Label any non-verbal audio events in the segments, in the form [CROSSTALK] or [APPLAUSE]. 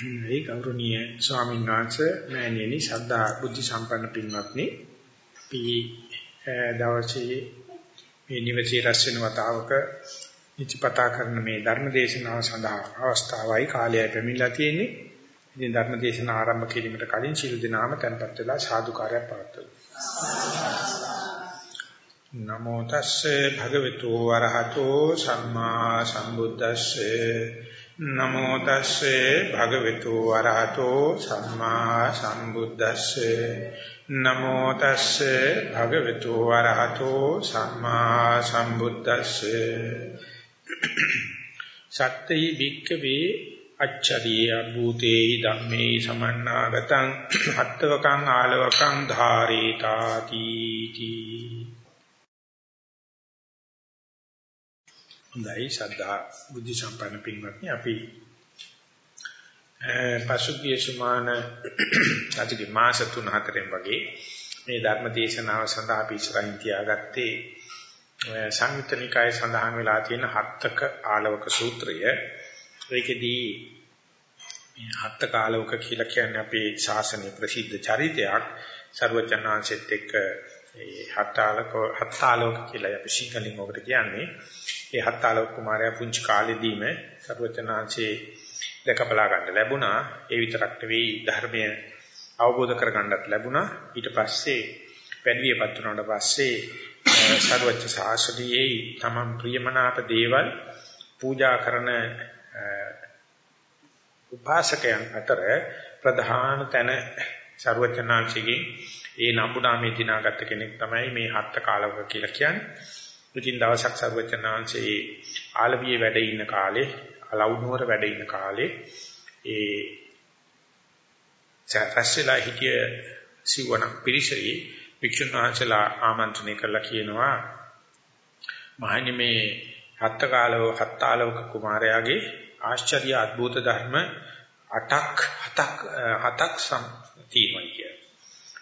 ඒ ගෞරවනීය ස්වාමීන් වහන්සේ මෑණියනි ශ්‍රද්ධා බුද්ධ සම්පන්න පින්වත්නි අපි දවසේ මේ නිවසේ රැස් වෙන වතාවක ඉතිපතා කරන මේ ධර්ම දේශනාව සඳහා අවස්ථාවයි කාලයයි පැමිණලා තියෙන්නේ. ඉතින් ධර්ම දේශනාව ආරම්භ කිරීමට කලින් සියලු දෙනාම tempත් වෙලා සාදුකාරයක් පවත්වමු. නමෝ තස්සේ භගවතු වරහතෝ සම්මා සම්බුද්දස්සේ නමෝ තස්සේ භගවතු වරහතෝ සම්මා සම්බුද්දස්සේ. නමෝ තස්සේ භගවතු වරහතෝ සම්මා සම්බුද්දස්සේ. සත්‍තයි භික්ඛවේ අච්චරිය භූතේ ධම්මේ සමන්නාගතං අත්තවකං ආලවකං ධාරේතාති තී හොඳයි ශ්‍රද්ධා බුද්ධ සම්පන්න පින්වත්නි අපි පසුගිය සුමාන [CLEARS THROAT] අතිගේ මාස 3-4න් වගේ මේ ධර්ම දේශනාව සඳහා අපි ඉස්සරහින් තියාගත්තේ සංයුත්ත නිකායේ සඳහන් වෙලා තියෙන හත්තක ආලවක සූත්‍රය. ඒකෙදී මේ හත්තක ආලවක කියලා කියන්නේ අපේ ශාසනයේ ප්‍රසිද්ධ චරිතයක්. ਸਰවචනාංශෙත් එක්ක ඒ හත්තාලක හත්තාලෝක කියලා අපි සිංහලෙන් ඔකට කියන්නේ. ඒ හත්තාලෝක කුමාරයා පුංචි කාලෙදීම සර්වචනාංශේ දැක බලා ගන්න ලැබුණා. ඒ විතරක් නෙවෙයි ධර්මය අවබෝධ කර ගන්නත් ලැබුණා. ඊට පස්සේ පැවිදිපත් වුණාට පස්සේ සර්වච්ඡ සාසනයේ තමන් ප්‍රියමනාප දේවල් පූජා කරන උපාසකයන් අතර ප්‍රධාන තැන සර්වචනාංශිකේ ඒ නම්බුනාමේ දිනාගත්ත කෙනෙක් තමයි මේ හත්ත කාලවක කියලා කියන්නේ. ඉතින් දවසක් සර්වචනාංශේ ආලබියේ වැඩ ඉන්න කාලේ, අලවුනුවර වැඩ ඉන්න කාලේ ඒ සත්‍යසලා හිටිය සිවණ පිරිසයි වික්ෂුන් වහන්සේලා ආමන්ත්‍රණය කළා කියනවා මහණනි මේ හත්ත කාලව හත්තාලවක කුමාරයාගේ ආශ්චර්ය අద్భుත ධර්ම 8ක් 7ක් 7ක් සම් තියෙනවා කියලා.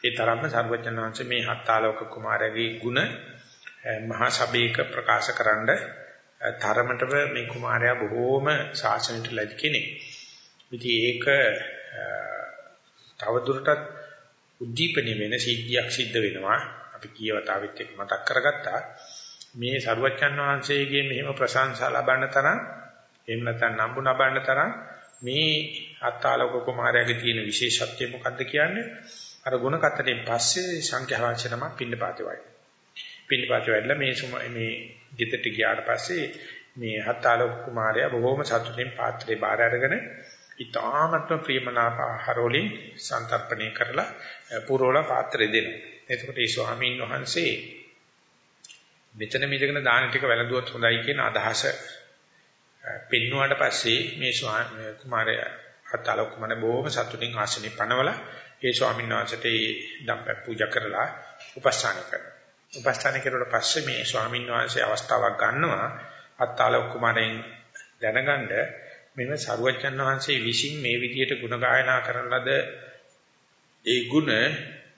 ඒ තරම්ම සර්වඥාන්සේ මේ හත්තාලෝක කුමාරයාගේ ගුණ මහා සභේක ප්‍රකාශකරනද තරමටම මේ කුමාරයා බොහෝම ශාසනයට ලැබි කෙනෙක්. ඉතින් ඒක තවදුරටත් උද්දීපනය වෙන සිද්ධියක් සිද්ධ වෙනවා. අපි කීවතාවෙත් එක්ක මතක් කරගත්තා. මේ සරුවච්චන් වහන්සේගේ මෙහෙම ප්‍රශංසා ලබන්න තරම් එහෙම නැත්නම් නම්බු නබන්න තරම් මේ අත්තාලෝක කුමාරයාගේ තියෙන විශේෂත්වය මොකක්ද කියන්නේ? අර ಗುಣ කතරෙන් පස්සේ සංඛ්‍යා වචනම පින්නපාතේ වයි. පින්නපාතේ වැඩලා මේ මේ ගෙදරට ගියාට පස්සේ මේ හත්තාලෝක කුමාරයා බොහොම සතුටින් පාත්‍රේ බාර අරගෙන ඊටාමත්ම ප්‍රියමනාප ආහාර වලින් සන්තර්පණය කරලා පුරවලා පාත්‍රේ දෙනවා. එතකොට ඒ ස්වාමීන් වහන්සේ මෙතන මිදගෙන දාන ටික වැළඳුවොත් හොඳයි කියන අදහස පෙන්වුවාට පස්සේ මේ කුමාරයා හත්තාලෝක කුමාරයා බොහොම සතුටින් ආසනෙ පනවලා ඒ ස්වාමීන් වහන්සේට ඒ දම්පැ පූජා කරලා උපස්ථාන කරනවා. උපස්ථාන කරුවට පස්සේ මේ ස්වාමීන් වහන්සේ අවස්ථාවක් ගන්නවා අත්තාලෝක කුමාරයන් දැනගන්න මෙන්න සරුවච්චන් වහන්සේ විසින් මේ විදියට ගුණ ගායනා කරන ලද ඒ ගුණ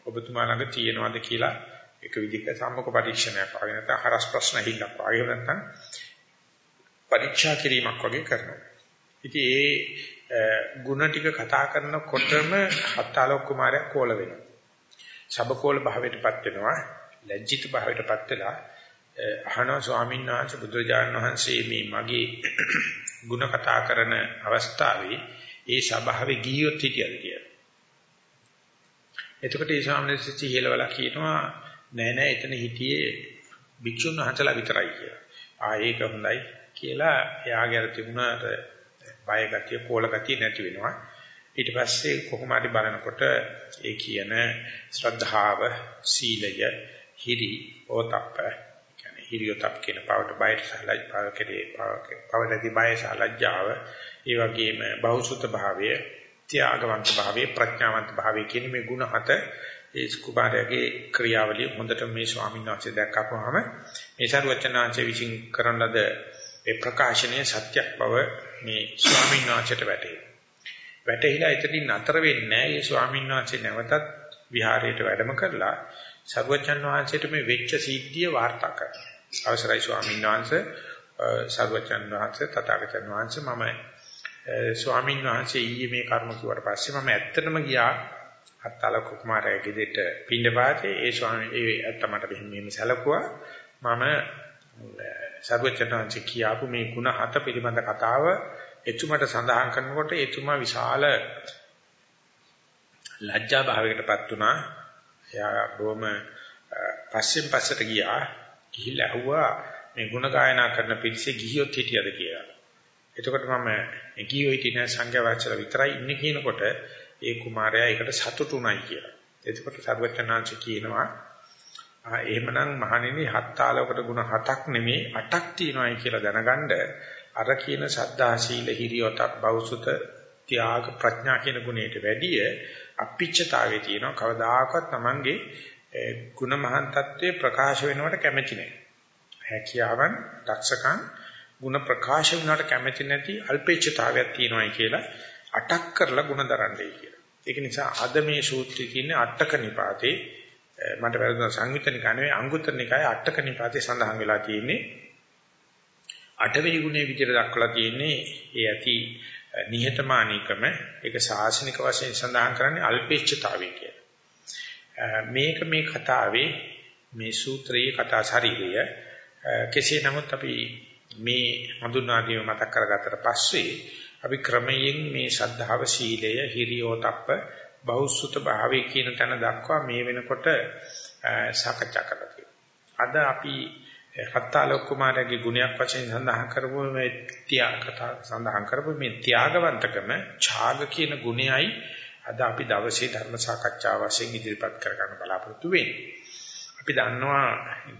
ඔබතුමා ළඟ තියෙනවද කියලා එක විදිහක සම්මුඛ පරීක්ෂණයක් වගේ නැත්නම් හරස් ප්‍රශ්න හිල්ලක් වගේ නැත්නම් පරීක්ෂා කිරීමක් වගේ කරනවා. ඉතින් ඒ ಗುಣ ටික කතා කරනකොටම හත්තාලෝක කුමාරයා කෝල වෙනවා. සබකෝල භාවයටපත් වෙනවා. ලැජ්ජිත භාවයටපත් වෙලා අහනවා ස්වාමීන් වහන්සේ බුදුරජාණන් වහන්සේ මේ මගේ [CLEARS THROAT] ಗುಣ කතා කරන අවස්ථාවේ ඒ සභාවේ ගියොත් හිටියද කියලා. එතකොට ඒ ස්වාමීන් වහන්සේ ඉහළවලා කියනවා නෑ නෑ එතන හිටියේ භික්ෂුන් වහන්සේලා විතරයි කියලා. ආ ඒක හොඳයි කියලා එයාගේ අර තිබුණාට බය ගතිය, කෝල ගතිය නැති වෙනවා. ඊට පස්සේ කොහොම හරි බලනකොට ඒ කියන ශ්‍රද්ධාව, සීලය, හිරි, ඕතප්ප, කියන්නේ හිරියොතප් කියන පාවට බයට සහලයි පාව කෙරේ පාවටදී බය සහලජ්ජාව, ඒ වගේම බෞසුත භාවය, ත්‍යාගවන්ත භාවය, ප්‍රඥාවන්ත භාවය කියන මේ ಗುಣ හත ඒ කුමාරයාගේ ක්‍රියාවලිය හොඳට මේ ස්වාමීන් වහන්සේ දැක්කපුවාම මේ සරුවචනාංශ විසින් කරන ලද ඒ ප්‍රකාශනයේ සත්‍යක් බව මේ ස්වාමීන් වහන්සේට වැටේ. වැටහිලා එතනින් නතර වෙන්නේ නැහැ. මේ ස්වාමීන් වහන්සේ නැවතත් විහාරයට වැඩම කරලා සර්වචන් වහන්සේට මේ වෙච්ච සිද්ධිය වාර්තා කරනවා. අවසරයි ස්වාමීන් වහන්සේ සර්වචන් වහන්සේ තථාගතයන් වහන්සේ මම ස්වාමීන් වහන්සේ ඊයේ මේ කර්ම කිව්වට පස්සේ මම ඇත්තටම ගියා අත්තල කුමාරයා ගෙදෙට පින්නපාතේ ඒ ස්වාමීන් ඒ ඇත්ත මට මෙහෙම මෙහෙම සැලකුවා මම සර්වචනාංශ කියාපු මේ ಗುಣ හත පිළිබඳ කතාව එතුමට සඳහන් කරනකොට එතුමා විශාල ලැජ්ජා භාවයකටපත් වුණා. එයා බොහොම පස්සෙන් පස්සට ගියා. ගිහිල්ලා ඇහුවා මේ ಗುಣ ගායනා කරන පිරිසේ ගිහියොත් හිටියද කියලා. එතකොට මම ගිහියෝ හිටින සංඝයා වහන්සේලා විතරයි ඉන්නේ කියනකොට ඒ කුමාරයා ඒකට සතුටුුණයි කියලා. එතකොට සර්වචනාංශ කියනවා එහෙමනම් මහණෙනි හත් ආලෝකට ಗುಣ හතක් නෙමෙයි අටක් තියෙනවායි කියලා දැනගන්න අර කියන සද්ධා සීල හිරියොතක් බෞසුත ත්‍යාග ප්‍රඥා කියන ගුණයට වැඩිය අපිච්චතාවයේ තියෙනවා කවදාකවත් Tamange ගුණ මහන් තත්වයේ ප්‍රකාශ වෙනවට කැමැති නැහැ. හැකියාවන්, දක්ෂකම්, ගුණ ප්‍රකාශ වෙනවට කැමැති නැති අල්පේච්ඡතාවයක් තියෙනවායි කියලා අටක් කරලා ගුණ දරන්නයි කියලා. ඒක නිසා අද මේ සූත්‍රයේ තියෙන අටක නිපාතේ මට වැරදුනා සංයුත්තනික නෙවෙයි අංගුත්තර නිකායේ අටක නිපාතේ සඳහන් වෙලා තියෙන්නේ අටවෙනි ගුණයේ විදිහට දක්වලා තියෙන්නේ ඒ ඇති නිහතමානීකම ඒක සාසනික වශයෙන් සඳහන් කරන්නේ අල්පේච්ඡතාවය කියලා. මේක මේ කතාවේ මේ සූත්‍රයේ කතා ශරීරය කෙසේ නමුත් අපි මේ හඳුන්වා දීම මතක් කරගත්තට පස්සේ අපි ක්‍රමයෙන් මේ ශද්ධාව සීලය හිරියෝතප්ප බෞසුත භාවයේ කියන තැන දක්වා මේ වෙනකොට සාකච්ඡා කරලා අද අපි හත්තාලෝක කුමාරගේ ගුණයක් වශයෙන් සඳහන් කරපු මේ ත්‍යාග කතා සඳහන් කරපු මේ ත්‍යාගවන්තකම ඡාග කියන ගුණයයි අද අපි දවසේ ධර්ම සාකච්ඡා වශයෙන් ඉදිරිපත් කර ගන්න බලාපොරොත්තු වෙන්නේ. අපි දන්නවා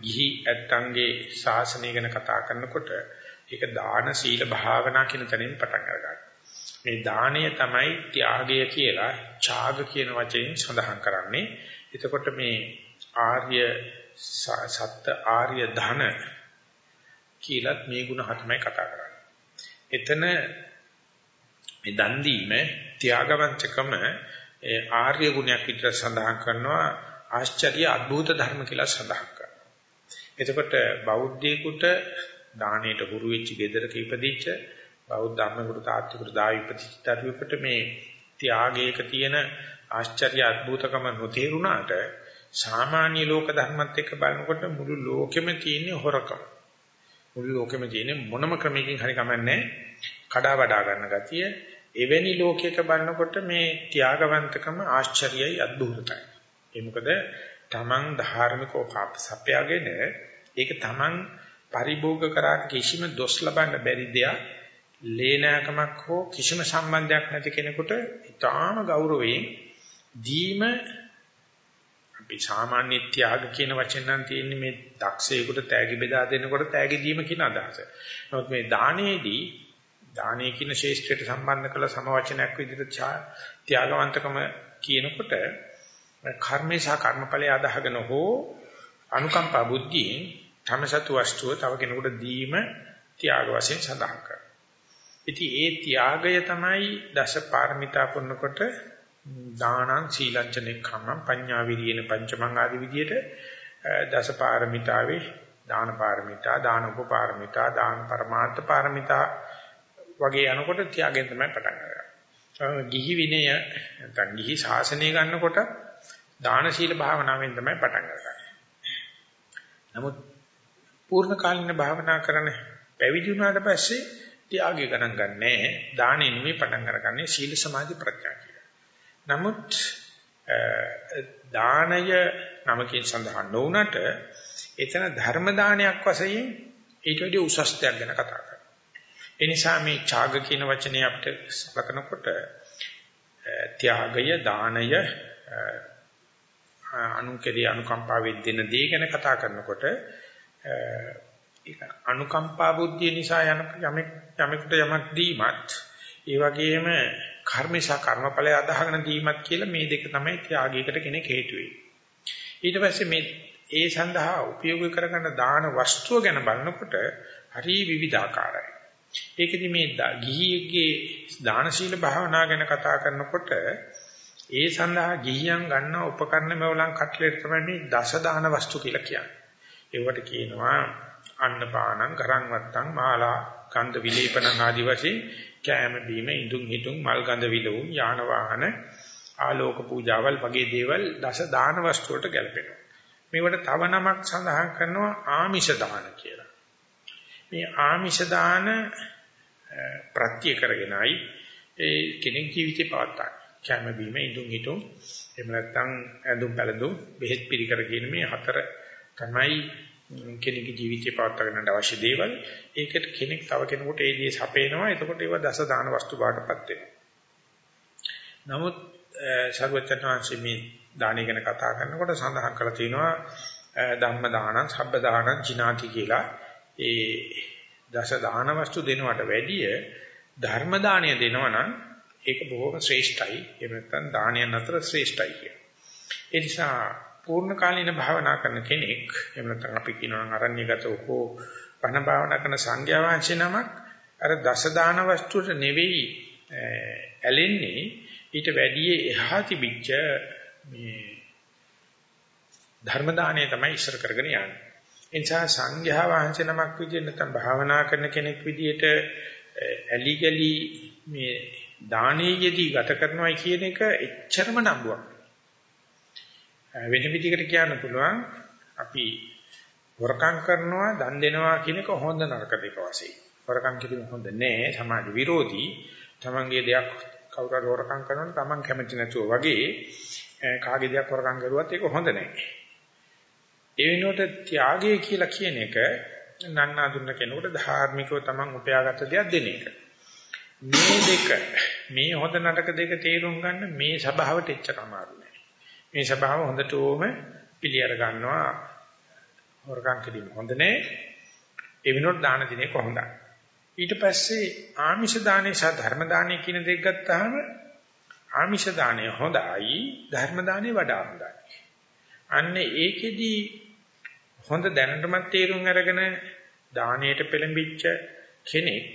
ගිහි ඇත්තන්ගේ ශාසනය ගැන කතා කරනකොට ඒක දාන සීල භාවනා කියන තැනින් පටන් ගන්නවා. මේ දාණය තමයි ත්‍යාගය කියලා ඡාග කියන වචයෙන් සඳහන් කරන්නේ. එතකොට මේ ආර්ය සත්‍ය ආර්ය ධන කියලත් මේ ಗುಣ හතමයි කතා කරන්නේ. එතන මේ දන් දීම ත්‍යාගවන්තකම ආර්ය ගුණයක් විතර සඳහන් කරනවා ආශ්චර්ය අద్భుත ධර්ම කියලා සඳහන් කරනවා. එතකොට බෞද්ධයෙකුට දාණයට හුරු වෙච්ච gedaraක ඉපදිච්ච බෞද්ධ අම්මෙකුට තාත්තෙකුට දාවි ඉපදිච්ච දරුවෙකුට මේ ත්‍යාගයක තියෙන ආශ්චර්ය අద్భుතකම නොතේරුණාට සාමාන්‍ය ලෝක ධර්මත් එක්ක බලනකොට මුළු ලෝකෙම තියෙන හොරකම. මුළු ලෝකෙම තියෙන මොනම ක්‍රමයකින් හරි කමන්නේ කඩා වඩා ගන්න ගතිය. එවැනි ලෝකයක බලනකොට මේ ත්‍යාගවන්තකම ආශ්චර්යයි අద్భుතයි. ඒ මොකද තමන් ධාර්මිකව සපයාගෙන ඒක තමන් පරිභෝග කරා කිසිම දොස් ලබන්න බැරි දෙයක් ලේනකමක් හෝ කිසිම සම්බන්ධයක් නැති කෙනෙකුට ඊටාම ගෞරවයෙන් දීම අපි සාමාන්‍ය ත්‍යාග කියන වචෙන් නම් තියෙන්නේ මේ දක්ෂයෙකුට තෑගි බෙදා දෙනකොට තෑගි දීම කියන අදහස. නමුත් මේ දානයේදී දානයේ කියන ශේෂ්ත්‍රයට සම්බන්ධ කළ සමවචනයක් විදිහට ත්‍යාගවන්තකම කියනකොට කර්මේ සහ කර්මඵලයේ අදහගෙන හෝ අනුකම්පා බුද්ධියෙන් තමසතු වස්තුව තව කෙනෙකුට දීම ත්‍යාග වශයෙන් සඳහන් කරනවා. ඉතින් ඒ ත්‍යාගය තමයි දස පාරමිතා පුරනකොට දානං සීලංච නෙක්ඛම්මං පඤ්ඤා විරියන පංචමං ආදී විදියට දසපාරමිතාවේ දාන පාරමිතා දාන උපපාරමිතා දාන පරමාර්ථ පාරමිතා වගේ යනකොට ත්‍යාගයෙන් තමයි පටන් ගන්නේ. ගිහි විනය නැත්නම් ගිහි ශාසනය ගන්නකොට දාන සීල භාවනාවෙන් තමයි පටන් ගන්නේ. නමුත් පූර්ණ කාලින භාවනා කරන පැවිදි වුණාට පස්සේ ත්‍යාගය ගණන් ගන්නෑ. දානෙ නෙමෙයි පටන් අරගන්නේ සීල සමාධි ප්‍රඥා නමුත් දානය නමකින් සඳහන් නොවුනට එතන ධර්ම දානයක් වශයෙන් ඊට වඩා උසස් දෙයක් ගැන කතා කරනවා. ඒ නිසා මේ ඡාග කියන වචනේ අපිට සලකනකොට ත්‍යාගය දානය අනුකේදී අනුකම්පාවෙන් දෙන දේ ගැන කතා කරනකොට ඒක අනුකම්පා බුද්ධිය නිසා යන යමෙක් යමෙකුට යමක් දීමත් ඒ වගේම කර්මේශා කර්මඵලය අදහගෙන දීමත් කියලා මේ දෙක තමයි ත්‍යාගයකට කෙනෙක් හේතු ඊට පස්සේ මේ ඒ සඳහා උපයෝග කරගන්න දාන වස්තුව ගැන බලනකොට හරි විවිධාකාරයි. ඒකෙදි මේ ගිහියෙක්ගේ දාන ශීල භාවනා ගැන කතා කරනකොට ඒ සඳහා ගිහියන් ගන්න උපකරණ මෙවලම් කට්ලෙට තමයි මේ දස දාන වස්තු කියලා කියන්නේ. ඒවට කියනවා අන්න පානං කරන් වත්තං මාලා ගන්ධ විලේපන ආදි වශයෙන් කෑම බීම ඉදුම් හිටුම් මල් ගඳ විලවුන් යාන වාහන ආලෝක පූජාවල් වගේ දේවල් දස දාන වස්තු වලට ගැලපෙනවා. මේවට තව නමක් සඳහන් කරනවා ආමිෂ දාන කියලා. මේ ආමිෂ දාන ප්‍රත්‍ය කරගෙනයි ඒ කෙනෙක් ජීවිතේ පවත්තා. කැම බීම ඉදුම් හිටුම් එහෙම නැත්නම් ඇඳුම් පැළඳුම් බෙහෙත් පිළිකර කියන මේ හතර තමයි කෙනෙකුගේ ජීවිතේ පවත්වාගෙන යන්න අවශ්‍ය දේවල්. ඒකට කෙනෙක් තව කෙනෙකුට ඒ දේ සපේනවා. එතකොට ඒවා දස දාන වස්තු බාටපත් වෙනවා. නමුත් සර්වචත්තංශි මේ දානය ගැන කතා කරනකොට සඳහන් කරලා තියෙනවා ධම්ම දානං, සබ්බ දානං, චිනාති කියලා. ඒ දස දාන වස්තු දෙනවට වැඩිය ධර්ම දාණය දෙනවනම් ඒක බොහොම ශ්‍රේෂ්ඨයි. එහෙම නැත්නම් දානයන් අතර ශ්‍රේෂ්ඨයි කියන. ඒ නිසා පූර්ණ කාලීන භාවනා කරන කෙනෙක් එහෙම නැත්නම් අපි කියනවා නම් අරණ්‍යගතව හෝ පණ භාවනා කරන සංඝයා වහන්සේ නමක් අර දස දාන වස්තුවට නෙවෙයි ඇලෙන්නේ ඊට වැඩිය එහා තිබිච්ච මේ ධර්ම දාණය තමයි ඉස්සර කරගෙන යන්නේ. ඒ නිසා සංඝයා වහන්සේ නමක් විදිහට නැත්නම් භාවනා කරන කෙනෙක් විදිහට ඇලි ගලි මේ දානීයදී ගත කරනවා කියන එක එච්චරම නම්බුවක්. වෙන විදිහකට කියන්න පුළුවන් අපි හොරකම් කරනවා දන් දෙනවා කියන එක හොඳ නරක දෙක වශයෙන්. හොරකම් කිරීම හොඳ නෑ සමාජ විරෝධී. තමන්ගේ දෙයක් කවුරු හරි හොරකම් කරනොත් තමන් කැමති නැතුව වගේ කාගේ දෙයක් හොරකම් කරුවත් ඒක හොඳ නෑ. ඒ වෙනුවට ත්‍යාගය කියලා කියන එක නන්නා දුන්න කෙනෙකුට ධාර්මිකව තමන් උපයාගත්ත දෙයක් දෙන එක. මේ දෙක මේ හොඳ නරක දෙක තේරුම් ගන්න මේ සබාවට එච්චර අමාරු නෑ. මේ ස්වභාව හොඳටම පිළිඅර ගන්නවා. හොරකම් කිරීම හොඳ නෑ. ඒ වෙනකොට දාන දිනේ කොහොඳයි ඊට පස්සේ ආමිෂ දානේ සහ ධර්ම දානේ කියන දෙක ගත්තාම ආමිෂ දානේ හොඳයි ධර්ම දානේ වඩා හොඳයි. අන්නේ ඒකෙදි හොඳ දැනටමත් තේරුම් අරගෙන දාණයට පෙළඹිච්ච කෙනෙක්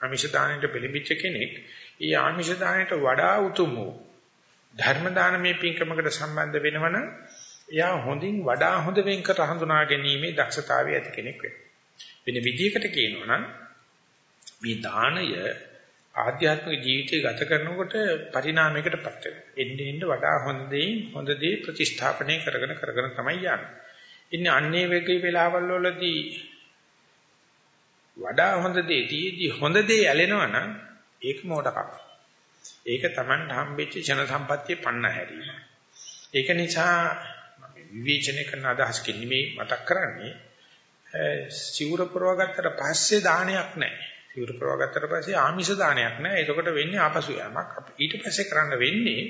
ආමිෂ දාණයට පෙළඹිච්ච කෙනෙක් ඊ ආමිෂ දාණයට වඩා උතුම් වූ ධර්ම දානමේ පින්කමකට සම්බන්ධ වෙනවනම් එයා හොඳින් වඩා හොඳ වෙන්කර හඳුනා ගැනීමේ දක්ෂතාවය ඇති කෙනෙක් වෙනවා. වෙන විදිහකට කියනවා නම් මේ දාණය ආධ්‍යාත්මික ජීවිතය ගත කරනකොට පරිණාමයකටපත් වෙනවා. එන්නේ එන්න වඩා හොඳ දෙයින් හොඳ දේ ප්‍රතිස්ථාපනය කරගෙන කරගෙන තමයි යන්නේ. ඉන්නේ අන්නේ වගේ වෙලාවල් වලදී වඩා හොඳ දේ තියේදී හොඳ දේ ඇලෙනවා නම් ඒක මොඩකම. ඒක Taman හම්බෙච්ච ඡන සම්පත්තිය පන්න හැරීම. ඒක නිසා විවේචනය කරන අදහසකින් නෙමෙයි මතක් කරන්නේ සිවුර පුරවගත්තට පස්සේ දානයක් නැහැ. සිවුර පුරවගත්තට පස්සේ ආමිෂ දානයක් නැහැ. එතකොට වෙන්නේ ආපසු යamak. ඊට පස්සේ කරන්න වෙන්නේ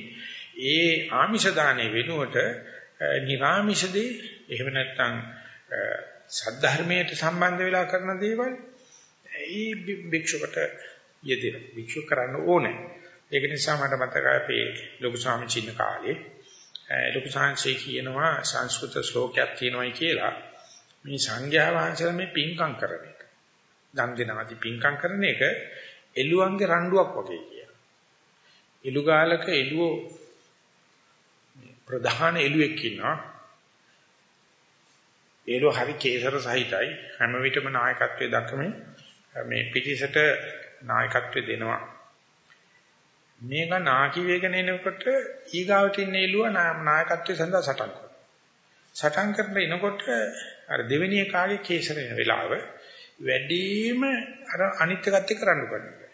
ඒ ආමිෂ දානේ වෙනුවට නිර්ආමිෂදී එහෙම නැත්නම් සද්ධර්මයට සම්බන්ධ වෙලා කරන දේවල් ඒ භික්ෂුවට යෙදෙන. භික්ෂු කරන්න ඕනේ. ඒක නිසා මට මතකයි අපේ ලොකු ස්වාමීන් කාලේ ලොකු සාංශේ කියනවා සංස්කෘත ශ්ලෝකයක් කියනවායි කියලා මේ සංඝයා වහන්සේලා මේ පින්කම් කරන එක. දන් දෙනවාදී පින්කම් කරන එක එළුවන්ගේ රණ්ඩුවක් වගේ කියනවා. එළුගාලක එළුව ප්‍රධාන එළුවෙක් ඉන්නවා. එළුව හරි කේසර සහිතයි හැම විටම නායකත්වයේ දක්වමින් මේ පිටිසට නායකත්වය දෙනවා. මේක නාකි වේගන එනකොට ඊගාවට ඉන්න එළුව නායකත්වයේ සඳහා සටන් කරනවා. සටන් කරලා එනකොට අර දෙවෙනි එකාගේ කේසර වෙන වෙලාව වැඩිම අර අනිත් එකත් එක්ක රණ්ඩු කරනවා.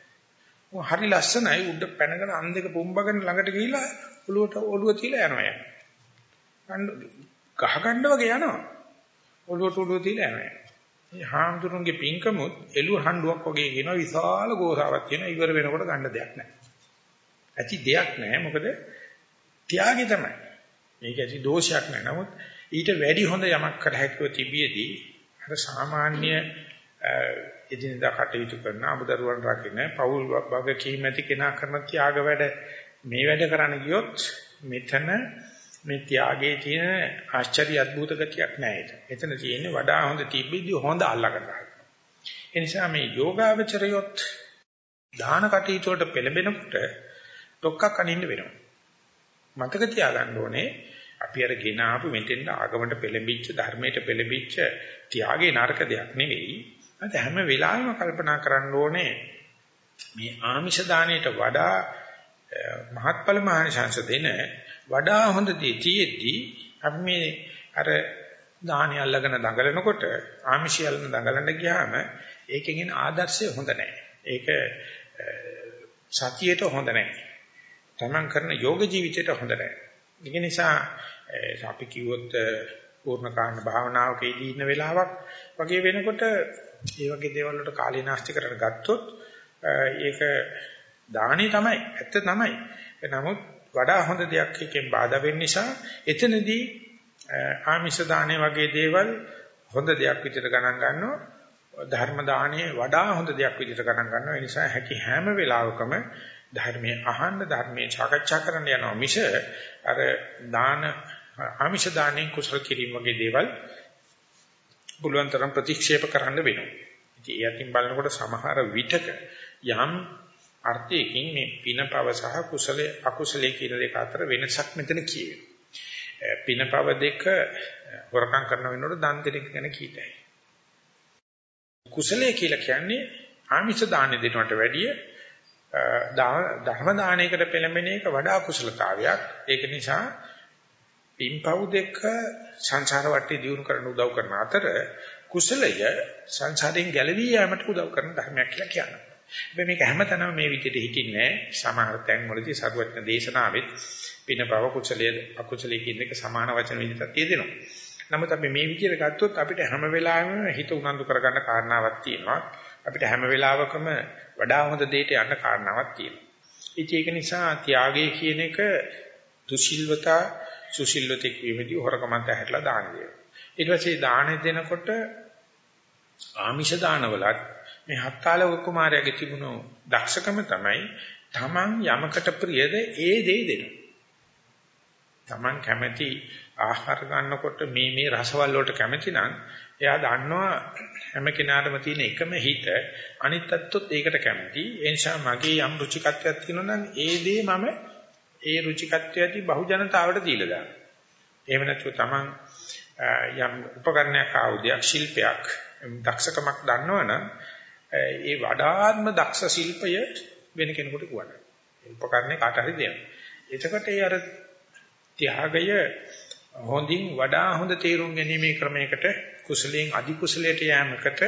මො හරි ලස්සනයි උඩ පැනගෙන අන් දෙක පුම්බගෙන ළඟට ගිහිලා ඔළුවට ඔළුව තියලා යනවා යන්නේ. රණ්ඩු ගහ ගන්න වගේ යනවා. ඔළුවට ඔළුව තියලා යනවා. මේ හාමුදුරන්ගේ පින්කමුත් එළුව හඬුවක් වගේ කියනවා විශාල ගෝසාවක් තියෙනවා ඉවර වෙනකොට ගන්න දෙයක් නැහැ. ඇති දෙයක් නැහැ. මොකද ත්‍යාගය තමයි. මේක ඇති දෝෂයක් නැහැ. නමුත් ඊට වැඩි හොඳ යමක් කර හැකිව තිබියදී අර සාමාන්‍ය එදිනදා කටයුතු කරන අමුදරුවන් රකින්න පෞල් භග කීමැති කෙනා කරන ත්‍යාග වැඩ මේ වැඩ කරන්න ගියොත් මෙතන මේ ත්‍යාගයේ තියෙන ආශ්චර්ය අద్భుත ගතියක් නැහැ ඒක. එතන තියෙන්නේ වඩා හොඳ තිබ්බිදි හොඳ අල්ලගන්න. ඒ නිසා මේ යෝගාවචරයොත් දාන කටයුතු වලට පෙළඹෙනකොට ඩොක්කක් අනින්න වෙනවා. මතක තියාගන්න ඕනේ අපි අර ගෙන ආපු මෙතෙන් ආගමට පෙළඹිච්ච ධර්මයට පෙළඹිච්ච ත්‍යාගේ නරක දෙයක් නෙවෙයි. අද හැම වෙලාවෙම කල්පනා කරන්න ඕනේ මේ ආමිෂ දාණයට වඩා මහත්ඵල මහානිශංස දෙන වඩා හොඳ දේ තියෙද්දි අපි මේ අර දාහණි අල්ලගෙන දඟලනකොට ආමිෂය අල්ලන දඟලන්න ගියාම ඒකෙන් එන ආදර්ශය හොඳ නැහැ. ඒක සතියේට හොඳ නැහැ. තමන් කරන යෝග ජීවිතයට හොඳ නැහැ. ඒක නිසා අපි කිව්වොත් පූර්ණ කාණ භාවනාවකදී ඉන්න වෙලාවක් වගේ වෙනකොට ඒ වගේ දේවල් වලට කාලේ නාස්ති කරලා ගත්තොත් ඒක දාහණි තමයි ඇත්ත තමයි. නමුත් වඩා හොඳ දෙයක් එකෙන් බාධා වෙන්න නිසා එතනදී ආමිෂ දාහනේ වගේ දේවල් හොඳ දෙයක් විදිහට ගණන් ගන්නවා ධර්ම දාහනේ වඩා හොඳ දෙයක් විදිහට ගණන් ගන්නවා ඒ නිසා හැකි හැම වෙලාවකම ධර්මයේ අහන්න ධර්මයේ සාකච්ඡා කරන්න යනවා මිස අර දාන ආමිෂ දානේ කුසල කිරීම වගේ දේවල් පුළුවන් තරම් ප්‍රතික්ෂේප කරන්න වෙනවා. ඉතින් ඒ අතින් බලනකොට සමහර විටක යම් අර්ථයකින් මේ පිනපව සහ කුසලයේ අකුසලයේ කියන දෙක අතර වෙනසක් මෙතන කියවෙනවා. පිනපව දෙක වරකම් කරන වෙනකොට දන් දෙක ගැන කීතයි. කුසලයේ කියලා කියන්නේ ආමිෂ දාන දෙනවට වැඩිය ධර්ම දානයකට පෙළඹෙන එක වඩා කුසලතාවයක්. ඒක නිසා පින්පව් දෙක සංසාර වටේ දියුණු කරන්න උදව් කරන අතර කුසලය සංසාරයෙන් ගැලවී යාමට උදව් කරන ධර්මයක් කියලා කියනවා. හැබැයි මේක හැමතැනම මේ විදිහට හිටින්නේ නැහැ. සමහර තැන්වලදී සරුවත්න දේශනාවෙත් පින බව කුසලයේ අකුසලයේ කියන එක සමාන වචන විදිහට තියෙනවා. නමුත් අපි මේ විදිහට ගත්තොත් අපිට හැම වෙලාවෙම හිත උනන්දු කරගන්න කාරණාවක් තියෙනවා. අපිට හැම වෙලාවකම වඩා හොඳ දෙයට යන්න කාරණාවක් තියෙනවා. ඉතින් ඒක නිසා ත්‍යාගය කියන එක දුසිල්වතා සුසිල්වතෙක් වීමදී හොරකමන්ට හැట్లా දාන දෙනවා. ඊට පස්සේ දාන දෙනකොට ආමිෂ දානවලත් මේ හත්තාලක කුමාරයාගේ තිබුණු දක්ෂකම තමයි Taman යමකට ප්‍රියද ඒ දේ දෙනවා. Taman කැමැති ආහාර ගන්නකොට මේ මේ රසවල වලට කැමැති නම් එයා දන්නවා හැම කෙනාටම තියෙන එකම හිත අනිත් අත්තොත් ඒකට කැමැති. ඒ නිසා මගේ යම් රුචිකත්වයක් තියෙනවා නම් ඒ දේ මම ඒ රුචිකත්වයදී බහු ජනතාවට දීලා දානවා. එහෙම නැත්නම් Taman යම් උපකරණයක් ආයුධයක් ශිල්පයක් දක්ෂකමක් දන්නවනම් ඒ වඩාත්ම දක්ෂ ශිල්පය වෙන කෙනෙකුට කියන්න. උපකරණේ කාට හරි දෙන්න. එතකොට ඒ අර ත්‍යාගය හොඳින් වඩා හොඳ තේරුම් ගැනීමේ ක්‍රමයකට කුසලයෙන් අධි කුසලයට යෑමකට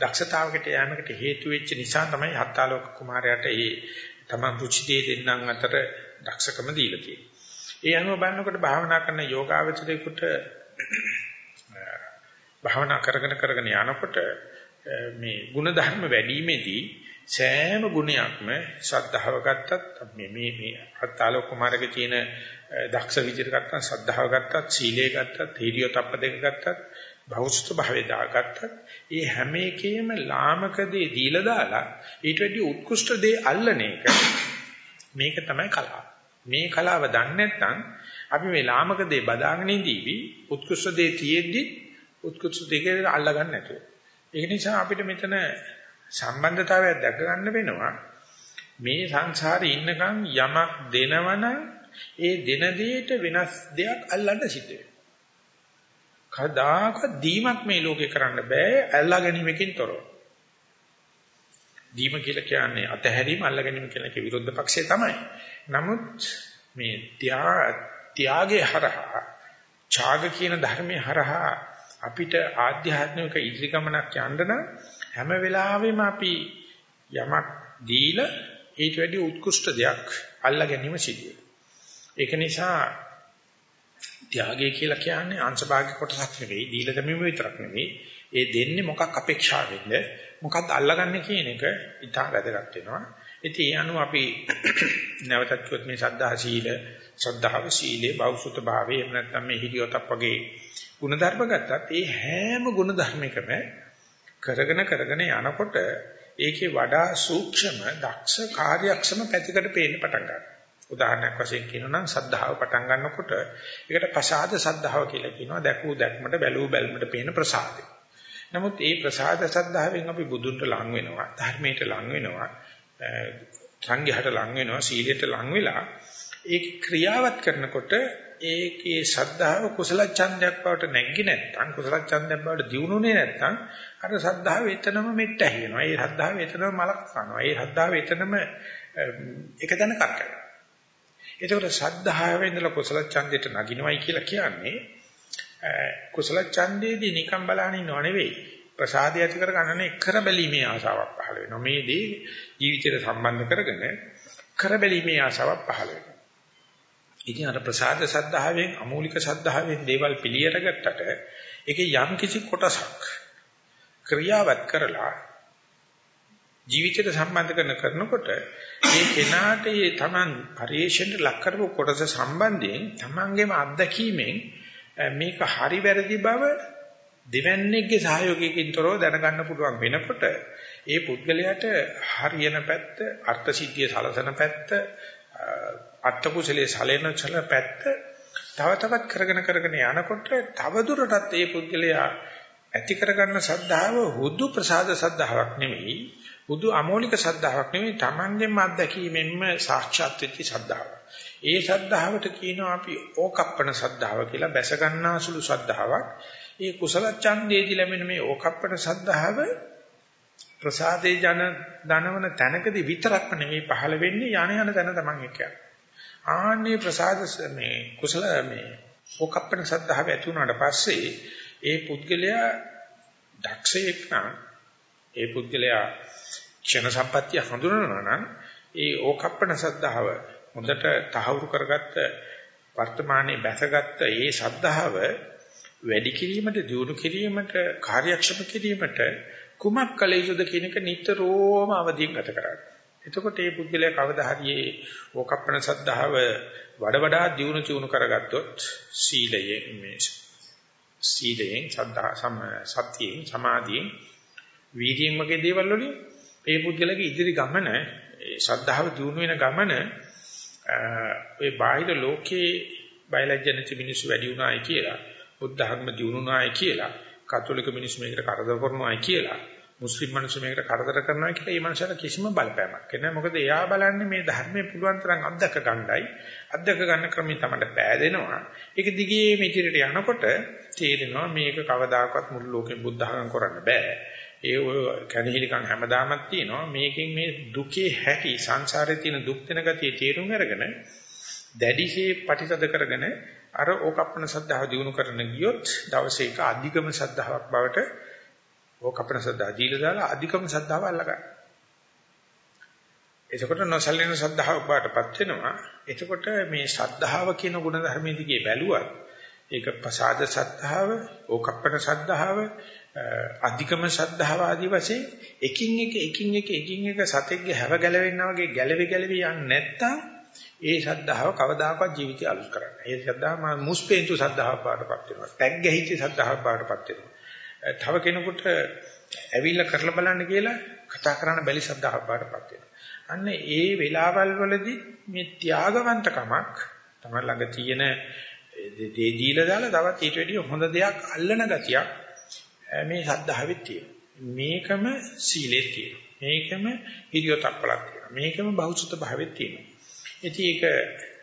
දක්ෂතාවකට යෑමකට හේතු වෙච්ච නිසා තමයි හත්තාලෝක කුමාරයාට ඒ තමන් රුචි දෙන්නම් අතර දක්ෂකම දීලා තියෙන්නේ. ඒ අනුව බලනකොට භාවනා කරන යෝගාවචරයේකට භාවනා කරගෙන කරගෙන යනකොට මේ ಗುಣධර්ම වැඩිීමේදී සෑම ගුණයක්ම ශ්‍රද්ධාව ගත්තත් මේ මේ මේ අත්තාලෝක කුමාරගේ තියෙන දක්ෂ විදිහට ගත්තත් ශ්‍රද්ධාව ගත්තත් සීලය ගත්තත් හීරිය තප්ප දෙක ගත්තත් භෞෂ්ඨ භාවය දාගත්තත් ඒ හැම එකේම ලාමක දේ දීලා දාලා ඊට වැඩි උත්කෘෂ්ඨ දේ අල්ලන එක මේක තමයි කලාව. මේ කලාව දන්නේ නැත්නම් අපි මේ ලාමක දේ බදාගෙන ඉඳීවි උත්කෘෂ්ඨ දේ තියෙද්දි උත්කෘෂ්ඨ දෙක අල්ලගන්න නැතුව. ඒක නිසා අපිට මෙතන සම්බන්ධතාවයක් දැක ගන්න වෙනවා. මේ සංසාරේ ඉන්නකම් යමක් දෙනවනම් ඒ දෙන දෙයට වෙනස් දෙයක් අල්ලන්න සිද්ධ වෙනවා. කදාක දීමක් මේ ලෝකේ කරන්න බෑ අල්ලා ගැනීමකින් තොරව. දීම කියලා කියන්නේ අතහැරීම අල්ලා ගැනීම කියලා කිය විරුද්ධ පක්ෂය තමයි. නමුත් මේ ත්‍යාගයේ හරහා ඡාග කියන ධර්මයේ හරහා අපිට ආධ්‍යාත්මික ඉදිරි ගමනක් යන්න නම් හැම වෙලාවෙම අපි යමක් දීලා ඊට වැඩි උත්කෘෂ්ඨ දෙයක් අල්ලා ගැනීම සිදුවේ. ඒක නිසා ත්‍යාගය කියලා කියන්නේ අංශභාග කොටසක් නෙවෙයි, දීලා දැමීම විතරක් නෙවෙයි. ඒ දෙන්නේ මොකක් අපේක්ෂාවෙන්ද? මොකක්ද අල්ලාගන්නේ කියන එක ඉතා වැදගත් වෙනවා. ඉතින් ඒ අනුව අපි [COUGHS] නැවතත් කිව්වොත් මේ සද්ධා සීල, සද්ධාව සීලේ බෞසුත භාවයේ එහෙම නැත්නම් මේ හිරියොතක් වගේ ಗುಣධර්ම ගත්තත් ඒ හැම ಗುಣධර්මයකම කරගෙන කරගෙන යනකොට ඒකේ වඩා සූක්ෂම දක්ෂ කාර්යක්ෂම පැතිකඩ පේන්න පටන් ගන්නවා. උදාහරණයක් වශයෙන් කියනවා නම් සද්ධාව පටන් ගන්නකොට ඒකට ප්‍රසාද සද්ධාව කියලා කියනවා. දැකූ දැක්මට බැලූ බැල්මට පේන ප්‍රසාදය. නමුත් ඒ ප්‍රසාද සද්ධාවෙන් අපි බුදුන්ට ලං වෙනවා, ධර්මයට ලං වෙනවා, සංඝයාට ලං වෙනවා, සීලයට ලං වෙලා ඒ ක්‍රියාවත් කරනකොට ඒකේ ශ්‍රද්ධාව කුසල ඡන්දයක් බවට නැග්ගි නැත්නම් කුසල ඡන්දයක් බවට දියුණුනේ නැත්නම් අර ශ්‍රද්ධාව එතනම මෙට්ට ඇහිනවා. ඒ ශ්‍රද්ධාව එතනම මලක් කනවා. ඒ ශ්‍රද්ධාව එතනම එක තැන කරකැවෙනවා. ඒකෝට ශ්‍රද්ධාවෙන් ඉඳලා කුසල ඡන්දයට නගිනවයි කියලා කියන්නේ කුසල ඡන්දයේදී නිකම් බලහන් ඉන්නව නෙවෙයි. ප්‍රසාදය ඇති කර ගන්න එක්කර බැලීමේ ආසාවක් පහළ වෙනවා. මේ දේ ජීවිතයට සම්බන්ධ කරගෙන කර බැලීමේ ආසාවක් පහළ වෙනවා. ඉතින් අර ප්‍රසාද සද්ධාවෙන් අමූලික සද්ධාවෙන් දේවල් පිළියෙර ගත්තට ඒකේ යම් කිසි කොටසක් ක්‍රියාවත් කරලා ජීවිතයට සම්බන්ධ කරන කරනකොට ඒ කෙනාට ඒ Taman පරිේශණයට ලක් කරපු කොටස සම්බන්ධයෙන් Tamanගේම අත්දැකීමෙන් මේක හරි වැරදි බව දෙවන්නේගේ සහයෝගයකින් තොරව දැනගන්න පුළුවන් වෙනකොට ඒ පුද්ගලයාට හරියන පැත්ත, අර්ථ සිද්ධිය සලසන පැත්ත, අට්ඨකුසලයේ සලෙන චල පැත්ත තව තවත් කරගෙන කරගෙන යනකොට තව දුරටත් ඒ පුද්ගලයා ඇති කරගන්න සද්ධාව හුදු ප්‍රසාද සද්ධාාවක් නෙමෙයි හුදු අමෝලික සද්ධාාවක් නෙමෙයි Tamanගෙම අත්දැකීමෙන්ම සාක්ෂාත් වෙච්ච සද්ධාව. ඒ සද්ධාවට කියනවා අපි ඕකප්පන සද්ධාව කියලා බැස ගන්නාසුළු සද්ධාවක්. ඒ කුසල ඡන්දේදී ලැබෙන මේ ඕකප්පන සද්ධාව ප්‍රසාදේ ජන ධනවන තැනකදී විතරක්ම නෙමෙයි පහළ වෙන්නේ යانے යන තැන Taman එක. ආන්නේ ප්‍රසාද මේ කුසල මේ ඕකප්පන සද්ධාව ඇති වුණාට පස්සේ ඒ පුද්ගලයා දක්ෂයෙක් නම් ඒ පුද්ගලයා ක්ෂණ සම්පත්‍ය හඳුනනවා නම් ඒ ඕකප්පන සද්ධාව හොඳට තහවුරු කරගත්ත වර්තමානයේ බැසගත්ත ඒ සද්ධාව වැඩි කිරීමට දියුණු කිරීමට කාර්යක්ෂම කිරීමට කුමක් කළ යුතුද කියන එක නිතරම අවදීන් ගත කරගන්න. එතකොට මේ පුද්ගලයා කවදා හරි ඕකප්පන සද්ධාව වඩ වඩා දියුණු චුණු කරගත්තොත් සීලයෙන් මේ සීලයෙන් සද්ධා සම සතියෙන් සමාධියෙන් වීර්යයෙන් වගේ දේවල් වලින් මේ පුද්ගලගේ ඉදිරි ගමන ඒ ශ්‍රද්ධාව දියුණු වෙන ගමන ඒ බාහිර ලෝකේ බයලජ්‍ය නැති මිනිස්සු වැඩි උනායි කියලා බුද්ධ ධර්ම දියුණුනායි කියලා කතෝලික මිනිස්සු මේකට කරදර කරනවායි කියලා මුස්ලිම් මිනිස්සු මේකට කරදර කරනවා කියලා මේ මනසට කිසිම බලපෑමක් නැහැ. මොකද එයා බලන්නේ මේ ධර්මයේ පුළුවන් තරම් අත්දක ගන්නයි. අත්දක ගන්න ක්‍රමී තමයි පෑදෙනවා. ඒක දිගේ මෙතිරට යනකොට තේරෙනවා මේක කවදාකවත් මුළු ලෝකෙම බුද්ධ ධර්ම කරන්න බෑ. ඒ ඔය කැනහිලිකම් හැමදාමත් තියෙනවා. මේකෙන් මේ දුකේ හැටි සංසාරේ තියෙන දුක් වෙන ගතිය තේරුම් අරගෙන දැඩිසේ ප්‍රතිසද කරගෙන අර ඕකප්පන සද්ධාව දිනු කරන ගියොත් දවසේ එක අධිකම සද්ධාාවක් බවට ඕකප්පන සද්ධා දීලා දාලා අධිකම සද්ධාව අල්ලගන්න. එතකොට නොසලින සද්ධාව බවටපත් වෙනවා. එතකොට මේ සද්ධාව කියන ගුණ ධර්මයේ දිගේ බැලුවත් ඒක ප්‍රසාද සද්ධාව, ඕකප්පන සද්ධාව, අධිකම සද්ධාව ආදී වශයෙන් එකින් එක එකින් එක එකින් එක සතෙක්ගේ හැව ගැලවෙනා වගේ ගැලවි ගැලවි යන්නේ නැත්තම් ඒ ශ්‍රද්ධාව කවදාකවත් ජීවිතය අලුත් කරන්නේ. ඒ ශ්‍රද්ධාව මුස්පේන්තු ශ්‍රද්ධාව පාටපත් වෙනවා. ටැග් ගැහිච්ච ශ්‍රද්ධාව පාටපත් වෙනවා. තව කෙනෙකුට ඇවිල්ලා කරලා බලන්න කියලා කතා කරන්න බැලි ශ්‍රද්ධාව පාටපත් වෙනවා. අන්න ඒ වෙලාවල් වලදී මේ ත්‍යාගවන්තකමක් තමයි ළඟ තියෙන දේ දීලා දාලා තවත් ඊට වැඩිය හොඳ දෙයක් අල්ලන ගතියක් මේ ශ්‍රද්ධාවෙත් තියෙනවා. මේකම සීලෙත් තියෙනවා. මේකම හිරියොතක්පලක් තියෙනවා. මේකම බෞද්ධ භාවෙත් තියෙනවා. ඉතින් ඒක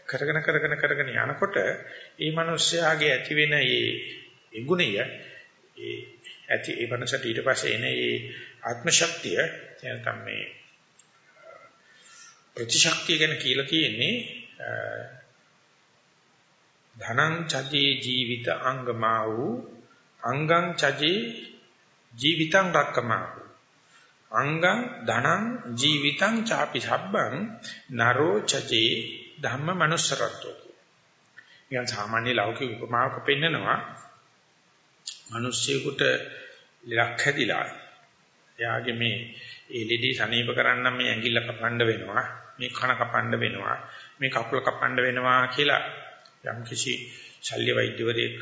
කරගෙන කරගෙන කරගෙන යනකොට ඒ මිනිස්යාගේ ඇති වෙන ඒ ගුණය ඒ ඇති ඒ මනසට ඊට පස්සේ එන ඒ ආත්ම ශක්තිය නැත්නම් මේ ප්‍රතිශක්තිය ගැන කියලා තියෙන්නේ ධනං චජේ ජීවිත අංගමා වූ අංගං චජේ ජීවිතං රක්කමා අංගං ධනං ජීවිතං ചാපි සබ්බං නරෝ චචේ ධම්ම මනුස්සරත්වෝ කියන සාමාන්‍ය ලෞකික උපමාවක පෙන්නනවා මිනිස්සෙකුට ලක් හැදිලා. එයාගේ මේ ඒ ලෙඩේ සනීප කරන්න මේ ඇඟිල්ල කපන්න වෙනවා මේ කන කපන්න වෙනවා මේ කකුල කපන්න වෙනවා කියලා යම් කිසි ශල්‍ය වෛද්‍යවරයෙක්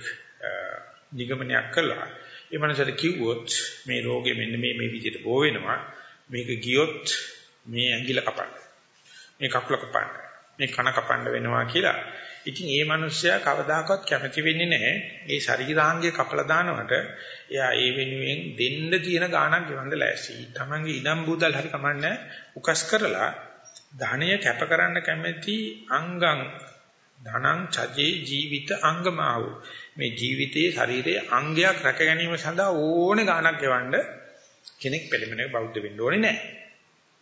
නිගමනයක් කළා. ඒ මනසට කිව්වොත් මේ රෝගේ මෙන්න මේ මේ විදිහට බෝ වෙනවා. මේක ගියොත් මේ ඇඟිල්ල කපන්න මේ කකුල කපන්න මේ කන කපන්න වෙනවා කියලා ඉතින් ඒ මිනිස්සයා කවදාකවත් කැමති වෙන්නේ නැහැ ඒ ශරීරාංගය කපලා දානවට එයා ඒ වෙනුවෙන් දෙන්න තියෙන ගාණක් ගෙවන්න ලෑස්ති. තමන්ගේ ඉඩම් බූදල් හරි කමන්නේ උකස් කරලා ධානය කැප කරන්න කැමැති අංගං ධනං චජේ ජීවිත අංගමාව මේ ජීවිතයේ ශරීරයේ අංගයක් රැක ගැනීම සඳහා ඕනේ ගාණක් ගෙවන්න කෙනෙක් පෙළඹෙන බෞද්ධ වෙන්න ඕනේ නැහැ.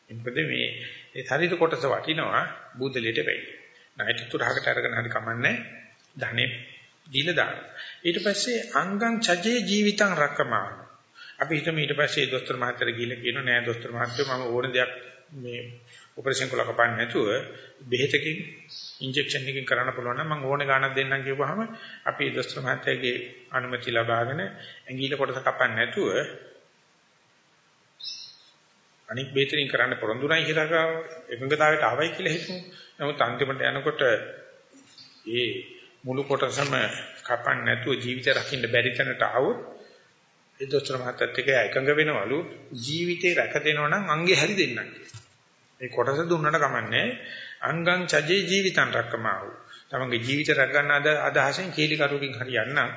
මොකද මේ ඒ ශරීර කොටස වටිනවා බුදලියට වෙයි. ණයට තුරහකට අරගෙන හරි කමන්නේ ධනෙ දීලා දාන්න. ඊට පස්සේ අංගං චජේ ජීවිතං රක්කමාන. අපි හිතමු ඊට පස්සේ දොස්තර මහත්තයා ගිහිල්ලා කියනවා නෑ දොස්තර මහත්තයෝ මම ඕන දෙයක් මේ ඔපරේෂන් කළා කපන්නේ නැතුව බෙහෙතකින් ඉන්ජෙක්ෂන් එකකින් කරන්න පුළුවන් නම් මම ඕනේ ගාණක් දෙන්නම් කියපුවාම අපි දොස්තර මහත්තයාගේ අනුමැතිය ලබාගෙන ඇඟිල්ල කොටස කපන්නේ නැතුව අනික් බෙහෙතකින් කරන්න පොරොන්දු නැහැ කියලා එකඟතාවයට ආවයි කියලා හිතමු. නමුත් අන්තිමට යනකොට ඒ මුළු කොටසම කපන්න නැතුව ජීවිතය රකින්න බැරි තැනට ආවොත් ඒ දොස්තර මහත්තයත් එක්ක එකඟ වෙනවලු ජීවිතේ රැක දෙනවා නම් අංගේ හරි දෙන්නම් ඒ කොටස දුන්නට කමන්නේ අංගං චජේ ජීවිතං රක්කමාවු. තමන්ගේ ජීවිත රැක ගන්න අදහසෙන් කීලි කරුකින් හරියන්නම්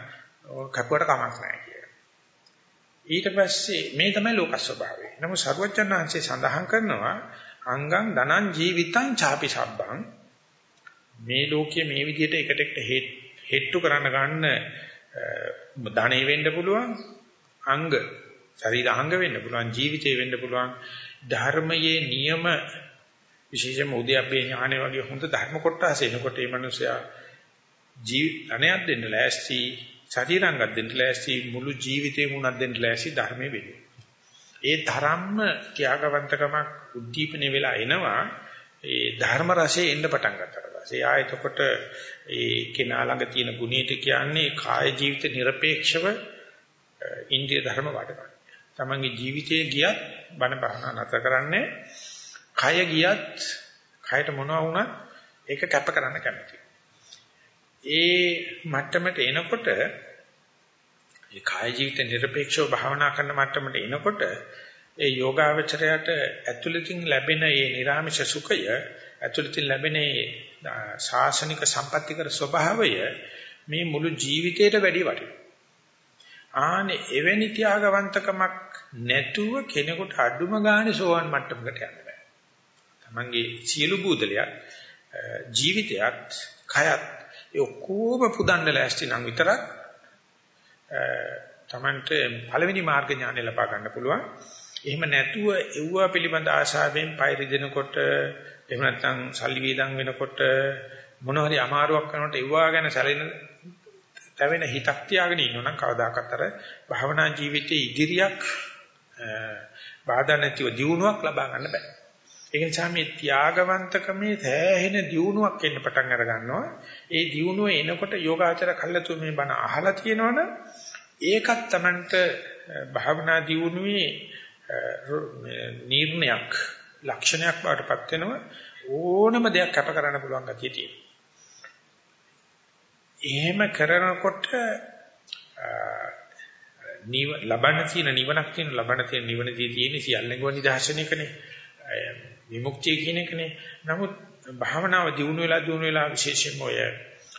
කපුවට කමක් නැහැ කියලා. ඊට පස්සේ මේ තමයි ලෝක ස්වභාවය. නමුත් සරුවචන් වහන්සේ සඳහන් කරනවා අංගං ධනං ජීවිතං ചാපි සබ්බං මේ ලෝකයේ මේ විදිහට එකට එකට හෙට්ටු කරන්න ගන්න ධනෙ වෙන්න පුළුවන් අංග ශරීර අංග වෙන්න පුළුවන් ජීවිතේ වෙන්න පුළුවන් ධර්මයේ නියම විශේෂයෙන්ම උද්‍යප්පේ ඥානෙ වගේ හොඳ ධර්ම කොටස එනකොට මේ මිනිසයා ජීවිතණයක් දෙන්න ලෑස්ති ශරීරංගක් දෙන්න ලෑස්ති මුළු ජීවිතේම උනක් දෙන්න ලෑස්ති ධර්මයේ වෙලෙ. ඒ ධර්මම ත්‍යාගවන්තකමක් උද්දීපන වෙලා එනවා. ඒ ධර්ම රසයේ එන්න පටන් ගන්නවා. පස්සේ ආයෙතකොට ඒ කෙනා ළඟ තියෙන ගුණයට කියන්නේ කාය ජීවිත নিরপেক্ষව ඉන්ද්‍රිය ධර්ම වඩනවා. තමන්ගේ ජීවිතයේ ගියත් බණ භාවනා නැතර කරන්නේ කය ගියත් කයට මොනවා වුණත් ඒක කැප කරන්න කැමති. ඒ මට්ටමට එනකොට ඒ කාය ජීවිත নিরপেক্ষව භාවනා කරන මට්ටමට එනකොට ඒ යෝගාවචරයට ඇතුළතින් ලැබෙන ඒ නිර්ාමිෂ සුඛය ඇතුළතින් ලැබෙන ඒ ශාසනික සම්පත්‍තිකර ස්වභාවය මේ මුළු ජීවිතයට වැඩි වටිනවා. ආනේ එවැනි ත්‍යාගවන්තකමක් නැතුව කෙනෙකුට අඩුම ගානේ සෝවන් මට්ටමකට යන්න බෑ. තමන්ගේ සියලු බූදලයක් ජීවිතයත් කයත් ඒ ඔක්කොම පුදන්න ලෑස්ති නම් විතරක් Tamante පළවෙනි මාර්ග ඥානය ලබා ගන්න පුළුවන්. එහෙම නැතුව එව්වා පිළිබඳ ආශාවෙන් පයිරි දෙනකොට එහෙම නැත්නම් සල්ලි වේදම් වෙනකොට මොන හරි අමාරුවක් කරනකොට එව්වා ගැන සැලෙන තැවෙන හිතක් තියාගෙන ඉන්නවනම් කවදාකවත් අර භවනා ජීවිතයේ ඉදිරියක් බාධා නැතිව දියුණුවක් ලබා ගන්න බෑ. ඒ නිසා මේ ත්‍යාගවන්තකමේ සෑහෙන දියුණුවක් එන්න පටන් අර ගන්නවා. ඒ දියුණුව එනකොට යෝගාචර කල්ලාතු මේ බණ අහලා තියෙනවනම් ඒකත් Tamanට භවනා දියුණුවේ නිර්ණයක් ලක්ෂණයක් බවටපත් වෙනවා ඕනම දෙයක් කැප කරන්න පුළුවන් ගතිය තියෙනවා. එහෙම කරනකොට නිව ලබන තියෙන නිවනක් තියෙන ලබන තියෙන නිවනදී තියෙන සියල්ලංගව නිදර්ශනයකනේ විමුක්තිය කියන එකනේ. නමුත් භාවනාව දියුණු වෙලා දියුණු වෙලා විශේෂයෙන්ම ඔය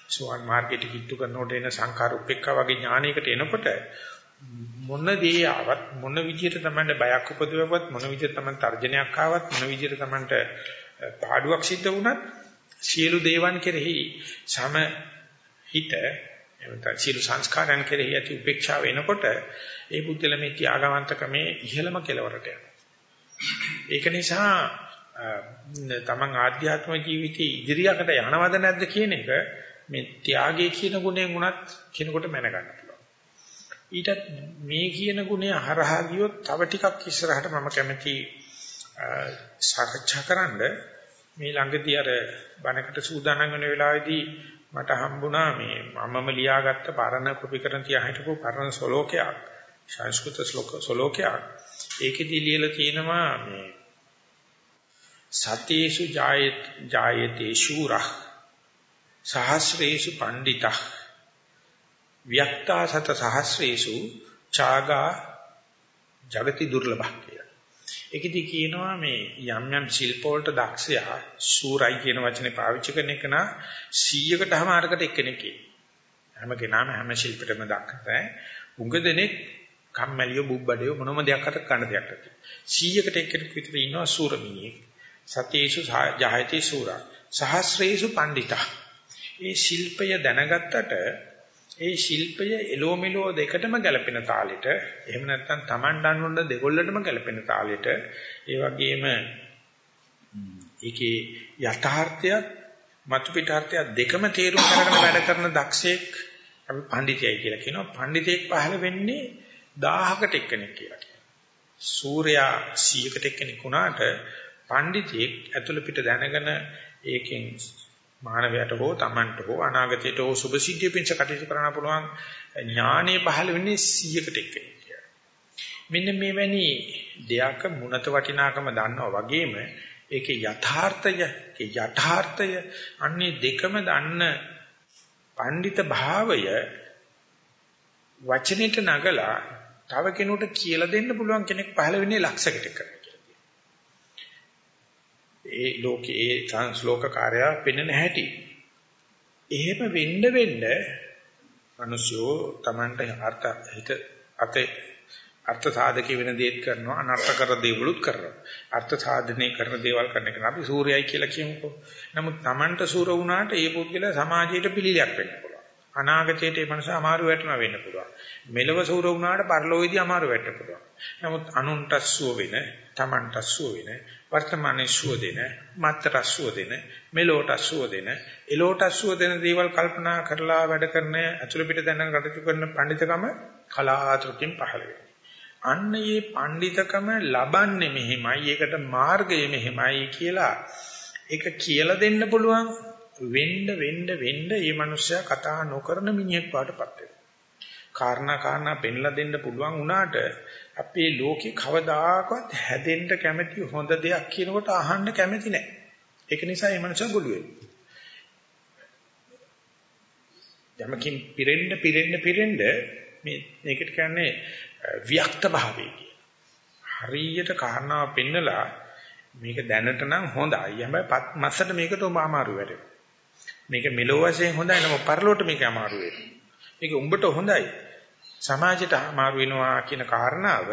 සුවන් මාර්ගයට කිට්ටු කරනකොට එන සංඛාර උපේක්ඛා වගේ ඥානයකට එනකොට මොන දේ ආවත් මොන විදියට තමයි බයක් උපදවවත් මොන විදියට තමයි තර්ජනයක් ආවත් මොන විදියට තමයි පාඩුවක් සිද්ධ වුණත් සියලු දේවන් කෙරෙහි සම හිත එවත සියලු සංස්කාරයන් කෙරෙහි ඇති උපේක්ෂාව එනකොට ඒ බුද්ධල මේ ත්‍යාගවන්තකමේ ඉහළම කෙලවරට යනවා. ඒක නිසා තමන් ආධ්‍යාත්මික ජීවිතයේ ඉදිරියකට යනවද නැද්ද කියන එක මේ ත්‍යාගයේ කියන ගුණයෙන් උනත් කෙනෙකුට මැනගන්න ඊටත් මේ කියන ගුණය හරහා ගියොත් තව ටිකක් ඉස්සරහට මම කැමති සාකච්ඡා කරන්න. මේ ළඟදී අර බණකට සූදානම් වෙන වෙලාවේදී මට හම්බුණා මේ මමම ලියාගත්ත පරණ කොපි කරන් තියා හිටපු පරණ ශ්ලෝකයක් සංස්කෘත ශ්ලෝකයක්. ඒකෙදී ලියලා තියෙනවා මේ සතේසු ජායතේ ශූරः සහස්‍රේසු පණ්ඩිතः ව්‍යක්තා සත සහස්‍රේසු ඡාගා జగති දුර්ලභ කියලා. ඒකෙදි කියනවා මේ යම් යම් ශිල්ප වලට දක්ෂයා සූරයි කියන වචනේ පාවිච්චි කරන එක නා 100කටම අරකට එක්කෙනෙක් හැම කෙනාම හැම ශිල්පෙටම දක්ෂ නැහැ. උඟ දෙනෙක් කම්මැලියෝ බුබ්බඩියෝ මොනම දෙයක් අත කන දෙයක් නැති. 100කට එක්කෙනෙක් විතර ඉන්නවා සූරමිනියෙක්. සතේසු ජායති සූරා. සහස්‍රේසු පණ්ඩිතා. ඒ ශිල්පය දැනගත්තට ඒ ශිල්පය එලෝමෙලෝ දෙකටම ගැලපෙන තාලෙට එහෙම නැත්නම් Taman දන්නුන දෙකොල්ලටම ගැලපෙන තාලෙට ඒ වගේම ඒකේ යථාර්ථයත් මතු පිටාර්ථය දෙකම තේරුම් අරගෙන වැඩ කරන දක්ෂයෙක් අපි පඬිතයයි කියලා කියනවා. පඬිතෙක් පහළ වෙන්නේ 1000කට එක්කෙනෙක් කියලා කියනවා. සූර්යා 100කට එක්කෙනෙක් වුණාට පඬිතෙක් ඇතුළ පිට දැනගෙන ඒකෙන් මානවයට හෝ Tamanට හෝ අනාගතයට හෝ සුභසිද්ධිය පිණිස කටයුතු කරන්න පුළුවන් ඥානෙ පහළ වෙන්නේ 100කට එක්කෙනෙක් කියලා. මෙන්න මේවැනි දෙයක මුණත වටිනාකම දන්නවා වගේම ඒකේ යථාර්ථය ඒ යථාර්ථය අන්නේ දෙකම දන්න පඬිත භාවය වචනෙට නගලා තව කෙනෙකුට කියලා දෙන්න පුළුවන් කෙනෙක් පහළ වෙන්නේ ලක්ෂයකට කරා කියලා. ඒ ලෝකේ ඒ සංස්ලෝක කාර්යය පෙන්වන හැටි. එහෙම වෙන්න වෙන්න මිනිස්සු Tamanට අර්ථ හිත අතේ අර්ථ සාධකේ වෙන දේත් කරනවා අනර්ථ කර දේවලුත් කරනවා. අර්ථ සාධනේ කරන දේවල් කරන එක අපි සූර්යයි කියලා කියමුකෝ. නමුත් Tamanට සූර වුණාට ඒ පුද්ගලයා සමාජයට පිළිලයක් වෙන්න පුළුවන්. අනාගතයට ඒ මනස අමාරු වැටෙනවා වෙන්න පුළුවන්. මෙලව සූර වුණාට පරලෝකෙදී අමාරු වැටෙන්න පුළුවන්. නමුත් අනුන්ට සුව වෙන, Tamanට සුව වෙන, වර්තමානයේ සුව දෙන, මාත්‍ර සුව දෙන, මෙලොවට සුව දෙන, එලොවට සුව දෙන දේවල් කල්පනා කරලා වැඩ කරන, අතුරු පිට දැනන කටයුතු කරන පඬිතකම කලාතුරකින් පහළ වෙනවා. අන්න මේ පඬිතකම ලබන්නේ මෙහිමයි ඒකට මාර්ගය මෙහිමයි කියලා ඒක කියලා දෙන්න පුළුවන් වෙන්න වෙන්න වෙන්න මේ මිනිස්සයා කතා නොකරන මිනිහෙක් වඩපත් වෙනවා. කාරණා කාරණා පෙන්ලා දෙන්න පුළුවන් වුණාට අපේ ලෝකේ කවදාකවත් හැදෙන්න කැමති හොඳ දෙයක් කියනකොට අහන්න කැමති නැහැ. ඒක නිසා මේ මිනිස්සු ගොළු වෙනවා. යමකින් පිරෙන්න පිරෙන්න පිරෙන්න මේ මේකට කියන්නේ වික්ත භාවය හරියට කාරණාව පෙන්නලා මේක දැනට නම් හොඳයි. හැබැයි මස්සට මේකට ඔබ අමාරු වෙනවා. මේක මෙලෝ වශයෙන් හොඳයි නම පරලෝට මේක අමාරු වෙනවා. මේක උඹට හොඳයි. සමාජයට අමාරු වෙනවා කියන කාරණාව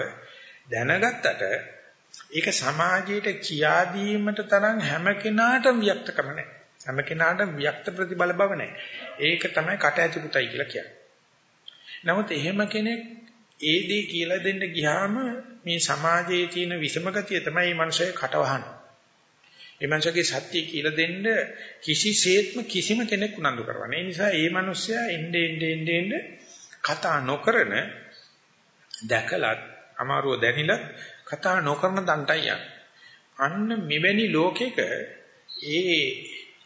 දැනගත්තට ඒක සමාජයට කියා දීමට තරම් හැම කෙනාටම වික්ත කරන්නේ නැහැ. හැම කෙනාටම වික්ත ප්‍රතිබල බව නැහැ. ඒක තමයි කට ඇති පුතයි කියලා කියන්නේ. නමුත් එහෙම කෙනෙක් ඒ දේ කියලා දෙන්න ගියාම මේ සමාජයේ තියෙන විෂම ගතිය තමයි මේ මනුස්සය කටවහන්නේ. මේ මනුස්සගේ සත්‍ය කියලා දෙන්න කිසිසේත්ම කිසිම කෙනෙක් උනන්දු කරවන්නේ. ඒ නිසා මේ මනුස්සයා එnde ende ende ende කතා නොකරන දැකලත් අමාරුව දැනිලා කතා නොකරන දන්ටයි යන්නේ. අන්න මෙවැනි ලෝකෙක ඒ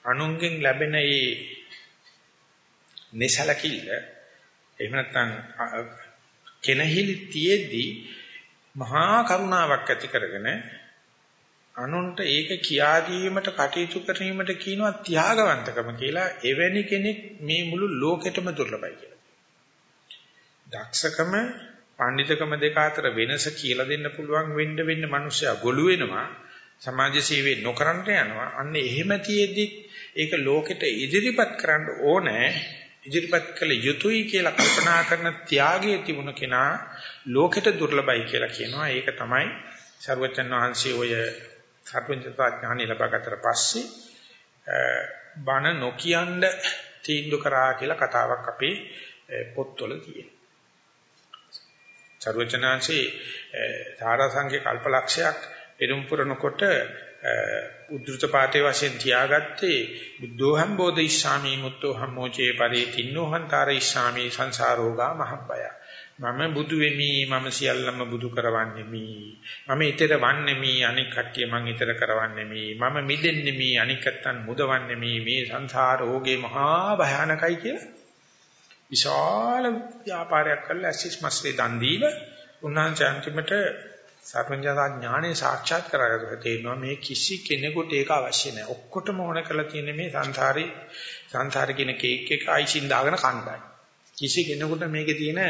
අනුන්ගෙන් ලැබෙන ඒ නිසලකිල්ල එහෙම නැත්නම් කෙනහිලි තියේදී මහා කරුණාවක් ඇති කරගෙන අනුන්ට ඒක කියා දීමට කටයුතු කිරීමට කියනවා ත්‍යාගවන්තකම කියලා එවැනි කෙනෙක් මේ මුළු ලෝකෙටම දුර්ලභයි කියලා. දක්ෂකම පඬිතකම දෙක අතර වෙනස කියලා දෙන්න පුළුවන් වෙන්න වෙන්න මිනිස්සයා ගොළු වෙනවා සමාජ සේවය නොකරන්ට යනවා අන්න එහෙම තියෙද්දි ඒක ලෝකෙට ඉදිරිපත් කරන්න ඕනේ ඉදිරිපත් කළ යුතුයි කියලා කල්පනා කරන ත්‍යාගයේ තිබුණ කෙනා ලෝකෙට දුර්ලභයි කියලා කියනවා. ඒක තමයි සර්වචන් වහන්සේ ඔය සර්වඥතා ඥානෙ ලබාගත්තට පස්සේ බණ නොකියන්න තීන්දුව කරා කියලා කතාවක් අපේ පොත්වල තියෙනවා. සර්වචනාංශේ සාරාංශික කල්පලක්ෂයක් එරුම් පුරනකොට උද්දෘත පාඨයේ වශයෙන් තියාගත්තේ බුද්ධෝහම් බෝධිස්සාමි මුත්තෝහම් මොචේ පරිතින්නෝහං තාරිස්සාමි සංසාරෝගා මහබ්බය. මම බුදු වෙමි මම සියල්ලම බුදු කරවන්නෙමි. මම ඊතර වන්නෙමි අනික් කට්ටිය මං ඊතර කරවන්නෙමි. මම මිදෙන්නෙමි අනිකත්තන් මුදවන්නෙමි. මේ සංසාර රෝගේ මහා භයානකයි කියලා විශාල ව්‍යාපාරයක් කරලා ඇසිස් මස්ලේ දන් දීලා උන්වහන්සේ අන්තිමට සර්වඥතා ඥානෙ සාක්ෂාත් කරගන්න තේරෙනවා මේ කිසි කෙනෙකුට ඒක අවශ්‍ය නැහැ. ඔක්කොටම ඕන කරලා තියෙන්නේ මේ සංසාරේ සංසාරේ කියන කේක් එක අයිසින් දාගෙන කන්නයි. කිසි කෙනෙකුට මේකේ තියෙන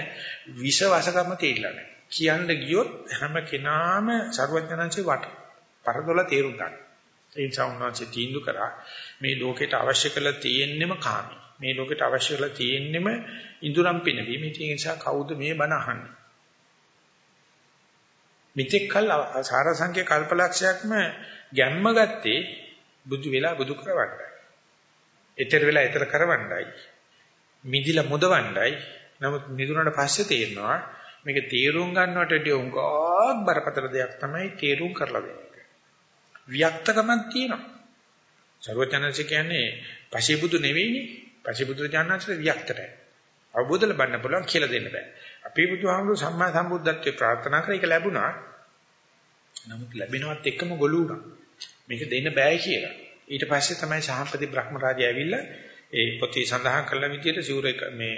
විෂ වසකම තේරිලා නැහැ. කියන්න ගියොත් හැම කෙනාම සර්වඥාන්සේ වට පරදොල තේරුම් ගන්න. ඒ නිසා උන්වහන්සේ තීන්දුව කරා මේ ලෝකෙට අවශ්‍ය කරලා තියෙන්නෙම කාමී. මේ ලෝකෙට අවශ්‍ය කරලා තියෙන්නෙම ඉඳුරම් පිනවීම. ඒ නිසා කවුද මේ බණ අහන්නේ? මෙතෙක් කල් සාරසංඛ්‍ය කල්පලක්ෂයක්ම ගැම්ම ගත්තේ බුදු වෙලා බුදු කරවන්නයි. ඊතර වෙලා ඊතර කරවන්නයි. මිදිලා මුදවන්නයි. නමුත් මිදුණාට පස්සේ තේරෙනවා මේක තේරුම් ගන්නවට වඩා උංගක් බරපතල දෙයක් තමයි තේරුම් කරලා දෙන එක. වික්තකමක් තියෙනවා. සර්වඥාන්සේ කියන්නේ පශිබුදු නෙවෙයිනේ. පශිබුදු ඥානන්සේ වික්තටයි. අවබෝධ ලබන්න පුළුවන් කියලා දෙන්න බෑ. අපේ බුදුහාමුදුරු සම්මා සම්බුද්ධත්වයේ ප්‍රාර්ථනා කරලා ඒක ලැබුණා. නමුත් ලැබෙනවත් එක්කම ගොළු වුණා. මේක දෙන්න බෑ කියලා. ඊට පස්සේ තමයි සහම්පති බ්‍රහ්මරාජය ඇවිල්ලා ඒ පොතේ සඳහන් කළ විදිහට සිවුර මේ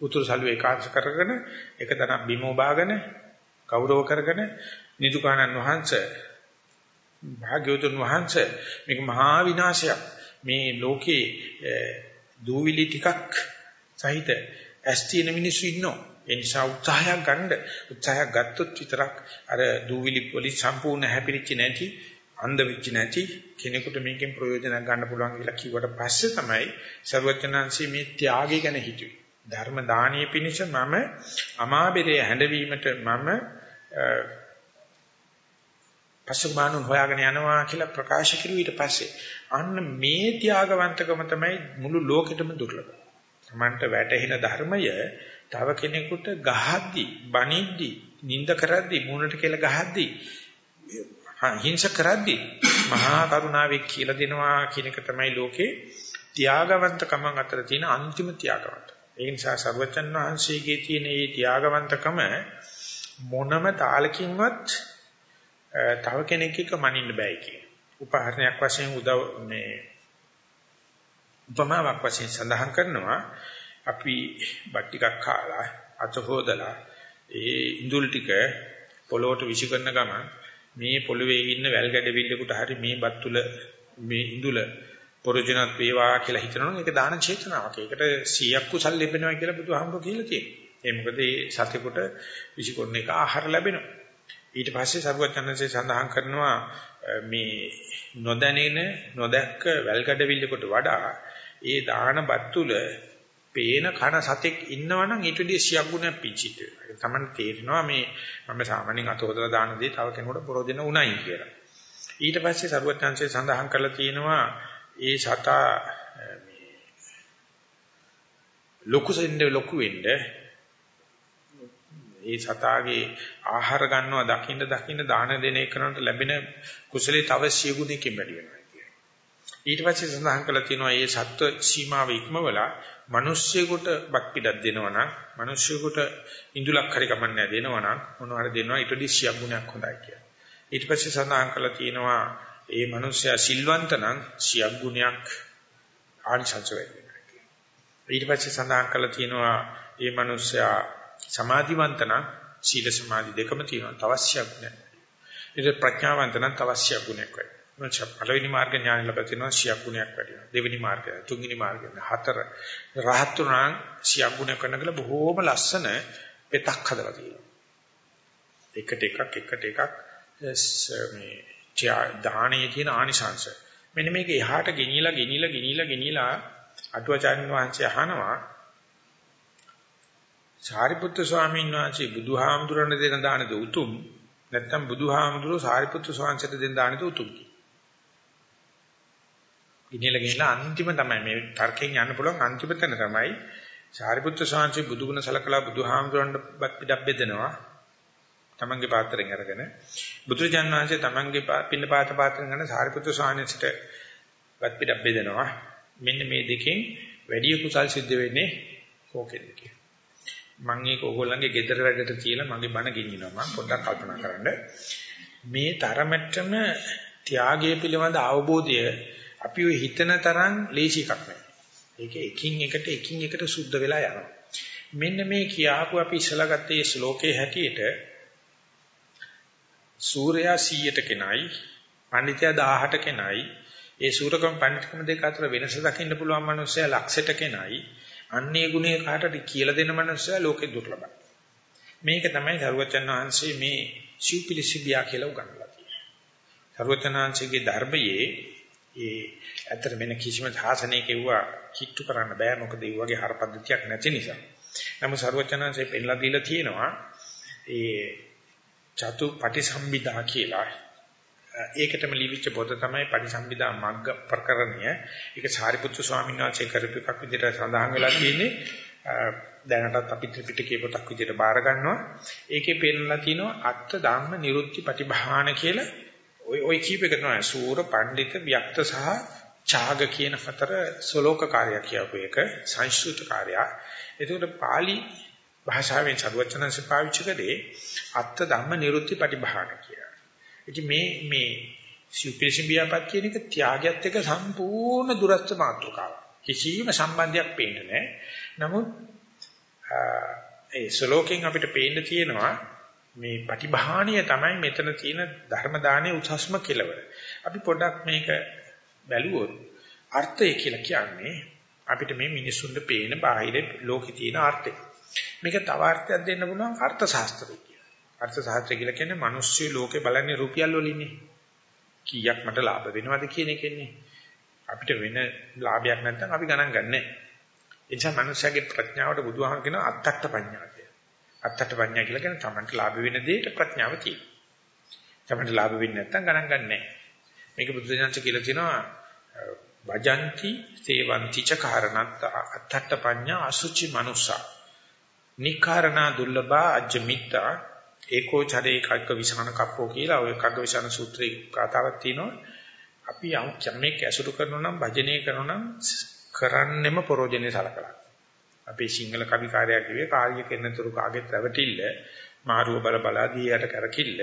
උතුරු සළුවේ ඒකාංශ කරගෙන එක තැනක් බිමෝ බාගෙන ගෞරව කරගෙන නිදුකානන් වහන්සේ භාග්‍යවතුන් වහන්සේ මේක මහා විනාශයක් මේ ලෝකේ දූවිලි ටිකක් සහිත ඇස් තියෙන මිනිස්සු ඉන්නවා. ඒ නිසා උත්සාහයක් ගන්න. උත්සාහයක් ගත්තොත් විතරක් අර දූවිලි පොලි සම්පූර්ණ හැපිරිච්ච නැති අන්ධ වෙච්ච නැති කෙනෙකුට මේකෙන් ප්‍රයෝජනයක් ගන්න පුළුවන් කියලා කිව්වට පස්සේ තමයි ਸਰවඥාන්සේ මේ ත්‍යාගය ගැන හිතුවේ. ධර්ම දානීය පිණිස මම අමාබෙරේ හැඬවීමට මම පසුබානුන් හොයාගෙන යනවා කියලා ප්‍රකාශ කරුවා ඊට පස්සේ අන්න මේ ත්‍යාගවන්තකම තමයි මුළු ලෝකෙටම දුර්ලභ. Tamanට වැටහෙන ධර්මය තව කෙනෙකුට ගහද්දි, බනිද්දි, නිඳ කරද්දි, මූණට කියලා ගහද්දි, හිංස කරද්දි මහා කරුණාවෙක් කියලා දෙනවා කියන එක තමයි ලෝකේ ත්‍යාගවන්තකම අතර තියෙන අන්තිම ත්‍යාගවන්ත. ඒ නිසා සර්වචන් වහන්සේගේ තියෙන මේ ත්‍යාගවන්තකම මොනම තාලකින්වත් තව කෙනෙක් එක්ක මනින්න බෑ කියන. උපහරණයක් වශයෙන් උදව් මේ උපමාවක් වශයෙන් සඳහන් කරනවා අපි බත් ටිකක් කාලා අත හොදලා ඒ ඉඳුල් ටික පොළොවට විසි කරන ගමන් මේ පොළවේ ඉන්න වැල් ගැඩවිල්ලකට හරි මේ බත් තුල මේ ඉඳුල පොරොජනත් වේවා කියලා හිතනවනම් ඒක දාන චේතනාවක්. ඒකට 100ක් කුසල් ලැබෙනවා කියලා බුදුහාමුදුරු කියලා තියෙනවා. ඒ මොකද ඒ සතෙකුට විසිකොන්න එක ආහාර ලැබෙනවා. ඊට පස්සේ සරුවචනන්සේ සඳහන් කරනවා මේ නොදැනෙන නොදැක්ක වැල්ගඩවිල්ලකට වඩා ඒ දාන බත්තුල පේන කන සතෙක් ඉන්නවනම් ඊට වඩා සියක් ගුණයක් පිච්චිට. ඒක තමයි තේරෙනවා මේ මම සාමාන්‍යයෙන් අත හොදලා දාන දේ තව කෙනෙකුට ප්‍රෝජන උණයි කියලා. ඊට පස්සේ සරුවචනන්සේ සඳහන් කරලා තියෙනවා ඒ සතා මේ ලොකු සෙන්ද ලොකු වෙන්න ඒ සතාගේ ආහාර ගන්නවා දකින්න දකින්න දාන දෙන එකනට ලැබෙන කුසලයේ තව සිය ගුණයකින් වැඩි වෙනවා කියන්නේ. ඊට පස්සේ සඳහන් කළා තියෙනවා මේ සත්ව සීමාව ඉක්මවලා මිනිස්සුයෙකුට බත් පිටක් දෙනවා නම් මිනිස්සුයෙකුට ඉඳුලක් හරි කමන්නේ දෙනවා නම් මොනවා හරි දෙනවා ඊට වඩා සිය ගුණයක් හොඳයි කියලා. ඊට පස්සේ සඳහන් කළා තියෙනවා ඒ මිනිස්සයා සිල්වන්ත නම් සියක් ගුණයක් ආනිසංස වෙනවා කියලා. ඊට පස්සේ සඳහන් කළා තියෙනවා ඒ මිනිස්සයා සමාධිවන්ත නම් සීල සමාධි දෙකම තියෙනවා තවශ්‍ය ගුණයක්. ඊට ප්‍රඥාවන්ත නම් තවශ්‍ය ගුණයක් වෙයි. මොකද පළවෙනි මාර්ග ඥාන ලැබලා තියෙනවා සියක් ගුණයක් වැඩි වෙනවා. දෙවෙනි මාර්ගය, තුන්වෙනි මාර්ගය, හතර රහත් උනන් සියක් ගුණයක් කරනකල බොහෝම ලස්සන පෙතක් හදලා තියෙනවා. එකට එකක් එකට එකක් මේ දානයේ තියෙන ආනිශංශ. මෙන්න මේක එහාට ගෙනියලා ගෙනියලා ගෙනියලා ගෙනියලා අටුවාචාර්යන් වහන්සේ අහනවා සාරිපුත්‍ර ස්වාමීන් වහන්සේ බුදුහාමුදුරන් දෙන දානද උතුම් නැත්නම් බුදුහාමුදුරෝ සාරිපුත්‍ර ස්වාමීන්ට දෙන දානද උතුම්? ගෙනියලා ගෙනියලා අන්තිම තමයි මේ තර්කයෙන් යන්න පුළුවන් අන්තිම තැන තමයි සාරිපුත්‍ර ස්වාමීන් බුදුගුණ සලකලා බුදුහාමුදුරන්ට බත් පිටක් බෙදනවා. තමන්ගේ පාත්‍රයෙන් අරගෙන. බුදුරජාණන් වහන්සේ තමන්ගේ පින්න පාත පාත්‍රයෙන් ගන්න සාරිපුත්‍ර ස්වාමීන්ට වත් පිටක් බෙදනවා. මෙන්න මේ දෙකෙන් වැඩි කුසල් සිද්ධ වෙන්නේ කෝකෙන්ද කියලා. මම ඒක ඕගොල්ලන්ගේ ගෙදර වැඩට කියලා මගේ බණ ගෙනියනවා මම පොඩ්ඩක් කල්පනා කරන්න මේ තරමටම ත්‍යාගය පිළිබඳ අවබෝධය අපි ඔය හිතන තරම් ලේසි එකක් නෙවෙයි. ඒක එකින් එකට එකින් එකට සුද්ධ වෙලා යනවා. මෙන්න මේ කියාපු අපි ඉස්සලා ගත්තේ ශ්ලෝකයේ හැටියට සූර්යයා 100ට කෙනයි, පඬිතයා 1000ට කෙනයි, ඒ සූරකම් පඬිතුකම දෙක අතර වෙනස දකින්න පුළුවන් මනුස්සයා ලක්ෂයට කෙනයි, අන්නේ ගුණේ කාටද කියලා දෙන මනුස්සයා ලෝකේ දුර්ලභයි. මේක තමයි සරුවචන් වහන්සේ මේ සිව්පිලිසිබියා කියලා උගන්වලා තියෙන්නේ. සරුවචන් වහන්සේගේ ධර්මයේ ඒ ඇත්තට වෙන කිසිම සාසනයක වුණා කිට්ටු කරන්න බෑ මොකද ඒ වගේ හරපද්ධතියක් නැති නිසා. නමුත් සරුවචනanse පෙන්ලා දීලා තියෙනවා ඒ චතු පටිසම්භිදා කියලා ඒකටම ලිවිච්ච පොත තමයි පරිසම්පදා මග්ග ප්‍රකරණය. ඒක සාරිපුත්තු ස්වාමීන් වහන්සේ කරපු එකක් විදිහට සඳහන් වෙලා තියෙන්නේ. දැනටත් අපි ත්‍රිපිටකයේ පොතක් විදිහට බාර ගන්නවා. ඒකේ පෙන්නලා තිනවා අත්ත ධම්ම නිරුත්ති පටිභාන කියලා. ওই ওই කීප එක තමයි සූර පඬිත වික්ත සහ ඡාග කියන හතර සලෝක කාර්යය කියපු එක සංස්කෘත කාර්යය. ඒකට pāli භාෂාවෙන් සරුවචනංශ පාවිච්චි කරේ අත්ත ධම්ම නිරුත්ති පටිභාන කියලා. ඉතින් මේ මේ සිව්පේශිඹියාපත් කියන එක ත්‍යාගයත් එක්ක සම්පූර්ණ දුරස්ත මාතෘකාවක්. කිසිම සම්බන්ධයක් පේන්නේ නැහැ. නමුත් ඒ ශ්ලෝකෙන් අපිට පේන්න තියෙනවා මේ පටිභාණිය තමයි මෙතන තියෙන ධර්ම දානයේ උසස්ම කෙලවර. අපි පොඩ්ඩක් මේක බැලුවොත් අර්ථය කියලා කියන්නේ අපිට මේ මිනිස්සුන්ට පේන බාහිර ලෝකේ තියෙන අර්ථය. මේක තව අර්ථයක් දෙන්න පුළුවන් අර්ථ ශාස්ත්‍රය කියලා. අර්ථ ශාස්ත්‍රය කියලා කියන්නේ මිනිස්සු ලෝකේ බලන්නේ රුපියල් වලින්නේ. කීයක් මට ලාභ වෙනවද කියන එකන්නේ. අපිට වෙන ලාභයක් නැත්නම් අපි ගණන් ගන්නෑ. ඒ නිසා මනුෂ්‍යගේ ප්‍රඥාවට බුදුහාම කියන අත්තක්ත පඤ්ඤා කියලා. අත්තක්ත පඤ්ඤා කියලා කියන්නේ තමන්ට ලාභ වෙන දෙයට ප්‍රඥාව තියෙනවා. තමන්ට ලාභ වෙන්නේ නැත්නම් ගණන් ගන්නෑ. මේක බුදුසසුන කියලා තියෙනවා වජಂತಿ සේවಂತಿ ච කාරණත් අත්තක්ත පඤ්ඤා අසුචි මනුෂ්‍යා. නිකාරණා දුර්ලභා අජ්ජමිත්තා ඒකෝ චරේ කක්ක විසාන කප්පෝ කියලා ඔය කග්ග විසාන සූත්‍රයේ කතාවක් තියෙනවා. අපි යම් කෙනෙක් ඇසුරු කරනවා නම් භජනය කරනවා නම් කරන්නෙම පරෝජනේ සලකලා. අපේ සිංහල කවි කාර්යය කිව්වේ කාර්ය කෙනතුරු කාගෙත් රැවටිල්ල මාරුව බල බලා දීයට කරකිල්ල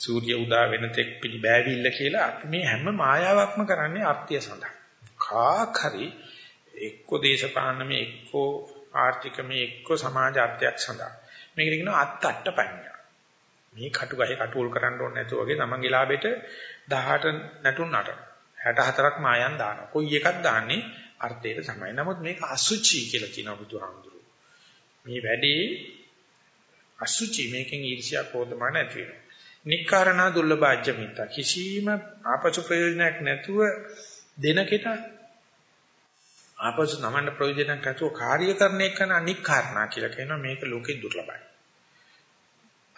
සූර්ය උදා වෙන තෙක් පිළි බෑවිල්ල කියලා අපි මේ හැම මායාවක්ම කරන්නේ අර්ථය සඳහා. කාක් හරි එක්ක දේශපාලනමේ එක්ක ආර්ථිකමේ එක්ක සමාජ අර්ථයක් සඳහා. මේකට කියනවා අත් අට්ට පඤ්ඤා. මේ කටු ගහේ කටුල් කරන්න ඕනේ නැතුව වගේ තමන්ගේ ලාභෙට 18 නැටුම් නටන. 64ක් මායන් දානවා. කොයි එකක් දාන්නේ අර්ථයට තමයි. නමුත් මේක අසුචි කියලා කියනවා බුදුහාමුදුරුවෝ. මේ වැඩේ අසුචි මේකෙන් ඊර්ෂ්‍යා කෝධමාන ඇති වෙනවා. නික්කාරණා දුර්ලභාජ්‍ය මිත්‍යා කිසිම ආපසු ප්‍රයෝජනයක් නැතුව දෙනකට ආපසු නමන්න ප්‍රයෝජනයක් නැතුව කාර්ය කරන එක අනික්කාරණා කියලා කියනවා මේක ලෝකේ දුර්ලභයි.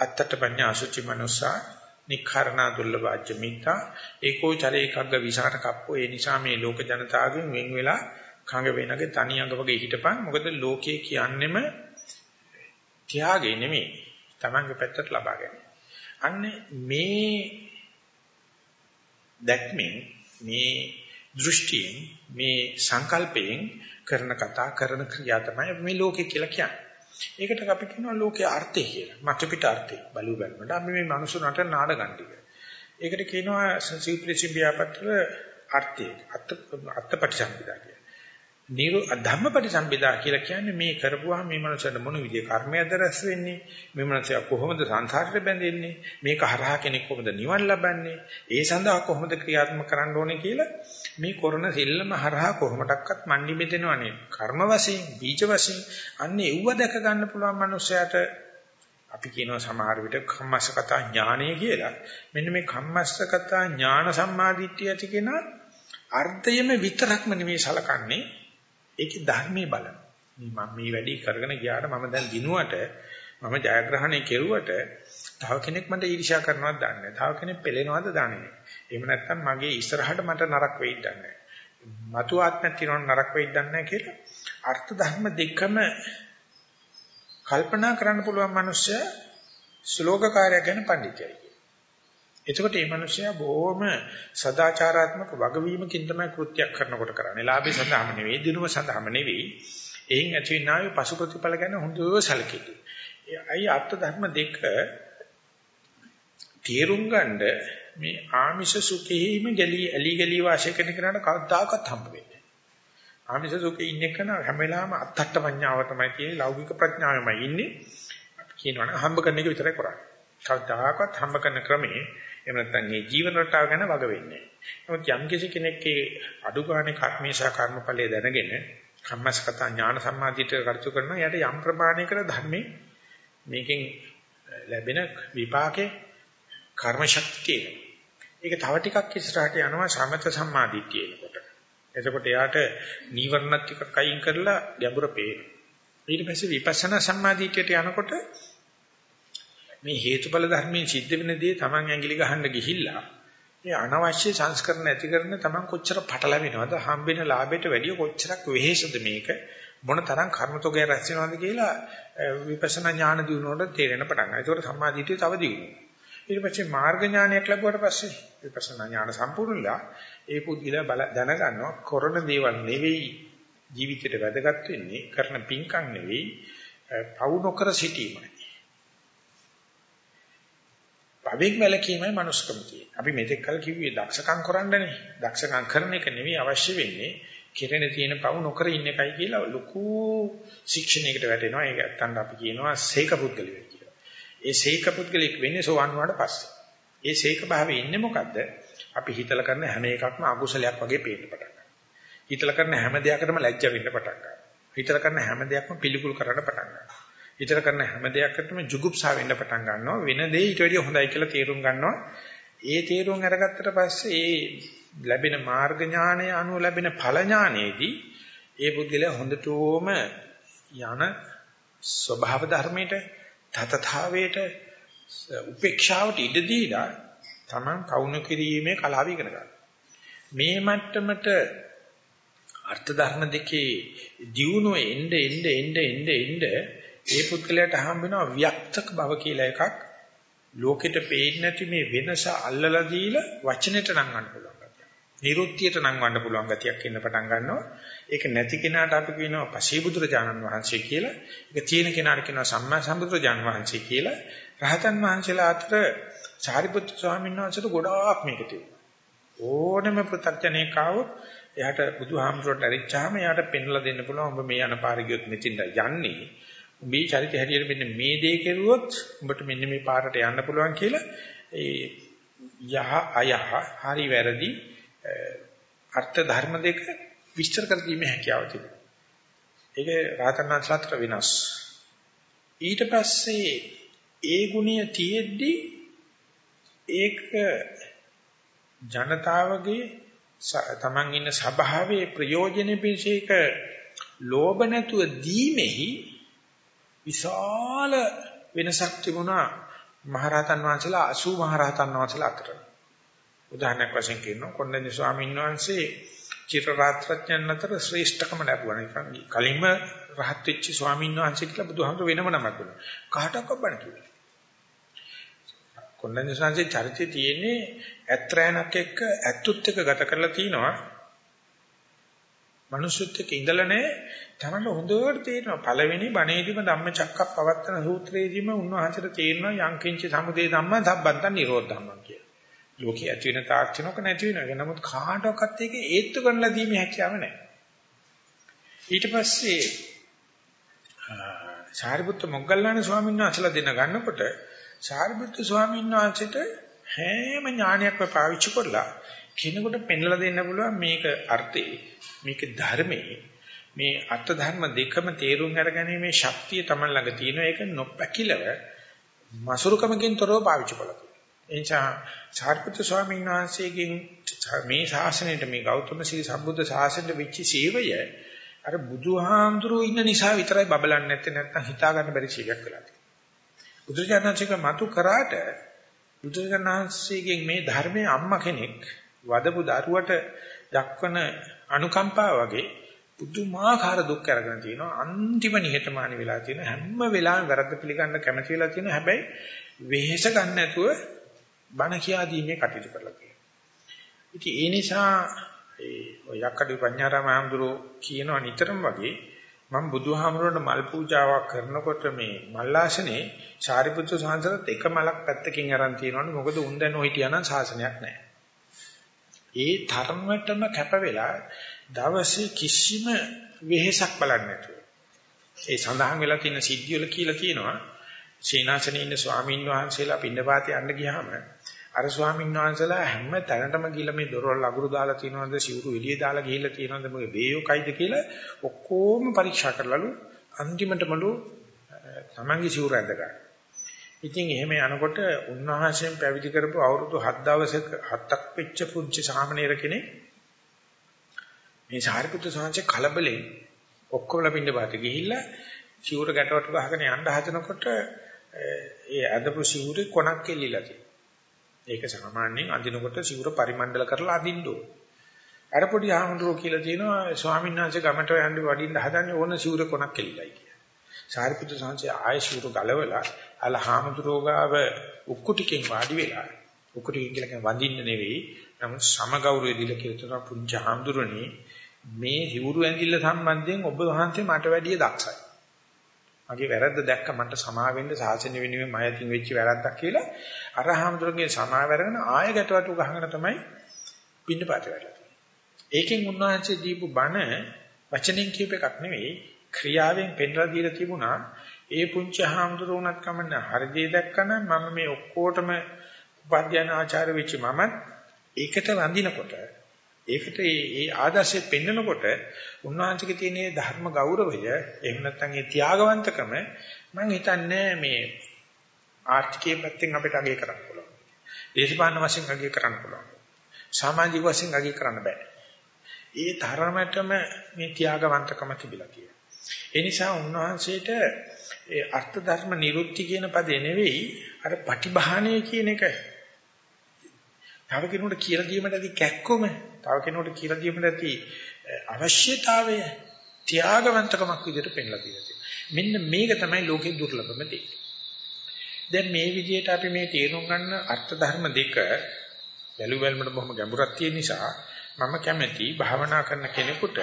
අත්තට පඤ්ඤා අසුචි මනුසා නික්ඛරණා දුර්ලභාජ්‍ය මිත්තා. ඒකෝ චරේ එකග්ග විසාර කප්පෝ. ඒ නිසා මේ ලෝක ජනතාවගෙන් වෙන් වෙලා කඟ වෙනගේ තනි අඟ වගේ හිටපන්. මොකද ලෝකයේ කියන්නෙම ත්‍යාගේ නෙමෙයි. තමන්ගේ පැත්තට ලබා ගැනීම. අන්නේ මේ දැක්මෙන් මේ දෘෂ්ටියෙන් මේ සංකල්පයෙන් කරන කතා කරන ක්‍රියා තමයි මේ ලෝකේ කියලා කියන්නේ. ඒකට අපි කියනවා ලෝකයේ අර්ථය කියලා. මත පිට අර්ථය. බලු බැලමට අපි මේ මනුස්ස නට නාඩගම් ටික. ඒකට කියනවා සීප්‍රතිසිම්බියාපත්‍ර අර්ථය. අත්ත අත්තපටිසම්පදා කියලා. නිරු ධම්මපටිසම්පදා කියලා කියන්නේ මේ කරපුවාම මේ මනුස්සයාට මොන විදිහේ කර්මයක්ද රැස් වෙන්නේ? මේ මනුස්සයා කොහොමද සංසාරයට බැඳෙන්නේ? මේක හරහා කෙනෙක් කොහොමද නිවන් ලබන්නේ? ඒ සඳහා කොහොමද ක්‍රියාත්මක කරන්න ඕනේ කියලා මේ කරන සිල්ලම හරහා කොහොමඩක්වත් මණ්ඩි මෙදෙනවනේ. කර්ම වශයෙන්, බීජ වශයෙන් අන්නේ එව්ව දැක ගන්න පුළුවන් මනුස්සයාට අපි කියනවා සමහර විට කම්මස්සකතා ඥානය කියලා. මෙන්න මේ කම්මස්සකතා ඥාන සම්මාදිට්ඨිය ඇති කෙනා අර්ථයම විතරක්ම නෙමෙයි සලකන්නේ ඒකේ ධර්මයේ බලන. මම මේ වැඩි කරගෙන ගියාට මම දැන් දිනුවට මම ජයග්‍රහණය කෙරුවට තව කෙනෙක් මට ඊර්ෂ්‍යා කරනවද දන්නේ නැහැ. තව කෙනෙක් පෙලෙනවද දන්නේ නැහැ. එහෙම නැත්නම් මගේ ඉස්සරහට මට නරක වෙයිද දන්නේ නැහැ. මතු ආත්මයක් තියෙනවනම් නරක වෙයිද දන්නේ නැහැ කියලා අර්ථ ධර්ම දෙකම කල්පනා කරන්න පුළුවන් මිනිස්සයා ශ්ලෝකකාරය ගැන පඬිතුයයි. එතකොට මේ මිනිස්සයා බොහොම සදාචාරාත්මක වගවීමකින් තමයි කෘත්‍යයක් කරනකොට කරන්නේ. ලාභය සඳහාම නෙවෙයි, දිනුම සඳහාම නෙවෙයි. එයින් ඇතිවෙනාවේ පසු ප්‍රතිඵල ගැන හොඳව සැලකිලි. අයි අර්ථ ධර්ම දෙක තේරුම් ගන්න මේ ආමිෂ සුඛෙහිම ගලී ඇලි ගලී වාසය කරන කෙනාට කවදාකවත් හම්බ වෙන්නේ නැහැ. ආමිෂ සුඛේ ඉන්න කෙන හැම වෙලාවෙම අත්තට්ට පඤ්ඤාව තමයි කියන්නේ ලෞකික ප්‍රඥාවෙමයි ඉන්නේ. කියනවනේ හම්බ කරන එක විතරයි කරන්නේ. කවදාකවත් හම්බ කරන ක්‍රමේ එහෙම නැත්නම් මේ ජීවන රටාව ගැන වග වෙන්නේ නමුත් යම් කිසි කෙනෙක්ගේ අඩුගානේ කර්මේශා කර්මඵලයේ දැනගෙන කම්මස්කත ඥාන සම්මාදිට කටයුතු කරනවා යට යම් ප්‍රමාණයකට ධර්මයේ මේකෙන් ලැබෙන විපාකේ කර්ම ශක්තිය. ඒක තව ටිකක් ඉස්සරහට යනවා සමත සම්මාදිට්ඨිය එනකොට. එතකොට එයාට නීවරණ ටිකක් අයින් කරලා ගැඹුර පේනවා. ඊට පස්සේ විපස්සනා සම්මාදිට්ඨියට යනකොට මේ හේතුඵල ධර්මයෙන් සිද්ධ වෙන දේ Taman ඇඟිලි ගහන්න ගිහිල්ලා මේ අනවශ්‍ය සංස්කරණ ඇති කරන තමන් කොච්චර පටලැවෙනවද හම්බෙන ලාභයට වැඩිය කොච්චරක් වෙහෙසද මේක මොන තරම් කර්මතෝගය රැස් වෙනවද කියලා විපස්සනා ඥාන දිනුනොට තේරෙන පටන් ගන්නවා. ඒකට සම්මාදිටිය තව දිනුනවා. ඊට පස්සේ මාර්ග ඥානයක් ලැබුවට පස්සේ විපස්සනා ඥාන සම්පූර්ණලා ඒ පුද්ගලයා බල දැනගන්නවා කරන දේවල් නෙවෙයි ජීවිතේට වැදගත් වෙන්නේ කරන පින්කම් නෙවෙයි පවු නොකර සිටීමයි. පවෙක් වැලකීමයි මනුස්සකම කියන්නේ. අපි මෙතෙක් කල් කිව්වේ දක්ෂකම් කරන්නනේ. දක්ෂකම් කරන එක නෙවෙයි අවශ්‍ය වෙන්නේ. කෙරෙන තියෙන පවු නොකර ඉන්න එකයි කියලා ලොකු ශික්ෂණයකට වැටෙනවා. ඒක නැත්තම් අපි කියනවා සීක පුද්ගලයෙක් කියලා. ඒ සීක පුද්ගලෙක් වෙන්නේ සෝවන් වුණාට පස්සේ. ඒ සීක භාවයේ ඉන්නේ මොකද්ද? අපි හිතලා කරන හැම එකක්ම අකුසලයක් වගේ පේන්න පටන් ගන්නවා. හිතලා කරන හැම දෙයකටම ලැජ්ජ වෙන්න පටන් ගන්නවා. හිතලා කරන හැම දෙයක්ම පිළිකුල් කරන්න පටන් ගන්නවා. හිතලා කරන හැම දෙයකටම ජුගුප්සා වෙන්න පටන් ගන්නවා. වෙන දේ ඊට වැඩිය හොඳයි කියලා තේරුම් ගන්නවා. ඒ තේරුම් අරගත්තට පස්සේ ඒ ලැබෙන මාර්ග ඥානය අනුව ලැබෙන ඵල ඥානයේදී ඒ පුද්ගලයා හොඳටම යන ස්වභාව ධර්මයට තතතාවයට උපේක්ෂාවට ඉඩ දීලා Taman කවුණු කිරීමේ කලාව ඉගෙන ගන්න. මේ මට්ටමට අර්ථ ධර්ම දෙකේ දියුණුව එnde එnde එnde එnde එnde ඒ පුද්ගලයාට හම් වෙනවා ව්‍යක්තක බව කියලා එකක් ලෝකෙට පේන්නේ නැති මේ වෙනස අල්ලලා දීලා වචනෙට නම් ගන්න පුළුවන්. නිරුත්තියට නම් වන්න පුළුවන් ගතියක් එන්න පටන් ගන්නවා. ඒක නැති කෙනාට අපි කියනවා පශීබුදුරජාණන් වහන්සේ කියලා. ඒක තියෙන කෙනාට කියනවා සම්මා සම්බුදුරජාණන් වහන්සේ කියලා. රහතන් වහන්සේලා අතර සාරිපුත්‍ර ස්වාමීන් වහන්සේට ගොඩාක් මේක තියෙනවා. ඕනම ප්‍රත්‍යක්ෂණයක આવොත් එයාට බුදුහාමුදුරට ඇරිච්චාම එයාට පෙන්ලා දෙන්න පුළුවන් ඔබ මේ යන පාර ගියොත් මෙතින්ද යන්නේ. උඹේ චරිතය හැටියට මෙන්න මේ දේ කෙරුවොත් උඹට මෙන්න මේ පාරට යන්න පුළුවන් කියලා ඒ යහ අයහ හරි වැරදි අර්ථ ධර්ම දෙක විස්තර කර දීමේ හැකියාව තිබුණා. ඒක රහතන් වහන්සේලාට වෙනස්. ඊට පස්සේ ඒ ගුණය තියෙද්දි ඒක ජනතාවගේ තමන් ඉන්න සභාවේ ප්‍රයෝජනෙ පිණිසේක ලෝභ නැතුව දීමෙහි විශාල වෙනසක් තිබුණා මහරහතන් වහන්සේලා 80 මහරහතන් වහන්සේලා අතර. උදාහරණයක් වශයෙන් කියනවා කොණ්ඩඤ්ඤ ස්වාමීන් වහන්සේ චිර රාත්‍රඥයන් අතර ශ්‍රේෂ්ඨකම ලැබුවා. නිකන් කලින්ම රහත් වෙච්ච ස්වාමීන් වහන්සේ කියලා බුදුහාමුදුර වෙනම නමක් දුන්නා. කාටවත් බණ කිව්වේ. කොණ්ඩඤ්ඤ ස්වාමීන්ගේ චරිතය තියෙන්නේ ඇත්‍රෑනක් එක්ක ඇත්තුත් එක්ක ගත කරලා තිනවා. මනුස්සුත් එක්ක ඉඳලා නැහැ. තමයි හොඳට තේරෙනවා. පළවෙනි බණේදීම ධම්මචක්ක පවත්තන සූත්‍රයේදීම උන්වහන්සේට තේරෙනවා යංකින්ච සමුදේ ධම්ම සම්බන්තන් නිරෝධ ධම්ම කියලා. ලෝකේ ඇති වෙන තාක්ෂණක නැති වෙනවා. නමුත් කාටවත් ඒක ඒත්තු කරලා දීමේ හැකියාව නැහැ. ඊට පස්සේ සාරිපුත්ත මොග්ගල්ලාන ස්වාමීන් වහන්සේලා දෙන ගන්නකොට සාරිපුත්ත ස්වාමීන් වහන්සේට හැම ඥානයක්ම පාවිච්චි කරලා කෙනෙකුට පෙන්වලා දෙන්න පුළුවන් මේක අර්ථේ මේක ධර්මයේ මේ අර්ථ ධර්ම දෙකම තේරුම් අරගැනීමේ ශක්තිය තමයි ළඟ තියෙන ඒක නොපැකිලව මසුරුකමකින් තොරව පාවිච්චි කළා. එනිසා සාරිපුත්‍ර ස්වාමීන් වහන්සේගෙන් මේ ශාසනයට මේ ගෞතම සී සම්බුද්ධ ශාසනයට වෙච්ච සේවය අර බුදුහාමුදුරුවෝ ඉන්න නිසා විතරයි බබලන්නේ නැත්තේ නැත්තම් හිතා ගන්න බැරි සීයක් වෙලා තියෙනවා. බුදුජානනාංශික මතු කරාට බුදුජානනාංශිකෙන් මේ ධර්මයේ අම්මා කෙනෙක් වදපු දරුවට දක්වන අනුකම්පාව වගේ පුදුමාකාර දුක් අරගෙන තියෙනවා අන්තිම නිහතමානී වෙලා තියෙන හැම වෙලාවෙම වැරද්ද පිළිගන්න කැමති වෙලා තියෙනවා හැබැයි වෙහෙස ගන්න නැතුව බණ කියා දීමේ කටයුතු කරලා තියෙනවා. ඉතින් ඒ නිසා ඒ ඔය යක්කඩි පඤ්ඤාරාම හඳුරෝ කියනවා නිතරම වගේ මම බුදුහාමුදුරන්ට මල් පූජාවක් කරනකොට මේ මල්ලාසනේ සාරිපුත්‍ර සාංශරත් එක මලක් පැත්තකින් අරන් තියෙනවනේ මොකද උන් දැන් ඔය හිටියානම් ශාසනයක් නැහැ. ඒ තරමටම කැප වෙලා දවසේ කිසිම වෙහෙසක් බලන්නේ නැතුව. ඒ සඳහන් වෙලා තියෙන සිද්ධිය වල කියලා කියනවා සීනාසනේ ඉන්න ස්වාමීන් වහන්සේලා පින්නපාතේ යන්න ගියාම අර ස්වාමීන් වහන්සේලා හැම තැනටම ගිහලා මේ දොරවල් අගුරු දාලා තියෙනවද සිවුරු එළිය දාලා ගිහිල්ලා තියෙනවද මොකද වේයෝ කයිද කියලා ඔක්කොම පරීක්ෂා කරලාලු අන්තිමටමලු තමන්ගේ සිවුර ඇඳගන්න. ඉතින් එහෙම යනකොට උන්වහන්සේන් පැවිදි කරපු අවුරුදු 7 දවසක 7ක් වෙච්ච පුංචි සාමණේර කෙනෙක් මේ සාරිපුත්‍ර සාංශේ කලබලෙන් ඔක්කොම ලපින්න පාත ගිහිල්ලා සිවුර ගැටවට ගහගෙන යන්න හදනකොට ඒ අදපු සිවුරේ කොනක් එල්ලිලා තියෙනවා. ඒක සාමාන්‍යයෙන් අඳිනකොට සිවුර පරිමණ්ඩල කරලා අඳින්න ඕන. අර පොඩි ආමඳුරෝ කියලා තියෙනවා ස්වාමීන් වහන්සේ ගමට යන්න වඩින්න හදන්නේ ඕන සිවුර කොනක් කෙලිලයි කියලා. සාරිපුත්‍ර සංසය ආය සිවුර ගලවලා අල ආමඳුරෝ ගාව උක්කුටිකෙන් වාඩි වෙලා උක්කුටිකෙන් කියලා කියන්නේ වඳින්න නෙවෙයි නමුත් සමගෞරවය දීලා කියලා පුංචි ආමඳුරනේ මේ සිවුරු ඇඟිල්ල සම්බන්ධයෙන් ඔබ වහන්සේ මට වැඩිය දක්ෂයි. මගේ වැරද්ද දැක්ක මට සමා වෙන්න සාසන වෙනුවෙන් මම අතින් වෙච්ච වැරද්දක් කියලා අර හාමුදුරන්ගේ සමා වැරගෙන ආය ගැටවටු ගහගෙන තමයි පින්න පාත වෙලා ඒකෙන් උන්වහන්සේ දීපු බණ වචනෙන් කියප එකක් නෙවෙයි ක්‍රියාවෙන් පෙන්ලා දීලා තිබුණා ඒ පුංචි හාමුදුරුවෝ උනත් කමන්න හරිදී දැක්කම මම මේ ඔක්කොටම උපාධ්‍යාන ආචාර්ය වෙච්ච මමත් ඒකට වඳිනකොට ඒකට ඒ ආදර්ශය පෙන්නකොට උන්වහන්සේගේ තියෙන ධර්ම ගෞරවය එහෙම නැත්නම් ඒ ත්‍යාගවන්තකම මම හිතන්නේ මේ ආර්ථිකයේ පැත්තෙන් අපිට අගය කරන්න පුළුවන්. දේශපාලන වශයෙන් අගය කරන්න පුළුවන්. සමාජික වශයෙන් අගය කරන්න බෑ. ඒ තරමටම මේ ත්‍යාගවන්තකම තිබිලා තියෙනවා. ඒ නිසා උන්වහන්සේට ඒ අර්ථ ධර්ම නිරුක්ති කියන පදේ නෙවෙයි අර පටිභාණය කියන එක තව කෙනෙකුට කියලා දීමට ඇති කැක්කම, තව කෙනෙකුට කියලා දීමට ඇති අවශ්‍යතාවය ත්‍යාගවන්තකමක් විදිහට පෙන්ලා තියෙනවා. මෙන්න මේක තමයි ලෝකේ දුර්ලභම දේ. දැන් මේ විදිහට අපි මේ තේරුම් ගන්න අර්ථ ධර්ම දෙක බැලු බැලමට බොහොම ගැඹුරක් තියෙන නිසා මම කැමැති භාවනා කරන කෙනෙකුට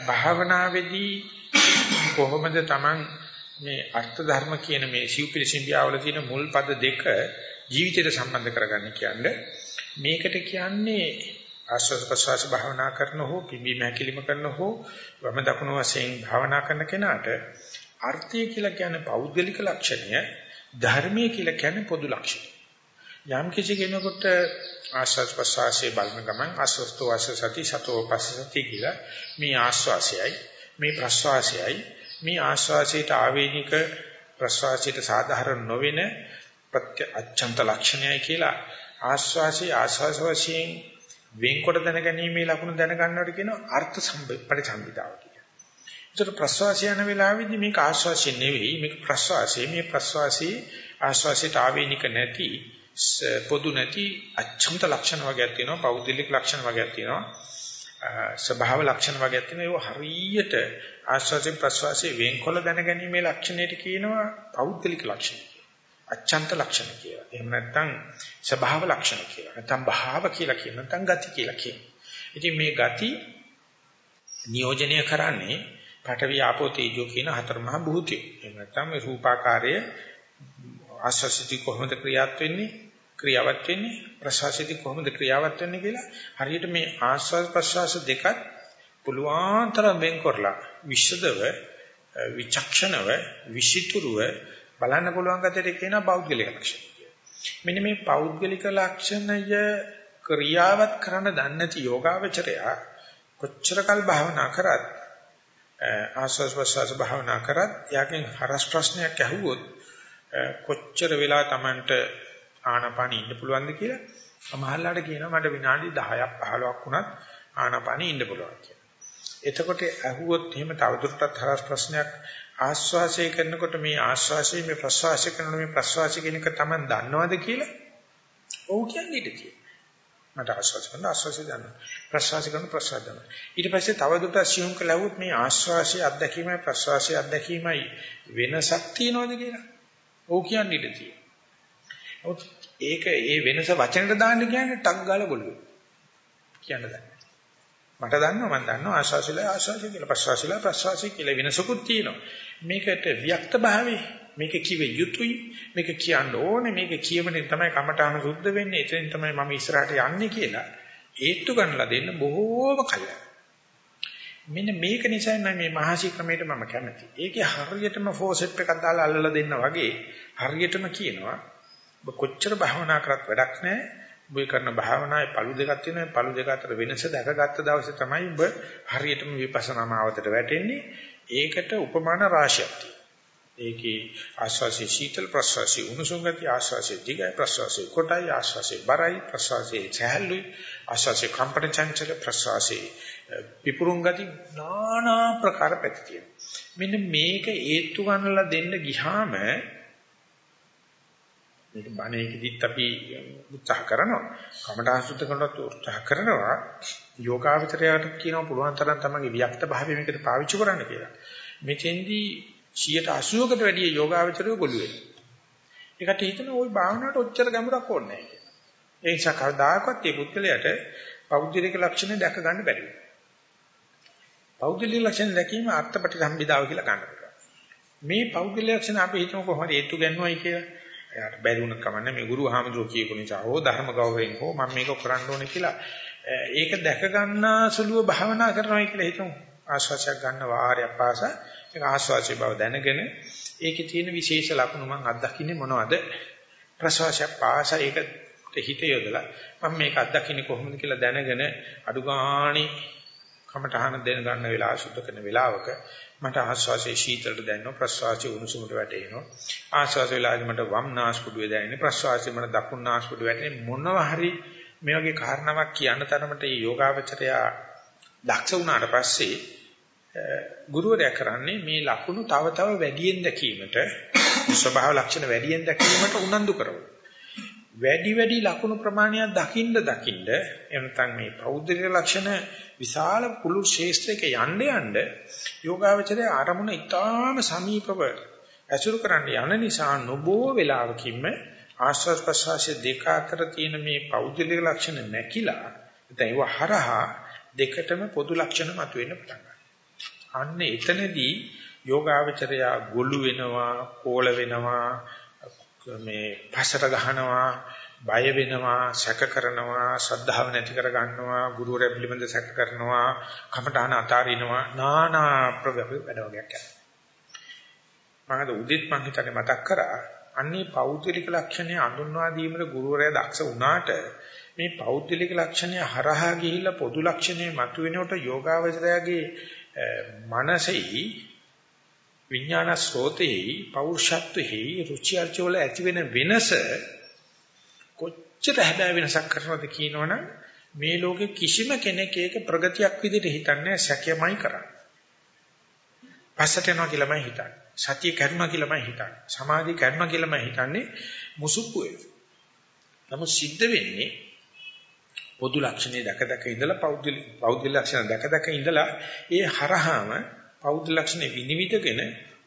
භාවනාවේදී කොහොමද Taman මේ අර්ථ ධර්ම කියන මේ සිව්පිලිසිම්බියාවල තියෙන මුල් පද දෙක ජීවිතයට සම්බන්ධ කරගන්න කියන්නේ මේකට කියන්නේ ආස්වාද ප්‍රසවාස භාවනා කරන හෝ පිම්බීම හැකිලිම කරන හෝ වම දකුණු වශයෙන් භාවනා කරන කෙනාට අර්ථය කියලා කියන්නේ පෞද්ගලික ලක්ෂණය ධර්මයේ කියලා කියන්නේ පොදු ලක්ෂණය. යම් කිසි කෙනෙකුට ආස්වාද ප්‍රසවාසයේ බලන ගමන් ආස්වස්තෝ ආසසති සතෝ පස්සති කියලා මේ ආස්වාසයයි මේ ප්‍රසවාසයයි මේ ආස්වාසයට ආවේනික ප්‍රසවාසයට සාධාරණ නොවන ප්‍රත්‍ය අච්ඡන්ත ලක්ෂණයයි කියලා ආස්වාසී ආස්වාස වශයෙන් වෙන්කොට දැනගැනීමේ ලකුණු දැනගන්නවට කියනවා අර්ථ පරිසම්පිතාව කියලා. ඒතර ප්‍රස්වාසය යන වෙලාවෙදී මේක ආස්වාසය නෙවෙයි මේක ප්‍රස්වාසය මේ ප්‍රස්වාසී ආස්වාසයට ආවේනික නැති පොදු නැති අච්ඡන්ත ලක්ෂණ වගේක් තියෙනවා පෞද්ගලික ලක්ෂණ වගේක් තියෙනවා ස්වභාව ලක්ෂණ වගේක් තියෙනවා ඒව හරියට ආස්වාසයෙන් ප්‍රස්වාසයෙන් වෙන්කොල දැනගැනීමේ ලක්ෂණයට කියනවා පෞද්ගලික ලක්ෂණ අච්ඡන්ත ලක්ෂණ කියලා. එහෙම නැත්නම් ස්වභාව ලක්ෂණ කියලා. නැත්නම් භාව කියලා කියන නැත්නම් ගති කියලා කියන. ඉතින් මේ ගති නියෝජනය කරන්නේ පඨවි ආපෝ තේජෝ කියන හතර මහ භූතය. එහෙම නැත්නම් මේ රූපාකාරයේ ආස්වාසිතී කොහොමද ක්‍රියාවත් වෙන්නේ? ක්‍රියාවත් වෙන්නේ ප්‍රසවාසිතී කොහොමද ක්‍රියාවත් වෙන්නේ කියලා හරියට මේ ආස්වාද ප්‍රසවාස දෙකත් පුළුවන් තරම් වෙන් කරලා විශදව විචක්ෂණව විසිතුරුව බලන්න පුළුවන් ගැටේ කියනවා පෞද්ගලික ලක්ෂණ කියලා. මෙන්න මේ පෞද්ගලික ලක්ෂණය ක්‍රියාවත් කරන්න දන්නේ නැති යෝගාවචරය කොච්චරකල් භාවනා කරත් ආස්වාස් ප්‍රසවාස භාවනා කරත් යකින් හරස් ප්‍රශ්නයක් ඇහුවොත් කොච්චර වෙලා Tamanට ආනාපානෙ ඉන්න පුළුවන්ද කියලා සමහරලාට කියනවා මට විනාඩි 10ක් 15ක් වුණත් ආනාපානෙ ඉන්න පුළුවන් කියලා. එතකොට ඇහුවොත් එහෙම තවදුරටත් හරස් ප්‍රශ්නයක් ආශ්වාසය කරනකොට මේ ආශ්වාසය මේ ප්‍රශ්වාසය කරන මේ ප්‍රශ්වාසය කියන එක Taman දන්නවද කියලා? ඔව් කියන්නේ ඊට තියෙනවා. මට ආශ්වාස කරන ආශ්වාසය දන්නවා. ප්‍රශ්වාස කරන ප්‍රශ්වාස දන්නවා. ඊට පස්සේ තවදුරටත් assume කළාවොත් මේ ආශ්වාසයේ අත්දැකීමයි ප්‍රශ්වාසයේ අත්දැකීමයි වෙනසක් තියනවද කියලා? ඔව් කියන්නේ ඊට තියෙනවා. ඒක ඒ වෙනස වචනට දාන්න කියන්නේ ටක් ගාලා බලුවා. කියන්න දන්නේ. මට දන්නවා මම දන්නවා ආශාසිලා ආශාසි කියලා ප්‍රසවාසිලා ප්‍රසවාසි කියලා වෙනසකුත් තියෙනවා. මේකට වික්ත භාවේ මේක කිව යුතුයි මේක කියන්න ඕනේ මේක කියවනේ තමයි කමඨාන සුද්ධ වෙන්නේ එතෙන් තමයි මම ඉස්සරහට යන්නේ කියලා ඒත්තු ගන්නලා දෙන්න බොහෝම කලයි. මෙන්න මේක නිසා නම් මේ මහසි ක්‍රමයට මම කැමති. ඒකේ හරියටම ෆෝසෙට් එකක් දාලා අල්ලලා දෙන්න වගේ හරියටම කියනවා ඔබ කොච්චර භවනා කරත් වැඩක් නැහැ. ඔබ කරන භාවනාවේ පළු දෙකක් තියෙනවා. පළු දෙක අතර වෙනස දැකගත්ත දවසේ තමයි ඔබ හරියටම විපස්සනා මාවතට වැටෙන්නේ. ඒකට උපමාන රාශියක් තියෙනවා. ඒකේ ආස්වාසේ සීතල ප්‍රසවාසී උණුසුම් ගති ආස්වාසේ දිගයි ප්‍රසවාසී කොටයි ආස්වාසේ බරයි ප්‍රසවාසී සහැල්ලුයි ආස්වාසේ කම්පන චංචල ප්‍රසවාසී පිපුරුම් ගති নানা ප්‍රකාර පැති තියෙනවා මෙන්න මේක හේතු ගන්නලා දෙන්න ගියාම මේක බණේකදීත් අපි උත්සාහ කරනවා. කමඨා සුද්ධ කරනවත් උත්සාහ කරනවා. යෝගාවචරයට කියනවා පුළුවන් තරම් තමන්ගේ වික්ත භාවය මේකට පාවිච්චි කරන්න කියලා. මෙතෙන්දී 180කට වැඩිය යෝගාවචරය ගොළු වෙනවා. ඒකට හිතන ওই භාවනාවට ඔච්චර ගැඹුරක් ඕනේ නැහැ කියලා. ඒ නිසා කවදාකවත් මේ පුද්ගලයාට පෞද්ගලික ලක්ෂණ දැක ගන්න බැරි වෙනවා. පෞද්ගලික ලක්ෂණ දැකීම අර්ථපටි සම්බිදාව කියලා ගන්න පුළුවන්. මේ පෞද්ගලික ලක්ෂණ අපි හිතමු කොහොමද හේතු ගන්නවයි කියලා. එයාට බැරි වුණ කමන්නේ මේ ගුරු හාමුදුරුවෝ කියපු නිසා හෝ ධර්ම ගෞරවයෙන් හෝ මම මේක කරන්න ඕනේ කියලා ඒක දැක ගන්නා සුළුව භාවනා කරනවා කියලා හිතමු. ආශ්වාසයක් ගන්න වාරයක් පාසා ඒක ආශ්වාසයේ බව දැනගෙන ඒකේ තියෙන විශේෂ ලක්ෂණ මම අත්දකින්නේ මොනවද? ප්‍රශ්වාසයක් පාසා ඒකට හිත යොදලා මම මේක අත්දකින්නේ කොහොමද කියලා දැනගෙන අඩුගාණි කමටහන දෙන ගන්න වෙලාව සුද්ධ කරන වෙලාවක මට ආශ්වාසයේ ಶೀතලට දැනෙනවා ප්‍රශ්වාසයේ උණුසුමට වැටෙනවා. ආශ්වාස වෙලාවේ මට වම් නාස්පුඩුවේ දැනෙන්නේ ප්‍රශ්වාසයේ මට දකුණු නාස්පුඩුවේ වැටෙන්නේ මොනවා හරි මේ වගේ කාරණාවක් කියන්න තරමට මේ යෝගාවචරය දක්ෂ වුණාට පස්සේ ගුරුවරයා කරන්නේ මේ ලකුණු තව තව වැඩියෙන් දැකීමට ස්වභාව ලක්ෂණ වැඩියෙන් දැකීමට උනන්දු කරනවා. වැඩි වැඩි ලකුණු ප්‍රමාණයක් දකින්න දකින්න එනතන් මේ පෞද්ගලික ලක්ෂණ විශාල කුළු ශේෂ්ත්‍රයක යන්න යන්න යෝගාවචරයේ ආරමුණ ඊටාම සමීපව ඇසුරු කරන්න යන නිසා නොබෝ වේලාවකින්ම ආශ්වාස ප්‍රශ්වාසයේ දෙක අතර තියෙන මේ පෞද්ගලික ලක්ෂණ නැකිලා නැත්නම් ඒව හරහා දෙකටම පොදු ලක්ෂණ මතුවෙන්න පටන් ගන්නවා. අන්න එතනදී යෝගාවචරයා ගොළු වෙනවා, කෝල වෙනවා, මේ පසට ගහනවා බය වෙනවා සැක කරනවා ශ්‍රද්ධාව නැති කර ගන්නවා ගුරුවරයා පිළිබඳ සැක කරනවා කමඨාන අතාරිනවා නානා ප්‍රවැප වැඩ වගේක් යනවා. මම උදිත් මං හිතන්නේ මතක් කරා අන්නේ පෞද්ගලික ලක්ෂණය අඳුන්වා දීමේ ගුරුවරයා දක්ෂ වුණාට මේ පෞද්ගලික ලක්ෂණය හරහා ගිහිල්ලා පොදු ලක්ෂණය මතුවෙනකොට යෝගාවචරයාගේ මනසෙහි විඥාන ස්රෝතෙහි පෞරුෂත්වෙහි රුචි අරුචි වල ඇති වෙන වෙනස කොච්චර හැබෑ වෙනසක් කරනවද කියනවනම් මේ ලෝකේ කිසිම කෙනෙක් ඒක ප්‍රගතියක් විදිහට හිතන්නේ සැකයමයි කරන්නේ. පස්සට යනවා කියලාමයි හිතන්නේ. සතිය කරනවා කියලාමයි හිතන්නේ. සමාධිය කරනවා කියලාමයි හිතන්නේ මුසුප්පු වෙනවා. නමුත් සිද්ධ වෙන්නේ පොදු ලක්ෂණේ දැක දැක ඉඳලා පෞද්ගලික පෞද්ගලික ලක්ෂණ දැක දැක ඉඳලා ඒ හරහාම පෞද්ගල ලක්ෂණ විනිවිදගෙන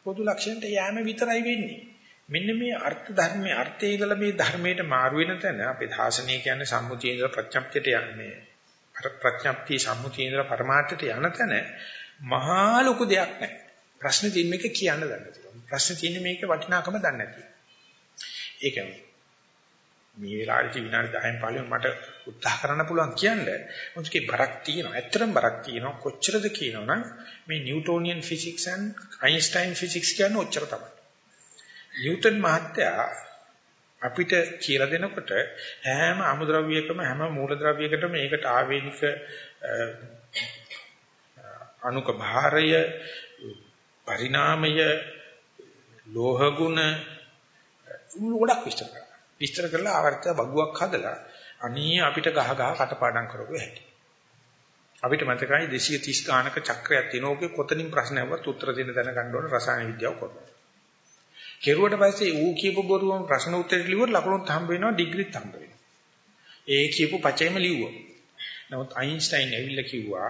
පොදු ලක්ෂණයට යෑම විතරයි වෙන්නේ. මෙන්න මේ අර්ථ ධර්මයේ අර්ථය ඉඳලා මේ ධර්මයට මාරු වෙන තැන අපේ ධාසනය කියන්නේ සම්මුතිය ඉඳලා ප්‍රඥප්තියට යන්නේ. ප්‍රඥප්තිය සම්මුතිය ඉඳලා පරමාර්ථයට යන තැන මහා ලොකු දෙයක් නැහැ. ප්‍රශ්න තියෙන මේක කියන්න දන්නේ නැහැ. ප්‍රශ්න තියෙන මේක වටිනාකම දන්නේ නැති. ඒකයි මේ වෙලාවේදී විනාඩි 10න් 15න් මට උත්සාහ කරන්න පුළුවන් කියන්නේ. මොකද බරක් තියෙනවා. ඇත්තටම බරක් තියෙනවා. කොච්චරද කියනවනම් මේ Newtonian physics and Einstein physics කියන්නේ ඔච්චර තමයි. නිව්ටන් මහත්තයා අපිට කියලා දෙනකොට හැම අමුද්‍රව්‍යයකම හැම මූලද්‍රව්‍යයකටම මේකට ආවේනික අණුක භාරය පරිණාමය ලෝහ ගුණ ගොඩක් විස්තර කරනවා. විස්තර කරලා ආවර්ත බගුවක් හදලා අනී අපිට ගහ ගහ කටපාඩම් කරගුව හැටි. අපිට මතකයි 230 ගානක චක්‍රයක් තියෙන ඕකේ කොතනින් ප්‍රශ්නයක්වත් උත්තර දෙන්න දැනගන්න ඕන රසායන විද්‍යාව කරනවා. කෙරුවට පස්සේ ඌ කියපු බොරුවම ප්‍රශ්න උත්තරේ ලිව්වොත් ලකුණුත් හම්බ වෙනවා ඩිග්‍රීත් හම්බ වෙනවා. ඒ කියපු පචේම ලිව්වොත්. නමුත් අයින්ස්ටයින් ඇවිල්ලා කිව්වා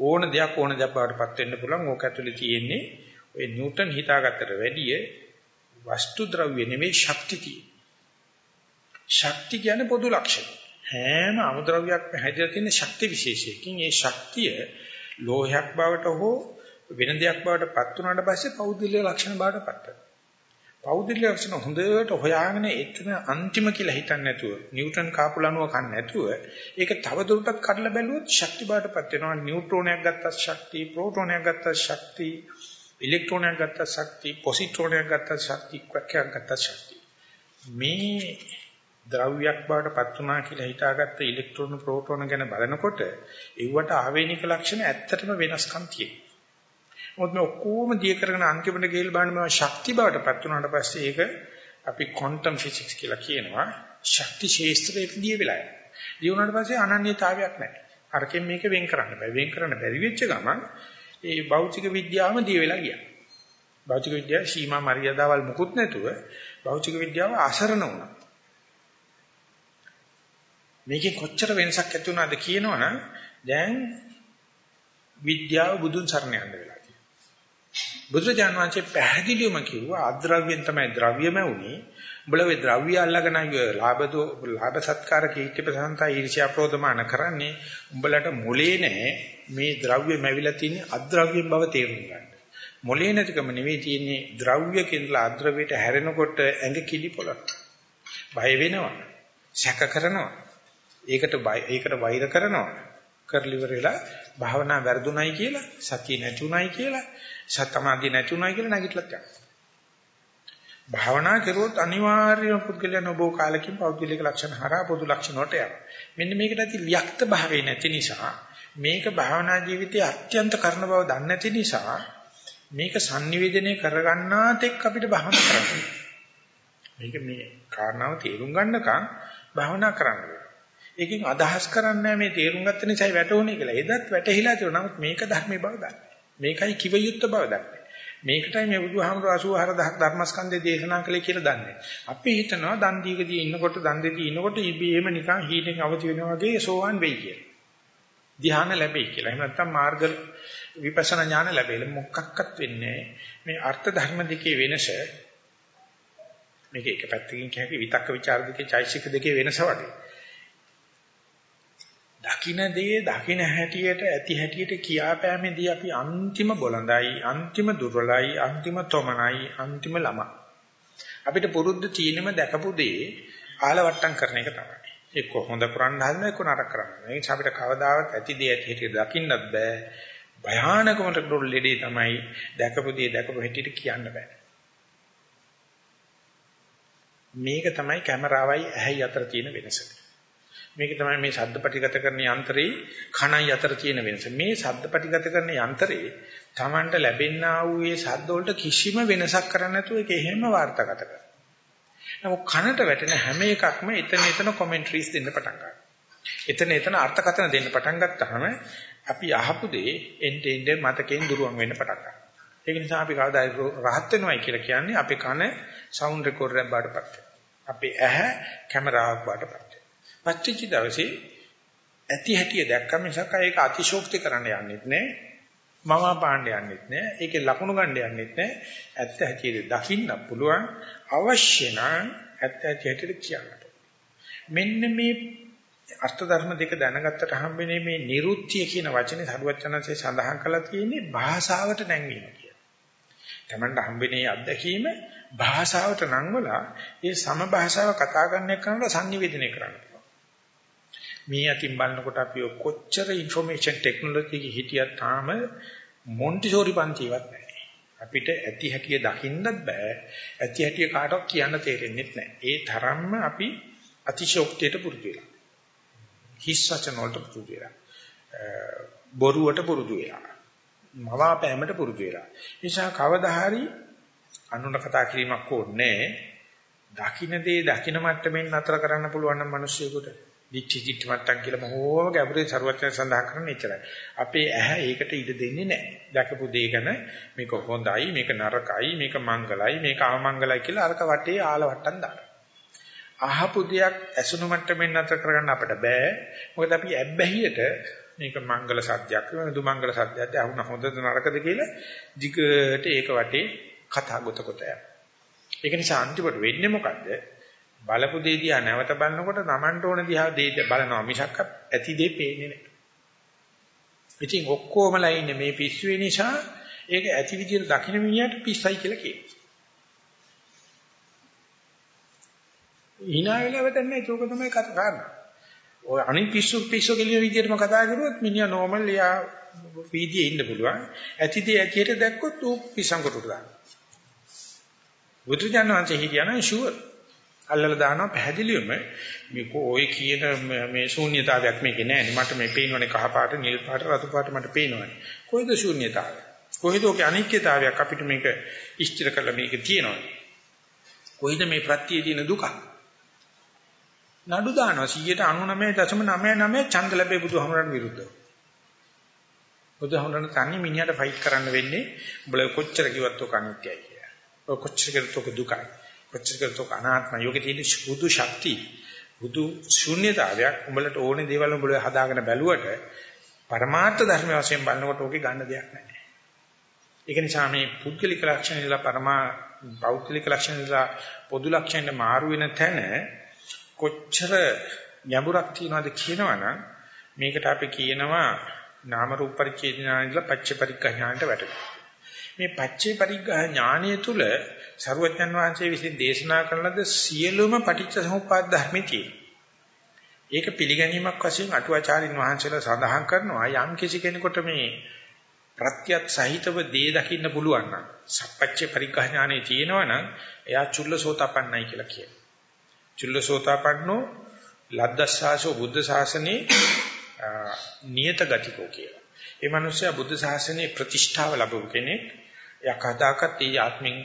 ඕන දෙයක් ඕන දෙයක් බවටපත් වෙන්න පුළුවන් ඕක ඇතුලේ තියෙන්නේ ඔය නිව්ටන් හිතාගත්තට වැඩිය වස්තු ද්‍රව්‍ය නෙමෙයි ශක්ති තියෙන්නේ. ශක්ති කියන්නේ පොදු ලක්ෂණ. හැම අමුද්‍රව්‍යයක්ම හැදලා තියෙන ශක්ති විශේෂයකින් ඒ ශක්තිය ලෝහයක් බවට හෝ වෙන දෙයක් බවට පත් වුණාට පස්සේ පෞද්ගලික ලක්ෂණ බවට පත් වෙනවා. පෞද්ගලික ලක්ෂණ හොඳට හොයාගෙන එතන අන්තිම කියලා හිතන්නේ නැතුව නිව්ටන් කාපු ලණුව කන්නේ නැතුව ඒක තව දුරටත් කඩලා බැලුවොත් ශක්ති බවට පත් වෙනවා. නියුට්‍රෝනයක් ගත්තත් ශක්තිය, ප්‍රෝටෝනයක් ගත්තත් ශක්තිය, ඉලෙක්ට්‍රෝනයක් ගත්තත් ශක්තිය, පොසිට්‍රෝනයක් ගත්තත් ශක්තිය, ක්වක්කයක් ගත්තත් ශක්තිය. මේ ද්‍රව්‍යයක් බවට පත් වුණා කියලා හිතාගත්ත ඉලෙක්ට්‍රෝන ප්‍රෝටෝන ගැන බලනකොට ඒවට ආවේනික ලක්ෂණ ඇත්තටම වෙනස්කම් තියෙනවා. මොකද මේ ඔක්කොම දිය කරගෙන අන්තිමට ගෙල් බලන්න මේ ශක්ති බවට පත් වුණාට පස්සේ ඒක අපි ක්වොන්ටම් ෆිසික්ස් කියලා කියනවා. ශක්ති ශාස්ත්‍රයේ දිය වෙලා යනවා. දිය වුණාට පස්සේ අනන්‍යතාවයක් නැහැ. අරකින් මේක වෙන් කරන්න බෑ. වෙන් කරන්න බැරි වෙච්ච ගමන් ඒ භෞතික විද්‍යාවම දිය වෙලා ගියා. භෞතික විද්‍යාව සීමා මරියදාවල් මුකුත් නැතුව භෞතික විද්‍යාව අසරණ වුණා. මේකේ කොච්චර වෙනසක් ඇති වුණාද කියනවනම් දැන් විද්‍යාව බුදුන් සරණ යන්න වෙලා තියෙනවා. බුදුරජාණන් වහන්සේ පැහැදිලිවම කිව්වා අද්‍රව්‍යෙන් තමයි ද්‍රව්‍යම උනේ. උඹලා ඒ ද්‍රව්‍ය අල්ලගෙන ලාභදෝ ලාභ සත්කාර කීර්ති ප්‍රසන්නතා ඊර්ෂ්‍යා ප්‍රෝධමාන කරන්නේ උඹලට මොලේ නැහැ මේ ද්‍රව්‍ය මැවිලා තියෙන අද්‍රව්‍යෙන් බව තේරුම් ගන්න. මොලේ නැතිකම නෙවෙයි තියෙන්නේ ද්‍රව්‍ය කියලා අද්‍රව්‍යයට හැරෙනකොට ඇඟ කිලි පොළක්. බය වෙනවා. සැක කරනවා. ඒකට බය ඒකට වෛර කරනවා. කරලිවර වෙලා භාවනා වැරදුණයි කියලා සතිය නැතුණයි කියලා සතමාදී නැතුණයි කියලා නැගිටලත් යනවා. භාවනා කරුවොත් අනිවාර්යයෙන්ම පුද්ගලයන් ඔබ කාලෙකින් පෞද්ගලික ලක්ෂණ හරහා පොදු ලක්ෂණ වලට යනවා. මෙන්න මේකට ඇති වික්ත භාවය නැති නිසා මේක භාවනා ජීවිතයේ අත්‍යන්ත කරන බව දන්නේ නැති නිසා මේක sannivedanaya කරගන්නා තෙක් අපිට භාවනා කරන්න. මේක මේ කාරණාව තේරුම් ගන්නකම් භාවනා කරන්න ඒකෙන් අදහස් කරන්නේ මේ තේරුම් ගත්ත නිසායි වැටුනේ කියලා. එදත් වැටහිලා තියෙනවා. නමුත් මේක ධර්මයේ බව දන්නේ. මේකයි කිව යුත්ත බව දන්නේ. මේකටයි මේ බුදුහාමුදුර 84000ක් ධර්මස්කන්ධය දේශනා කළේ කියලා දන්නේ. අපි හිතනවා දන් දීගදී ඉන්නකොට දන් දෙදී ඉන්නකොට ඉබේම නිකන් හීනෙන් අවදි වෙනවා වගේ සෝවන් වෙයි කියලා. ධ්‍යාන ලැබෙයි කියලා. එහෙම නැත්නම් මාර්ග විපස්සනා ඥාන ලැබෙල මොකක්වත් වෙන්නේ මේ අර්ථ ධර්ම දෙකේ වෙනස මේක එක පැත්තකින් කියකි විතක්ක ਵਿਚාර දෙකේ චෛසික දෙකේ වෙනස වගේ. දකින්න දේ දකින්න හැටියට ඇති හැටියට කියාපෑමේදී අපි අන්තිම බොළඳයි අන්තිම දුර්වලයි අන්තිම තොමනයි අන්තිම ළම අපිට පුරුද්ද තීනෙම දැකපු දේ ආලවට්ටම් කරන එක තමයි. එක්ක හොඳ කරන්න හදන එක්ක නරක කරන්න ඒ නිසා අපිට කවදාවත් ඇති දේ ඇති හැටියට දකින්නත් බෑ. භයානකමට ලෙඩේ තමයි දැකපු දේ දැකපු හැටියට කියන්න බෑ. මේක තමයි කැමරාවයි ඇහැයි අතර තියෙන වෙනස. මේක තමයි මේ ශබ්දපටිගත කරන යන්ත්‍රේ කණයි අතර තියෙන වෙනස. මේ ශබ්දපටිගත කරන යන්ත්‍රේ Tamanට ලැබෙනා වූ මේ ශබ්ද වලට කිසිම වෙනසක් කරන්නේ නැතුව ඒක එහෙම වාර්තාගත කරනවා. නමුත් කනට වැටෙන හැම එකක්ම එතන එතන කමෙන්ටරිස් දෙන්න පටන් ගන්නවා. එතන එතන අර්ථකථන දෙන්න පටන් ගත්තාම අපි අහපු දේ එnde end මතකෙන් දුරවන් වෙන්න පටන් ගන්නවා. ඒක නිසා අපි කවදා රහත් වෙනවයි කියලා කියන්නේ අපේ කන සවුන්ඩ් රෙකෝඩරයක් බාටපත් වෙනවා. අපේ ඇහැ කැමරාවක් බාටපත් පත්‍චි දවසේ ඇති හැටිය දැක්කම මිසක් ඒක අතිශෝක්ති කරන්න යන්නෙත් නෑ. මම පාණ්ඩ යන්නෙත් නෑ. ඒකේ ලකුණු ගන්න යන්නෙත් නෑ. ඇත්ත හැටියට දකින්න පුළුවන් අවශ්‍ය නම් ඇත්ත හැටියට කියන්න. මෙන්න මේ අර්ථ ධර්ම දෙක දැනගත්තට හම්බෙන්නේ මේ නිරුත්තිය කියන වචනේ සරුවචනන්සේ සඳහන් කරලා තියෙන්නේ භාෂාවට නැංවීම කියලා. Tamanට හම්බෙන්නේ අත්දැකීම භාෂාවට නංවලා ඒ සම භාෂාව කතා කරන එකට සංනිවේදනය කරන්න. මේ අතින් බලනකොට අපි කොච්චර ইনফෝමේෂන් ටෙක්නොලොජි එකේ හිටියත් තාම මොන්ටිසෝරි පන්තිවත් නැහැ. අපිට ඇති හැටිය දකින්නත් බෑ. ඇති හැටිය කාටවත් කියන්න තේරෙන්නේ නැහැ. ඒ තරම්ම අපි අතිශෝක්තියට පුරුදු වෙලා. හිස් වචන වලට පුරුදු වෙලා. බොරුවට පුරුදු වෙලා. මවාපෑමට පුරුදු වෙලා. නිසා කවදා හරි අනුන කතා කිරීමක් ඕනේ නැහැ. දකින්න දේ දකින්න මට්ටමින් නතර කරන්න පුළුවන් නම් මිනිස්සුෙකුට දිච්චි දිච්ච මට්ටම් කියලා මොහොම ගැඹුරේ ਸਰවඥ සඳහන් කරන ඉච්චරයි. අපේ ඇහැ ඒකට ඉඩ දෙන්නේ නැහැ. දැකපු දේ ගැන මේක හොඳයි, මේක නරකයි, මේක මංගලයි, මේක අමංගලයි කියලා අරක වටේ ආලවට්ටම් දාන. අහපු දෙයක් ඇසුණු මට්ටමින් නතර කරගන්න අපිට බෑ. මොකද අපි ඇබ්බැහියට මේක මංගල සත්‍යයක් නෙවෙයි දුමංගල සත්‍යයක් ඇහුණ හොඳද නරකද කියලා දිගට ඒක වටේ කතා ගොත කොට යනවා. ඒක නිසා අන්තිමට වෙන්නේ මොකද්ද? බලපු දේ දිහා නැවත බලනකොට Tamanට ඕන දිහා දේ බලනවා මිසක් ඇති දේ පේන්නේ නැහැ. ඉතින් ඔක්කොමලා ඉන්නේ මේ පිස්සුවේ නිසා ඒක ඇති විදිහට දකින්න මිනිහට පිස්සයි කියලා කියනවා. hina වෙලාව දැන්නේ ඒක තමයි කතා කරන්නේ. ඔය අනිත් පිස්සු පිස්සු කියලා විදිහටම කතා කරුවොත් මිනිහා නෝමල් එයා වීදියේ ඉන්න පුළුවන්. ඇතිදී ඇතියට දැක්කොත් ඌ පිස්සංකොටට දානවා. බුදුජානක වහන්සේ හිටියනම් ෂුවර් අල්ලලා දානවා පැහැදිලිවම. මේක ඔය කියන මේ ශූන්‍යතාවයක් මේකේ නෑනේ. මට මේ පේනවනේ කහ පාට නිල් පාට රතු පාට මට පේනවනේ. කොයිද ශූන්‍යතාවය? කොයිද ඔකේ අනිත්‍යතාවයක් අපිට මේක ඉෂ්ටිර කරලා මේක තියෙනවනේ? කොයිද මේ ප්‍රත්‍යයේ තියෙන දුක? නඩු දානවා. 199.99 ඡන්ද ලැබේ බුදුහමරන් විරුද්ධව. බුදුහමරන් තන්නේ මිනිහට ෆයිට් කරන්න වෙන්නේ උඹලා කොච්චර කිව්වත් ඔක අනිත්‍යයි කියලා. ඔය කොච්චර කිව්වත් ඔක දුකයි. කොච්චර කරතොක් අනාත්ම යෝගේ තියෙන සුදු ශක්තිය බුදු ශූන්‍යතාවයක් උඹලට ඕනේ දේවල් උඹලා හදාගෙන බැලුවට පරමාර්ථ ධර්ම වශයෙන් බලනකොට ඕකේ ගන්න දෙයක් නැහැ. ඒක නිසා මේ පුද්ගලික ලක්ෂණ ඉඳලා පරමා පෞද්ගලික ලක්ෂණ ඉඳලා පොදු ලක්ෂණ මාරු වෙන තැන කොච්චර ගැඹුරක් තියනවද කියනවනම් මේකට අපි කියනවා නාම රූප පරිච්ඡේදනා ඉඳලා පච්ච පරිග්ගහ ඥානට වැටෙනවා. මේ පච්චේ පරිග්ගහ ඥානය තුල සරුවඥන් වහන්සේ විසින් දේශනා කරන ලද සියලුම පටිච්ච සමුප්පාද ධර්මiti. ඒක පිළිගැනීමක් වශයෙන් අටුවාචාරින් වහන්සේලා සඳහන් කරනවා යම් කිසි කෙනෙකුට මේ ප්‍රත්‍යත් සහිතව දේ දකින්න පුළුවන් නම් සප්පච්චේ පරිග්ගහ ඥානෙ තියෙනවා නම් එයා චුල්ලසෝතපන්නයි කියලා කියනවා. චුල්ලසෝතපන්නෝ ලද්දස්සාසෝ බුද්ධ ශාසනේ නියත ගතිකෝ කියලා. ඒ මනුස්සයා බුද්ධ ශාසනයේ ප්‍රතිෂ්ඨාව ලැබුව කෙනෙක්. එයා කදාකත් ඒ ආත්මෙන්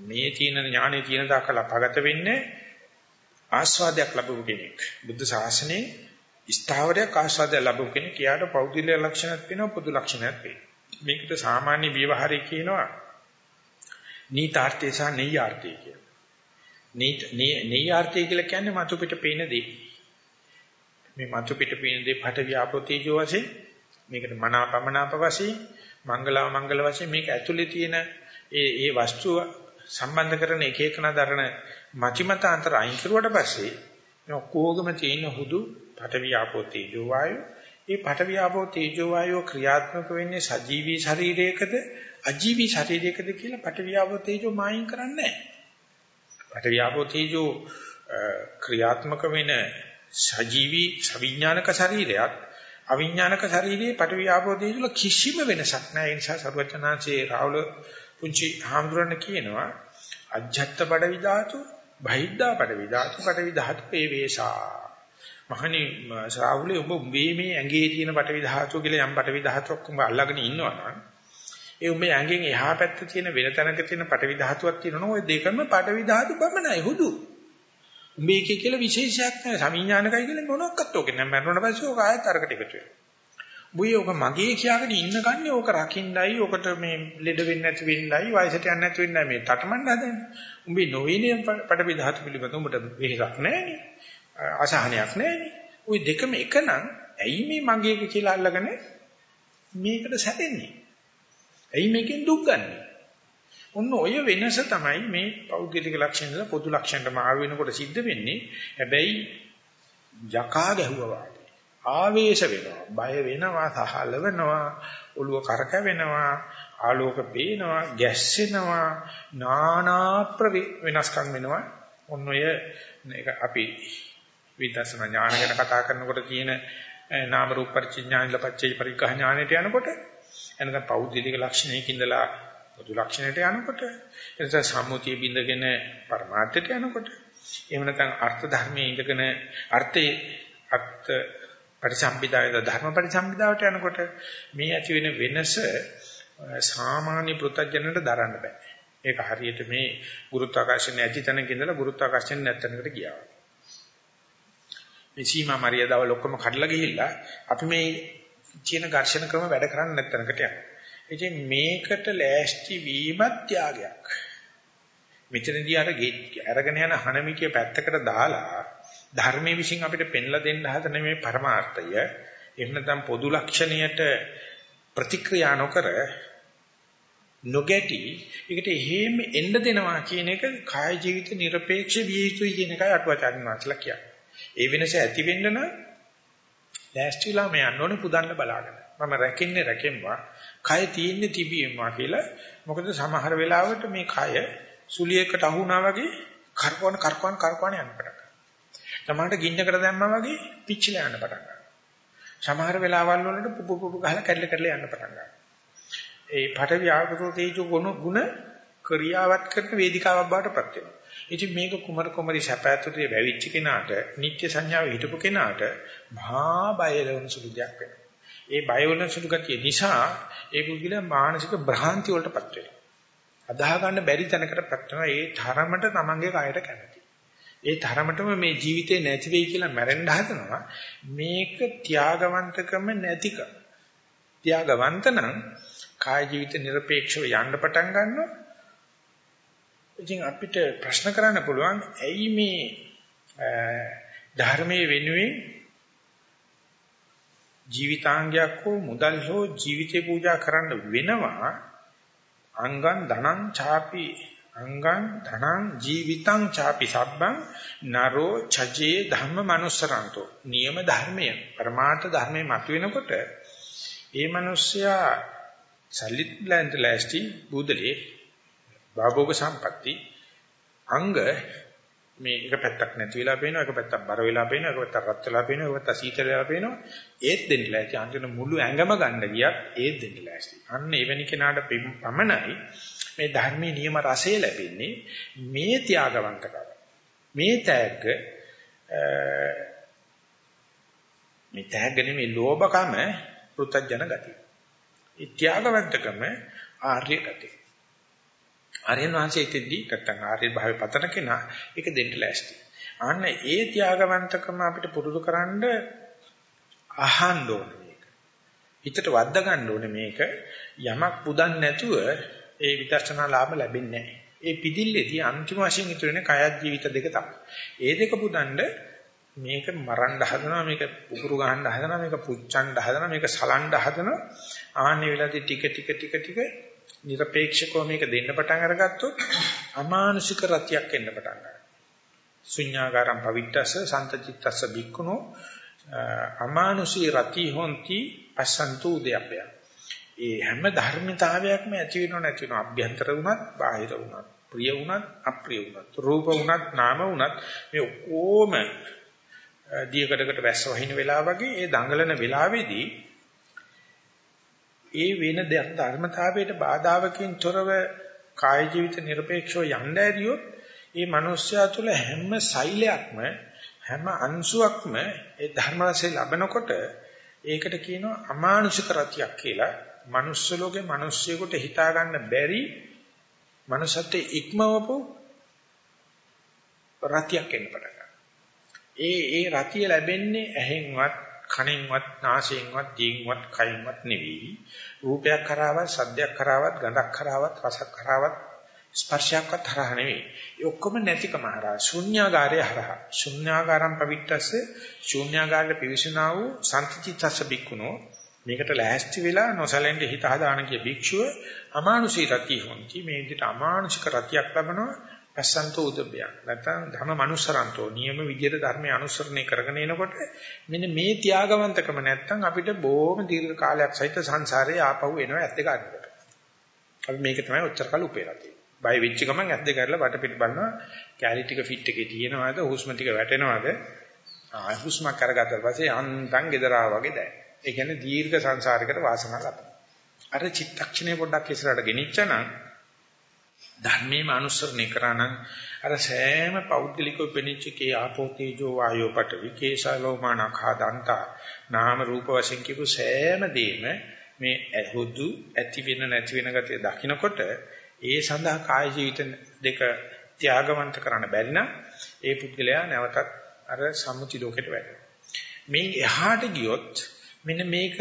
මේ තියෙන ඥානෙ තියෙන දාකලා පගත වෙන්නේ ආස්වාදයක් ලැබුව කෙනෙක්. බුද්ධ ශාසනයේ ස්ථාවරයක් ආස්වාදයක් ලැබුව කෙනෙක්. එයාට පෞද්ගලික ලක්ෂණයක් වෙනවා පොදු ලක්ෂණයක් වෙනවා. මේකට සාමාන්‍ය ව්‍යවහාරය කියනවා නීතාර්ථය සහ නෙය්‍යාර්ථය කියලා. නීත නෙය්‍යාර්ථය කියලා කියන්නේ මතු පිට පේන දේ. මේ මතු පිට පේන දේ පට ව්‍යාපෘතීජෝ වශයෙන් මේකට මනාපමනාප වශයෙන් මංගලව මංගල වශයෙන් මේක ඇතුලේ තියෙන ඒ ඒ වස්තුව සම්බන්ධ කරන එක එකන දරන මචිමතාන්තර අයින් කරුවට පස්සේ ඔක්කොගම තියෙන හුදු පඨවි ආපෝ තේජෝ වායෝ ඒ පඨවි ආපෝ තේජෝ වායෝ ක්‍රියාත්මක වෙන්නේ සජීවී ශරීරයකද අජීවී ශරීරයකද කියලා පඨවි ආපෝ තේජෝ මායින් කරන්නේ නැහැ. පඨවි ආපෝ තේජෝ ක්‍රියාත්මක වෙන සජීවී සවිඥානික ශරීරයක් අවිඥානික ශරීරයේ පඨවි ආපෝ තේජෝ කිසිම වෙනසක් නැහැ. ඒ නිසා සරුවචනාංශයේ රාහුල පුංචි හාමුදුරන් කියනවා අජ්ජත් පඩවි ධාතු බහිද්ධා පඩවි ධාතු පඩවි ධාතු ඒ වේසා. මහණි ශ්‍රාවුලේ ඔබ මේ මේ ඇඟේ තියෙන පටවි ධාතුව කියලා යම් පටවි ධාතුවක් උඹ අල්ලගෙන ඉන්නවනම් ඒ උඹේ ඇඟෙන් එහා පැත්තේ තියෙන වෙන තැනක තියෙන පටවි ධාතුවක් තියෙනවා ඔය දෙකම පටවි ධාතු පමණයි හුදු. උඹේ එකේ කියලා විශේෂයක් නැහැ. සමිඥානකයි කියලා මොනක්වත් ඕකේ නැහැ. මරණයට පස්සේ ඕක ආයෙත් අරකට එකතු වෙනවා. බුයි ඕක මගේ කියාගෙන ඉන්න ගන්නේ ඕක රකින්නයි ඕකට මේ ලෙඩ වෙන්නේ නැති වෙන්නයි වයසට යන්නේ නැති වෙන්නයි මේ තටමන්න හදන්නේ උඹේ නොවේනේ පටවි ධාතු පිළිබඳ උඹට වෙහසක් නැහැ අසහනයක් නැහැනේ. ওই දෙකම එකනම් ඇයි මේ මගේ කියලා අල්ලගෙන මේකට සැදෙන්නේ? ඇයි මේකෙන් දුක් ගන්නෙ? ඔන්න ඔය වෙනස තමයි මේ පෞද්ගලික ලක්ෂණවල පොදු ලක්ෂණයට මාරු වෙනකොට සිද්ධ වෙන්නේ. හැබැයි යකා ගැහුවා වගේ. ආවේශ වෙනවා, බය වෙනවා, සහලවනවා, ඔළුව කරකැවෙනවා, ආලෝක පේනවා, ගැස්සෙනවා, නානා වෙනස්කම් වෙනවා. ඔන්න ඔය අපි විදර්ශනා ඥාන ගැන කතා කරනකොට කියන නාම රූප පරිච්ඡේඥානල පච්චේ පරිග්‍රහ ඥානයට යනකොට එනකම් පෞද්ගලික ලක්ෂණයකින්දලා පොදු ලක්ෂණයට යනකොට එතන සම්මුතිය බින්දගෙන පරමාර්ථයට යනකොට එහෙම නැත්නම් අර්ථ ධර්මයේ ඉඳගෙන අර්ථේ අර්ථ පරිසම්පදායද ධර්ම පරිසම්පදාවට යනකොට මේ ඇති වෙන වෙනස සාමාන්‍ය පෘථජනට දරන්න බෑ. ඒක හරියට මේ ගුරුත්වාකර්ෂණ ඇති තැනක ඉඳලා ගුරුත්වාකර්ෂණ නැත්තනකට ගියා. මේ සීමා මරියදාවල් ඔක්කොම කඩලා ගිහිල්ලා අපි මේ කියන ඝර්ෂණ ක්‍රම වැඩ කරන්නේ නැත්නම්කට යනවා. ඉතින් මේකට ලෑස්ති වීමත් ත්‍යාගයක්. මෙතනදී අර අරගෙන යන හනමිකේ පැත්තකට දාලා ධර්මයේ විශ්ින් අපිට පෙන්ලා දෙන්න හදන මේ පරමාර්ථය එහෙම නැත්නම් පොදු ලක්ෂණයට ප්‍රතික්‍රියා නොකර නොගැටි ඒකට එහෙම එන්න දෙනවා කියන එක කාය ජීවිත নিরপেক্ষ විය යුතුයි කියන එකයි අටුවාචාර්ය මාත්‍ලා කියන්නේ. ඒ වෙනස ඇති වෙන්න නම් ලෑස්තිලා මේ යන්න ඕනේ පුදන්න බලාගෙන. මම රැකින්නේ රැකෙම්වා. කය තියෙන්නේ තිබීමවා කියලා. මොකද සමහර වෙලාවට මේ කය සුලියකට අහුණා වගේ කරකවන කරකවන කරකවන යන්න පටන් ගන්නවා. සමහරට ගින්නකට දැම්මා වගේ පිච්චිලා යන්න පටන් ගන්නවා. සමහර වෙලාවල් වලට පුපු පුපු ගහලා කැඩල කැඩල යන්න පටන් ගන්නවා. ඒ පඨවි ආපෝ තේජෝ ගුණ ක්‍රියාවත් කරන වේදිකාවක් බවට පත් වෙනවා. ඉතින් මේක කුමර කුමරි සැපයතුතේ වැවිච්ච කෙනාට නිත්‍ය සංඥාව හිටපු කෙනාට මහා බය වෙන සුළු දෙයක් වෙනවා. ඒ බය වෙන සුළු ගතිය නිසා ඒ පුද්ගලයා මානසික භ්‍රාන්ති වලටපත් වෙනවා. අදාහ ගන්න බැරි තැනකටපත් වෙනවා. ඒ තරමට තමන්ගේ කායට කැමති. ඒ තරමටම මේ ජීවිතේ නැති වෙයි කියලා මැරෙන්න හදනවා. මේක ත්‍යාගවන්තකම නැතික. ත්‍යාගවන්ත නම් කාය ජීවිත নিরপেক্ষව යන්න පටන් ගන්නවා. ඉතින් අපිට ප්‍රශ්න කරන්න පුළුවන් ඇයි මේ ධර්මයේ වෙනුවෙන් ජීවිතාංගයක් හෝ මුදල් හෝ ජීවිතේ පූජා කරන්න වෙනවා අංගන් ධනං ඡාපි අංගං ධනං ජීවිතං ചാපි සබ්බං නරෝ චජේ ධම්ම manussරන්තෝ. නියම ධර්මය પરමාර්ථ ධර්මයේ මතුවෙනකොට ඒ මිනිස්සයා සලිත් බ්ලැන්ඩ් ලැස්ටි බුදලේ භාභෝග සම්පatti අංග මේ එක පැත්තක් නැති වෙලා පේනවා එක පැත්තක් බර වෙලා පේනවා එක පැත්තක් රත් වෙලා පේනවා එක පැත්තක් සීතල වෙලා පේනවා. ඒත් දෙන්න ලෑස්ති. අන්තිම මුළු ඇඟම ගන්න ගියත් ඒත් දෙන්න ලෑස්ති. අන්න එවැනි කෙනාට පමණයි මේ ධර්මයේ නියම රසය ලැබෙන්නේ මේ ත්‍යාගවන්තකම මේ තෑග්ග මේ තෑග්ග නෙමෙයි ලෝභකම පෘථජන ගතිය ඒ ත්‍යාගවන්තකම ආර්ය ගතිය ආර්යයන් වහන්සේ ඉතින්දී නැත්තම් ආර්ය භාවයේ පතන කෙනා ඒක දෙන්න ලෑස්ති. අන්න ඒ ත්‍යාගවන්තකම අපිට පුරුදු කරන්න අහන්න ඕනේ මේක. හිතට වද්දා ගන්න ඕනේ මේක. යමක් පුදන් නැතුව ඒ විදර්ශනා ලාභ ලැබෙන්නේ නැහැ. ඒ පිදිල්ලේදී අන්තිම වශයෙන් ඉතුරු වෙන කයත් ජීවිත දෙක තමයි. ඒ දෙක පුදන්න මේක මරන්න හදනවා මේක උගුරු ගහන්න හදනවා මේක පුච්චන්න හදනවා මේක සලන්න හදනවා ආන්නේ වෙලාදී ටික ටික ටික ටික নিরপেক্ষකව මේක දෙන්න පටන් අරගත්තොත් අමානුෂික රතියක් එන්න පටන් ගන්නවා. ශුඤ්ඤාගාරම් පවිත්තස සන්තචිත්තස බික්කුණෝ අමානුෂී රති හොಂತಿ අසන්තෝ දෙයප්පය. ඒ හැම ධර්මතාවයක්ම ඇති වෙනව නැති වෙනව. අභ්‍යන්තර වුණත් බාහිර වුණත් ප්‍රිය වුණත් අප්‍රිය වුණත් රූප වුණත් නාම වුණත් මේ ඔක්කොම දියකඩකට වැස්ස වහින වෙලාව වගේ ඒ දඟලන වෙලාවේදී ඒ වෙන ධර්මතාවයට බාධාවකින් තොරව කාය ජීවිත নিরপেক্ষව යන්න ඇරියොත් ඒ මනුස්සයා තුළ හැම සෛලයක්ම හැම අංශුවක්ම ඒ ධර්මාසේ ලැබනකොට ඒකට කියනවා අමානුෂික රතියක් කියලා. මනුස්ස ලෝකේ මිනිස්සුයෙකුට හිතා ගන්න බැරි මනුස්සත්වයේ ඉක්මවපු රතියක් එන්න පටන් ඒ ඒ රතිය ලැබෙන්නේ ඇහෙන්වත් කනෙන්වත් නාසයෙන්වත් දිවෙන්වත් කයින්වත් නෙවෙයි. රූපයක් කරාවත් සද්දයක් කරාවත් ගඳක් කරාවත් රසක් කරාවත් ස්පර්ශයක්වත් හරහා නෙවෙයි. ඒ ඔක්කොම නැතිකම හරහා ශුන්‍යාගාරය හරහා. ශුන්‍යාගාරම් පවිත්තස්ස ශුන්‍යාගාරේ පිවිසනා වූ සම්තිචිත්තස්ස බික්කුණෝ මේකට ලෑස්ති වෙලා නොසලෙන්ද හිත හදාන කිය භික්ෂුව අමානුෂී රතිය හොන්ති මේ විදිහට අමානුෂික රතියක් ලැබනවා පස්සන්තෝ උදබ්බය. නැත්නම් ධම මනුස්සරන්තෝ නියම විදියට ධර්මය අනුසරණය කරගෙන එනකොට මෙන්න මේ ත්‍යාගවන්තකම නැත්නම් අපිට බොහොම දීර්ඝ කාලයක් සහිත සංසාරේ ආපහු එනවා ඇත්ත ගන්නකොට. අපි මේක තමයි ඔච්චර කාල උපේලා තියෙන්නේ. බය වෙච්ච ගමන් ඇද්ද කරලා වටපිට බලනවා කැලි ටික ෆිට් එකේ තියෙනවද හුස්ම ටික වැටෙනවද ආ හුස්ම කරගත්තා පස්සේ අන්තං gedara වගේ දැන. ඒ කියන්නේ දීර්ඝ සංසාරයකට වාසනාව ලබනවා. අර චිත්තක්ෂණය පොඩ්ඩක් ඉස්සරහට ගෙනිච්චනම් ධර්මයේම අනුසරණය කරා නම් අර සෑම පෞද්ගලිකව පෙනිච්ච කේ ආපෝ තේජෝ වායෝ පට විකේශලෝමානඛා දන්තා නාම රූප වශයෙන් කියපු සෑම දෙයක්ම මේ හුදු ඇති වෙන නැති වෙන ගතිය දකිනකොට ඒ සඳහා කාය ජීවිත දෙක ත්‍යාගවන්ත කරන්න බැරි නම් ඒ පුද්ගලයා නැවතත් අර සම්මුති ලෝකෙට වැටෙනවා. මේ එහාට ගියොත් මෙන්න මේක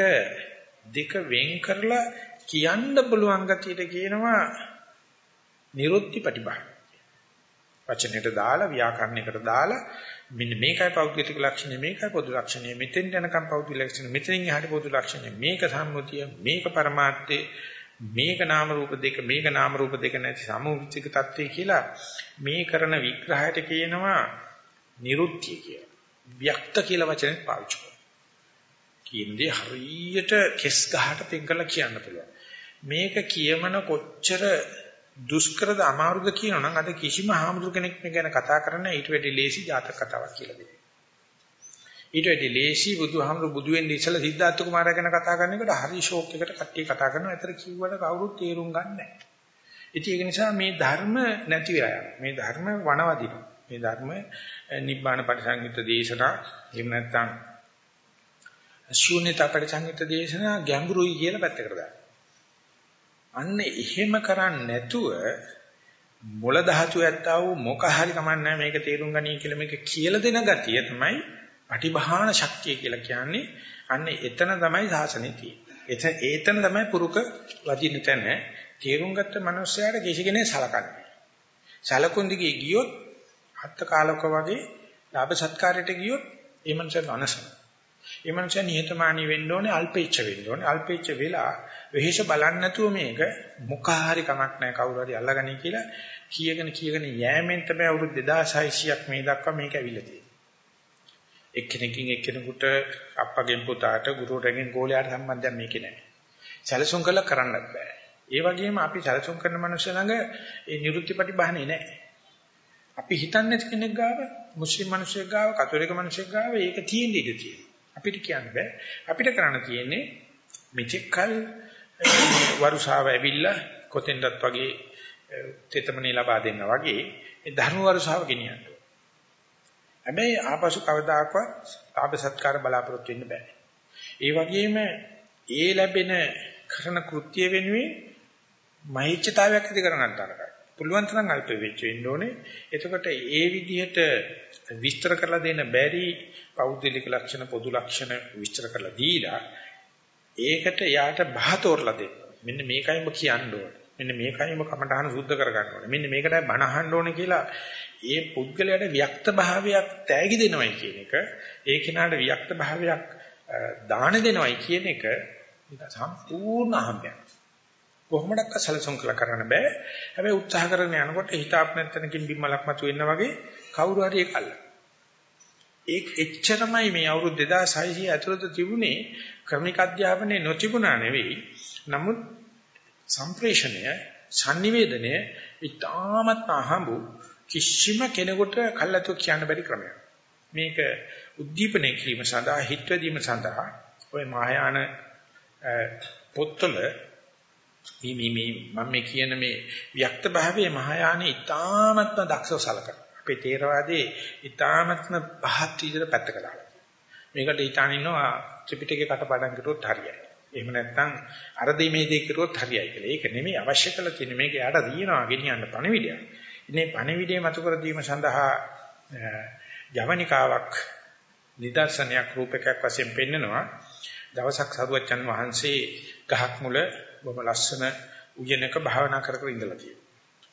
දෙක වෙන් කරලා කියන්න පුළුවන් ගතියට කියනවා නිරුත්ති ප්‍රතිපදාව. වචනයට දාලා ව්‍යාකරණයකට දාලා මෙන්න මේකයි පෞද්ගලික ලක්ෂණය මේකයි පොදු ලක්ෂණය මෙතෙන් යනකම් පෞද්ගලික ලක්ෂණ මෙතෙන් යහට පොදු ලක්ෂණය මේක සම්මුතිය මේක પરමාර්ථය මේක නාම රූප දෙක මේක නාම රූප දෙක නැති සමූපිතික தත්ත්වය කියලා මේ කරන විග්‍රහයට කියනවා නිරුත්ති කියලා. වික්ත කියලා වචනේ පාවිච්චි කරනවා. කියන්නේ හරියට කෙස් ගහට පෙන් කරලා කියන්න පුළුවන්. මේක කියමන කොච්චර දුෂ්කරද අමාරුද කියනනම් අද කිසිම හාමුදුර කෙනෙක් මේ ගැන කතා කරන්න ඊට වැඩි ලේසි ජාතක කතාවක් කියලා දෙන්නේ. ඊට වැඩි ලේසි බුදුහාමුදුරු බුදු වෙන්නේ ඉස්සලා සිද්ධාර්ථ කුමාරයා ගැන කතා කරන එකට හරි ෂෝක් එකකට කට්ටිය කතා කරනවා. ඒතර කිව්වට කවුරුත් තේරුම් ගන්න නැහැ. ඉතින් ඒක නිසා මේ ධර්ම නැති වෙලා යනවා. මේ ධර්ම වනවදිනවා. මේ ධර්ම නිබ්බාන පරිසංයුක්ත දේශනා එහෙම නැත්නම් ශූන්‍යතා පරිසංයුක්ත දේශනා ගැඹුරුයි කියලා පැත්තකට දානවා. අන්න එහෙම කරන්නේ නැතුව මොළ ධාතු ඇත්තා වූ මොක හරි කමන්නේ මේක තේරුම් ගනී කියලා මේක කියලා දෙන ගතිය තමයි පටිභාන ශක්තිය කියලා කියන්නේ. අන්න එතන තමයි සාසනේ තියෙන්නේ. එතන තමයි පුරුක වදින තැන තේරුම් ගත්ත මනුස්සයාට කිසි කෙනෙක් සලකන්නේ. සලකුන් දිගේ ගියොත් හත්ත කාලක වගේ ලාභ සත්කාරයට ගියොත් ඒ මනුස්සයා අනසන. ඒ මනුස්සයා නිහතමානී වෙන්න ඕනේ අල්පේච්ඡ වෙන්න ඕනේ. අල්පේච්ඡ වෙලා වෙහෙස බලන්නේ නැතුව මේක මොක හරි කමක් නැහැ කවුරු හරි අල්ලගනි කියලා කීයගෙන කීයගෙන යෑමෙන් තමයි අවුරුදු 2600ක් මේ දක්වා මේක ඇවිල්ලා තියෙන්නේ. එක්කෙනකින් එක්කෙනෙකුට අප්පගෙන් පුතාට ගුරුවරගෙන් ගෝලයාට සම්බන්ධයක් මේකේ නැහැ. සැලසුම් කළා කරන්නත් බෑ. ඒ වගේම අපි සැලසුම් කරන මනුස්සය ළඟ ඒ නිරුක්ති ප්‍රතිබහනේ නැහැ. අපි හිතන්නේ කෙනෙක් ගාව මුස්ලිම් මිනිහෙක් ගාව කතෝලික මිනිහෙක් ගාව ඒක තියෙන්න ඉඩ තියෙනවා. අපිට කියන්න බෑ. අපිට කරන්න තියෙන්නේ මෙචෙක්කල් වරුසාව ඇවිල්ලා කොතෙන්දත් වගේ තෙතමනේ ලබා දෙන්න වගේ ඒ ධර්ම වරුසාව ගෙනියන්න. හැබැයි ආපසු කවදාකවත් ආප සත්කාර බලාපොරොත්තු වෙන්න බෑ. ඒ වගේම ඒ ලැබෙන කරන කෘත්‍ය වෙනුවෙන් මහිච්ඡතාවයක් ඇති කරගන්න තරකයි. පුළුවන් තරම් අල්ප වෙච්ච වෙන්න ඕනේ. එතකොට ඒ විදිහට විස්තර කරලා දෙන්න බැරි පෞද්ගලික ලක්ෂණ පොදු ලක්ෂණ විස්තර කරලා දීලා ඒකට යාට බහතෝරලා දෙන්න. මෙන්න මේකයි ඔබ කියන්න ඕනේ. මෙන්න මේකයි ඔබ කමටහන සුද්ධ කරගන්න ඕනේ. මෙන්න මේකටයි බණ අහන්න ඕනේ කියලා ඒ පුද්ගලයාට වික්ත භාවයක් තෑගි දෙනවයි කියන එක ඒ කෙනාට වික්ත භාවයක් දාන දෙනවයි කියන එක සම්පූර්ණ අහඹයක්. කොහොමඩක්ක සැලසුම් කළ කරන්න බෑ. හැබැයි උත්සාහ කරගෙන යනකොට හිතාප් නැත්තනකින් බිම්මලක් මතුවෙන්න වගේ කවුරු හරි ඒකල්ල. ඒක එච්චරමයි මේ අවුරුදු 2600 ඇතුළත තිබුණේ ක්‍රමික අධ්‍යාපනයේ නොතිබුණා නෙවෙයි. නමුත් සම්ප්‍රේෂණය, sannivedanය ඉතාමත් අහඹු කිසිම කෙනෙකුට කල්ලාතු කියන්න බැරි ක්‍රමයක්. මේක උද්දීපනය කිරීම සඳහා හිතවැදීම සඳහා ඔය මහායාන පොත්වල මේ මේ මේ මම මේ කියන මේ වික්ත භාවයේ මහායානෙ ඊ타ත්ම දක්ෂව සලකන. අපේ තේරවාදයේ ඊ타ත්ම පහත් විදිහට පැත්තකට දාලා. මේකට ඊටාන ඉන්නවා ත්‍රිපිටකේ කටපාඩම් කරුවොත් හරියයි. එහෙම නැත්නම් අර දෙමේ දෙක කරුවොත් හරියයි කියලා. ඒක නෙමෙයි අවශ්‍ය කරලා තියෙන්නේ මේක යාට දිනනවා ගෙනියන්න පණවිඩයක්. ඉන්නේ පණවිඩේ මතු කර දීම සඳහා ජවනිකාවක් නිදර්ශනයක් රූපකයක් වශයෙන් පෙන්නනවා. දවසක් සරුවච්චන් වහන්සේ ගහක් මුල බොහොම ලස්සන උයනක භාවනා කර කර ඉඳලා තියෙනවා.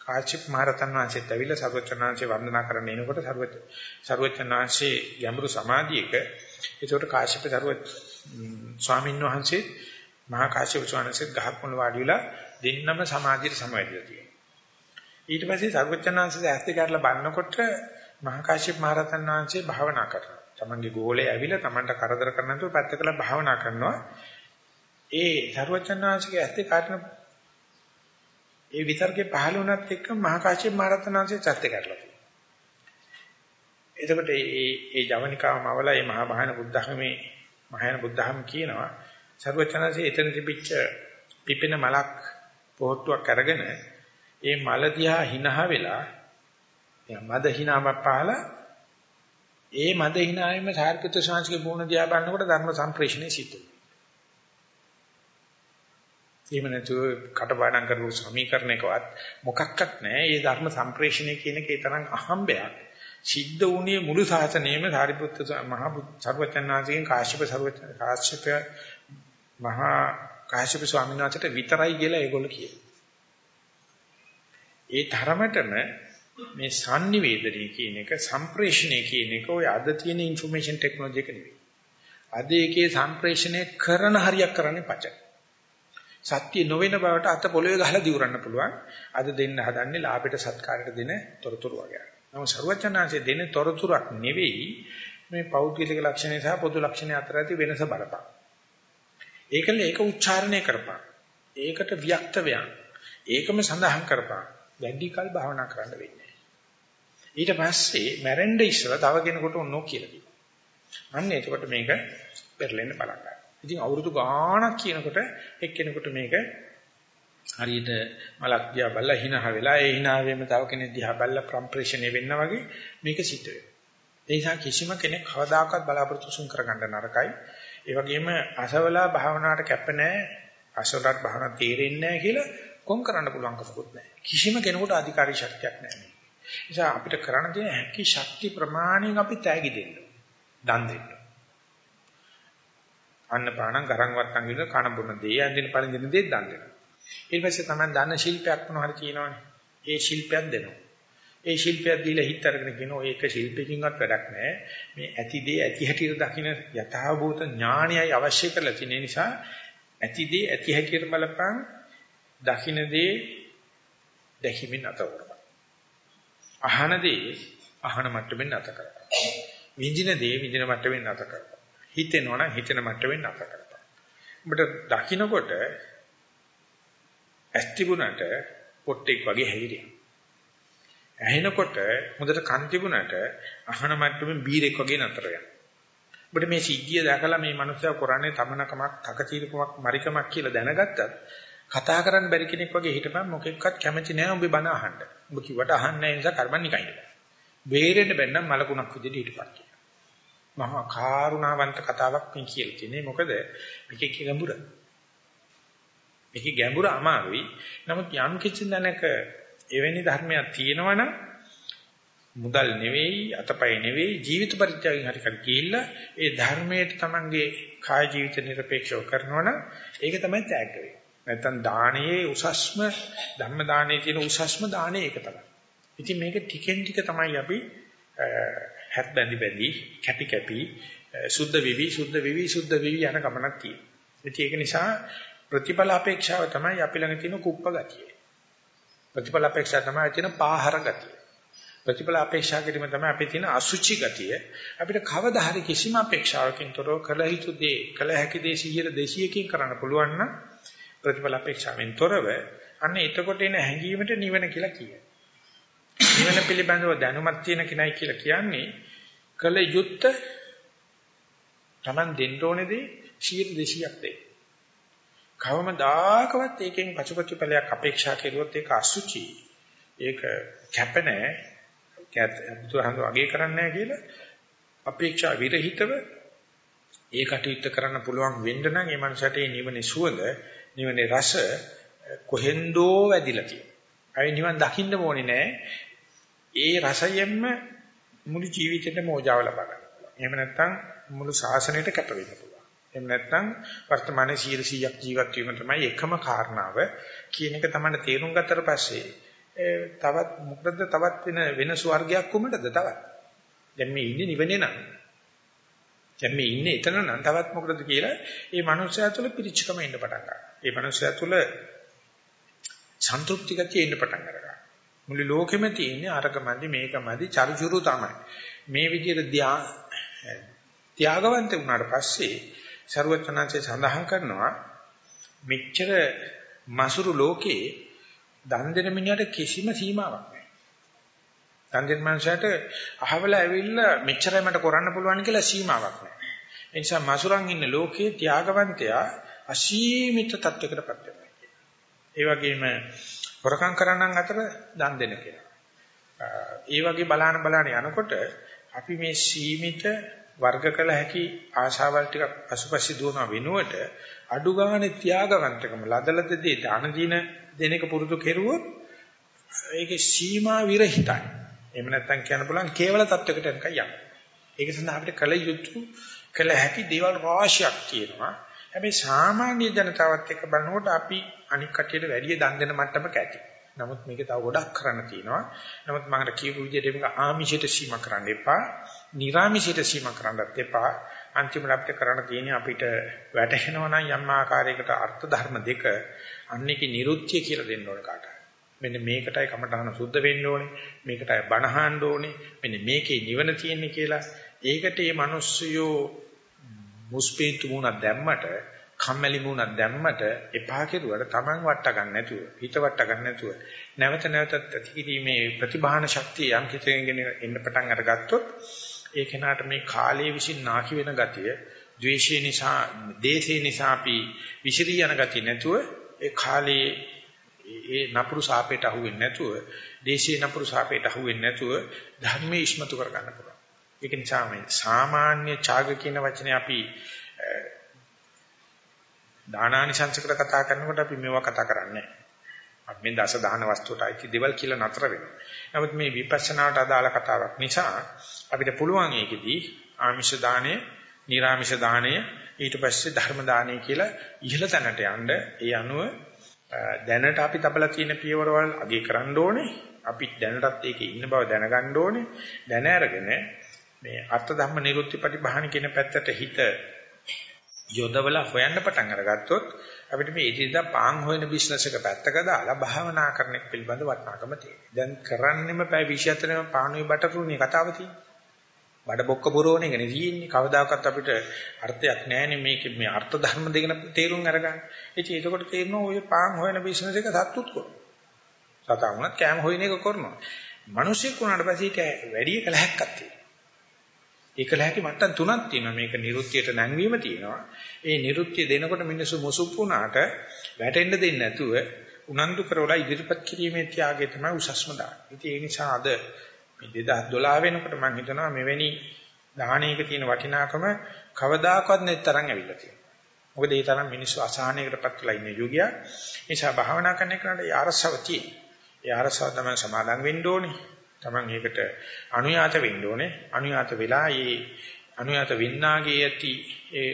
කාශ්‍යප මහ රහතන් වහන්සේත් ඇවිල්ලා සරුවච්චන් වහන්සේ වන්දනා කරන්න එනකොට සරුවච්ච සරුවච්චන් වහන්සේ ගැඹුරු සමාධියක ඒකට කාශ්‍යප සරුවච් ස්වාමීන් වහන්සේ මහා කාශ්‍යප ස්වාමීන් වහන්සේ ගහක් මුල වාඩි වෙලා දෙන්නම සමාධියට සමවැදලා තියෙනවා. ඊට පස්සේ සරුවච්චන් වහන්සේ ඇස් දෙක අරලා බලනකොට මහා කාශ්‍යප මහ රහතන් වහන්සේ භාවනා කරනවා. තමන්ගේ ගෝලයේ ඇවිල්ලා තමන්ට කරදර කරන්න නැතුව පැත්තකලා භාවනා කරනවා. ඒ සරුවචනාංශගේ ඇත්තේ කාටන ඒ විතර්කේ පහළ වුණත් එක්ක මහා කාශ්‍යප මහ රහතන්වහන්සේ චත්ත කරලා තියෙනවා. එතකොට මේ මේ ජවනිකාවම අවලා මේ මහා මහාන බුද්ධහමේ මහාන බුද්ධහම කියනවා සරුවචනාංශයේ එතන තිබිච්ච පිපෙන මලක් පොහට්ටුවක් අරගෙන ඒ මල දිහා හිනහ වෙලා මද හිනාවක් පහලා ඒ මද හිනාවෙම සාර්ථක ශාන්තිගේ බෝණ දිහා බලනකොට ධර්ම සම්ප්‍රේෂණය සිද්ධ වෙනවා. එහෙම නැතුව කටපාඩම් කරපු සමීකරණයකවත් මොකක්වත් නැහැ. මේ ධර්ම සම්ප්‍රේෂණය කියන කේ තරම් අහඹයක්. සිද්ධ වුණේ මුළු සාසනයෙම සාරිපුත්ත මහ සර්වචන්නාංශයෙන් කාශ්‍යප සර්වච කාශ්‍යප මහා කාශ්‍යප ස්වාමීන් වහන්සේට විතරයි කියලා ඒගොල්ලෝ කියනවා. ඒ තරමටම මේ sannivedanaya කියන එක සම්ප්‍රේෂණය කියන එක ඔය අද තියෙන ইনফরমේෂන් ටෙක්නොලොජි එක නෙවෙයි. අද ඒකේ සම්ප්‍රේෂණය කරන හරියක් කරන්නේ පචයි. සත්‍ය නොවන බවට අත පොළවේ ගහලා දිවරන්න පුළුවන්. අද දෙන්න හදන්නේ ලාභයට සත්කාරයට දෙන තොරතුරු වගේ. නමුත් ਸਰවඥාන්සේ දෙන තොරතුරක් නෙවෙයි මේ පෞද්ගලික ලක්ෂණය සහ පොදු ලක්ෂණය අතර ඇති වෙනස බලපං. ඒකල ඒක උච්චාරණය කරපං. ඒකට වික්ත වයන්. ඒකම සඳහන් කරපං. වැඩි කල් භාවනා කරන්න වෙන්නේ. ඊට පස්සේ මැරෙන්න ඉස්සලා තව කෙනෙකුට ඔන්නෝ කියලා කිව්වා. අන්න එතකොට මේක පෙරලෙන්න බලන්න ගන්නවා. ඉතින් අවුරුදු ගාණක් කියනකොට එක්කෙනෙකුට මේක හරියට මලක් දිහා බලලා hina වෙලා ඒ hina වෙම තව කෙනෙක් දිහා බලලා කම්ප්‍රෙෂන් වෙන්න වගේ මේක සිද්ධ වෙනවා. ඒ නිසා කිසිම කෙනෙක් කවදාකවත් බලාපොරොත්තු සුන් කරගන්න නරකයි. ඒ වගේම අසවලා භාවනාවට කැප නැහැ. අසවලාට භාවනා තේරෙන්නේ නැහැ කියලා කොම් කරන්න පුළුවන් කමකුත් නැහැ. කිසිම කෙනෙකුට අධිකාරී ශක්තියක් නැහැ. නිසා අපිට කරන්න තියෙන හැකි ශක්ති ප්‍රමාණයෙන් අපි තෑගි දෙන්න. දන් දෙන්න. අන්න පාණං ගරන් වත්තන් කියන කන බොන දේ ඇඳින පරිදින දේ දන් දෙනවා. ඊට පස්සේ තමයි දන්න ශිල්පයක් මොනවා හරි කියනවනේ. ඒ ශිල්පයක් දෙනවා. ඒ ශිල්පයක් දීලා හිත අරගෙන කියන ඔය එක ශිල්පකින්වත් වැඩක් නැහැ. මේ ඇති දේ ඇති හැටියට දකින්න යථාභූත ඥානයයි අවශ්‍ය කරලා තියෙන නිසා ඇති දේ ඇති හැටියට බලපං දකින්න දේ දැකීමෙන් නැත කරපන්. අහන දේ අහන මට්ටමින් නැත කරපන්. විඳින දේ විඳින මට්ටමින් නැත කරපන්. හිතෙනවා නම් හිතෙන මට්ටමින් නැත කරපන්. ඔබට දකින්නකොට ඇස් තිබුණට පොට්ටෙක් වගේ හැවිරියක්. ඇහෙනකොට හොඳට කන් තිබුණට අහන මට්ටමේ බීරෙක් වගේ නතර යනවා. ඔබට මේ සිද්ධිය දැකලා මේ මනුස්සයා කරන්නේ තමනකමක්, තකතිරකමක්, මරිකමක් කියලා දැනගත්තත් කතා කරන්න බැරි කෙනෙක් වගේ හිටපන් මොකෙක්වත් කැමති නෑ ඔබ බන අහන්න. ඔබ කිව්වට අහන්නේ නැහැ නිසා කර්මන් නිකන් ඉන්න. බේරෙන්න බැන්නම් මලකුණක් විදිහට හිටපන් කියලා. මහා කරුණාවන්ත කතාවක් මේ කියලා තියෙන්නේ. මොකද මේකේ ගැඹුර. මේකේ ගැඹුර අමාරුයි. නමුත් යම් කිසි දැනක එවැනි ධර්මයක් තියෙනවනම් මුදල් නෙවෙයි, අතපය නෙවෙයි, ජීවිත පරිත්‍යාගයෙන් හරි කර ගිහිල්ලා ඒ ධර්මයට තමන්ගේ කාය ජීවිත নিরপেক্ষව කරනවනම් ඒක තමයි ත්‍යාග වෙන්නේ. නැත්තම් දානයේ උසස්ම ධර්ම දානයේ තියෙන උසස්ම දානේ ඒක තමයි. ඉතින් මේක ටිකෙන් ටික තමයි අපි හැත් බැඳි බැඳි කැපි කැපි සුද්ධ විවි සුද්ධ විවි සුද්ධ විවි යන ගමනක් තියෙනවා. ඉතින් ඒක නිසා ප්‍රතිඵල අපේක්ෂාව තමයි අපි ළඟ තියෙන කුප්ප ගතිය. ප්‍රතිඵල අපේක්ෂා තමයි තියෙන පාහර ගතිය. ප්‍රතිඵල අපේක්ෂා කිරීම තමයි අපේ තියෙන අසුචි ගතිය. අපිට කවදා හරි කිසිම අපේක්ෂාවකින් තොරව කළ යුතු දේ, කළ හැකි දේ 100 200කින් කරන්න පුළුවන් නම් ප්‍රතිඵල අපේක්ෂාවෙන් තොරව අන්න එතකොට එන හැඟීමට නිවන කියලා කියනවා. නිවන පිළිබඳව දැනුමක් තියෙන කෙනයි කියලා කියන්නේ කළ යුත්ත Taman දෙන්න ඕනේ දේ 100 200ක් දෙන්න. කවමදාකවත් ඒකෙන් පසුපතිඵලයක් අපේක්ෂා කෙරුවොත් ඒක අසුචි. ඒක කැප නැහැ. බුදුහාමුදුරුවෝ අගේ කරන්නේ නැහැ කියලා අපේක්ෂා විරහිතව ඒ කටයුත්ත කරන්න පුළුවන් වෙන්න නම් ඒ මනසට ඒ නිවනේ සුවඳ, නිවනේ රස කොහෙන්දෝ වැදිලා තියෙනවා. අය නිවන් දකින්න ඕනේ නැහැ. ඒ රසයෙන්ම මුළු ජීවිතේටම ඕජාව ලබා ගන්න පුළුවන්. එහෙම නැත්නම් මුළු ශාසනයට කැප වෙන්න පුළුවන්. එහෙම නැත්නම් වර්තමානයේ 100ක් ජීවත් වීම තමයි එකම කාරණාව කියන එක තමයි තේරුම් ගත්තට පස්සේ තවත් මොකද තවත් වෙන වෙන ස්වර්ගයක් කොමඩද තවත් දැන් මේ ඉන්නේ නිවනේ නම් දැන් මේ ඉන්නේ එතන නම් තවත් මොකටද කියලා ඒ මනුස්සයා තුළ පිරිච්චකම එන්න පටන් ගන්නවා ඒ මනුස්සයා තුළ සන්තුෂ්ටි ගතිය එන්න පටන් ගන්නවා මුළු ලෝකෙම තියෙන්නේ අරකමදි මේකමදි චරිචුරු තමයි මේ විදිහට ත්‍යාගවන්ත වුණාට පස්සේ ਸਰවචනංශේ සඳහන් කරනවා මෙච්චර මසුරු ලෝකේ දන් දෙන මිනිහට කිසිම සීමාවක් නැහැ. දන් දෙන මනුස්සයට අහවල ඇවිල්ලා මෙච්චරයි මට කරන්න පුළුවන් කියලා සීමාවක් නැහැ. ඒ නිසා මසුරන් ඉන්න ලෝකේ ත්‍යාගවන්තයා අසීමිත තත්වයකටපත් වෙනවා. ඒ වගේම හොරකම් කරන්නන් අතර දන් දෙන කෙනා. ඒ වගේ බලාන බලාන යනකොට අපි මේ සීමිත වර්ග කළ හැකි ආශාවල් ටික පසුපස්සේ දුවන වෙනුවට අඩු ගානේ ත්‍යාගවන්තකම ලදලදදී දාන දින දෙනක පුරුදු කෙරුවොත් ඒකේ සීමා විරහිතයි. එහෙම නැත්නම් කියන්න පුළුවන් කේවල තත්වයකට එනකන් යන්න. ඒක සඳහා අපිට කල යුතු කළ හැකි දේවල් රාශියක් තියෙනවා. හැබැයි සාමාන්‍ය ජනතාවත් එක්ක බලනකොට අපි අනික් කටියට වැඩිය දන් දෙන මට්ටමක ඇති. නමුත් මේක තව ගොඩක් කරන්න තියෙනවා. නමුත් මම කියපු විදිහට මේක ආමිෂයට සීමා කරන්න එපා. නිර්ාමිෂයට සීමා කරන්නත් එපා. අන්තිමට අපිට කරන්න තියෙන්නේ අපිට වැටහෙනවා නම් යම් ආකාරයකට අර්ථ ධර්ම දෙක අන්නේකේ නිරුත්‍ය කියලා දෙන්න ඕන කාට. මෙන්න මේකටයි කමඨහන සුද්ධ වෙන්න ඕනේ. මේකටයි බණහන්න ඕනේ. මෙන්න මේකේ නිවන තියෙන්නේ කියලා. ඒකට මේ මිනිස්සුયો මුස්පීතු මුණක් දැම්මට කම්මැලි මුණක් දැම්මට එපා කෙරුවට Taman වට ගන්න නැතුව හිත වට ගන්න නැතුව නැවත නැවතත් ඇතිකිරීමේ ප්‍රතිභාන ශක්තිය යම් කිසිගෙන එන්න පටන් අරගත්තොත් ඒ කෙනාට මේ කාලයේ විසින් නාකි වෙන ගතිය, ද්වේෂය නිසා, දේශේ නිසා අපි විසිරී යන ගතිය නැතුව ඒ කාලයේ ඒ නපුරු සාපේට අහු වෙන්නේ නැතුව, දේශේ නපුරු සාපේට අහු වෙන්නේ නැතුව ධර්මයේ ඉස්මතු කර ගන්න පුළුවන්. ඒක නිසා මේ සාමාන්‍ය ඡාග කියන වචනේ අපි දානානිසංසකට කතා කරනකොට අපි මේවා කතා කරන්නේ නැහැ. අපි මේ දස දාන වස්තුවට අයිති දේවල් කියලා නතර වෙනවා. නමුත් මේ විපස්සනාවට අදාළ කතාවක් නිසා අපිට පුළුවන් ඒකෙදී ආමිෂ දාණය, නිර්ආමිෂ දාණය, ඊට පස්සේ ධර්ම දාණය කියලා ඉහළ තැනට යන්න ඒ අනුව දැනට අපි තබලා තියෙන පියවරවල් අගේ කරන්න ඕනේ. අපි දැනටත් ඒකේ ඉන්න බව දැනගන්න ඕනේ. දැන අරගෙන මේ අර්ථ ධම්ම නිරුත්ති පටිභාන කියන පැත්තට හිත යොදවලා හොයන්න පටන් අරගත්තොත් අපිට මේ ඉදිරියට පාන් හොයන බිස්නස් එක පැත්තක දාලා භාවනා කරන එක පිළිබඳ වටිනාකම තියෙනවා. දැන් කරන්නෙම පැය 24ම පානුයි බටරුනේ කතාව තියෙන්නේ. බඩ බොක්ක පුරවන එකනේ තියෙන්නේ. කවදාකවත් අපිට අර්ථයක් නැහැනේ මේක මේ අර්ථ ධර්ම දෙකන තේරුම් අරගන්න. ඉතින් ඒකකොට තේරෙනවා ඔය පාන් හොයන බිස්නස් එක සතුටුත් කරනවා. සතා වුණත් කෑම හොයන එක කරනවා. මිනිස්සෙක් වුණාට පස්සේ ඒක වැඩි කලහයක්ක් තියෙනවා. ඒකල හැකි මට්ටම් තුනක් තියෙනවා. මේක නිරුත්තියට නැංවීම තියෙනවා. ඒ නිරුත්තිය දෙනකොට මිනිස්සු මොසුප් වුණාට වැටෙන්න දෙන්නේ නැතුව උනන්දු කරවලා ඉදිරිපත් කිරීමේ ත්‍යාගය තමයි උසස්ම දාන්නේ. ඉතින් ඒ නිසා අද මේ 2012 වෙනකොට මම හිතනවා මෙවැනි දාහණයක තියෙන වටිනාකම කවදාකවත් නැති තරම් ඇවිල්ලා තියෙනවා. මොකද ඒ තරම් මිනිස්සු අසහනයකටපත් වෙලා ඉන්න යුගයක්. ඒ නිසා භාවනා කරන එකට ඒ අරසව තියෙනවා. ඒ අරසව තමයි සමාදන් වෙන්න ඕනේ. Taman ඒකට අනුයාත වෙන්න ඕනේ. අනුයාත වෙලා ඒ අනුයාත වෙන්නාගේ ඇති ඒ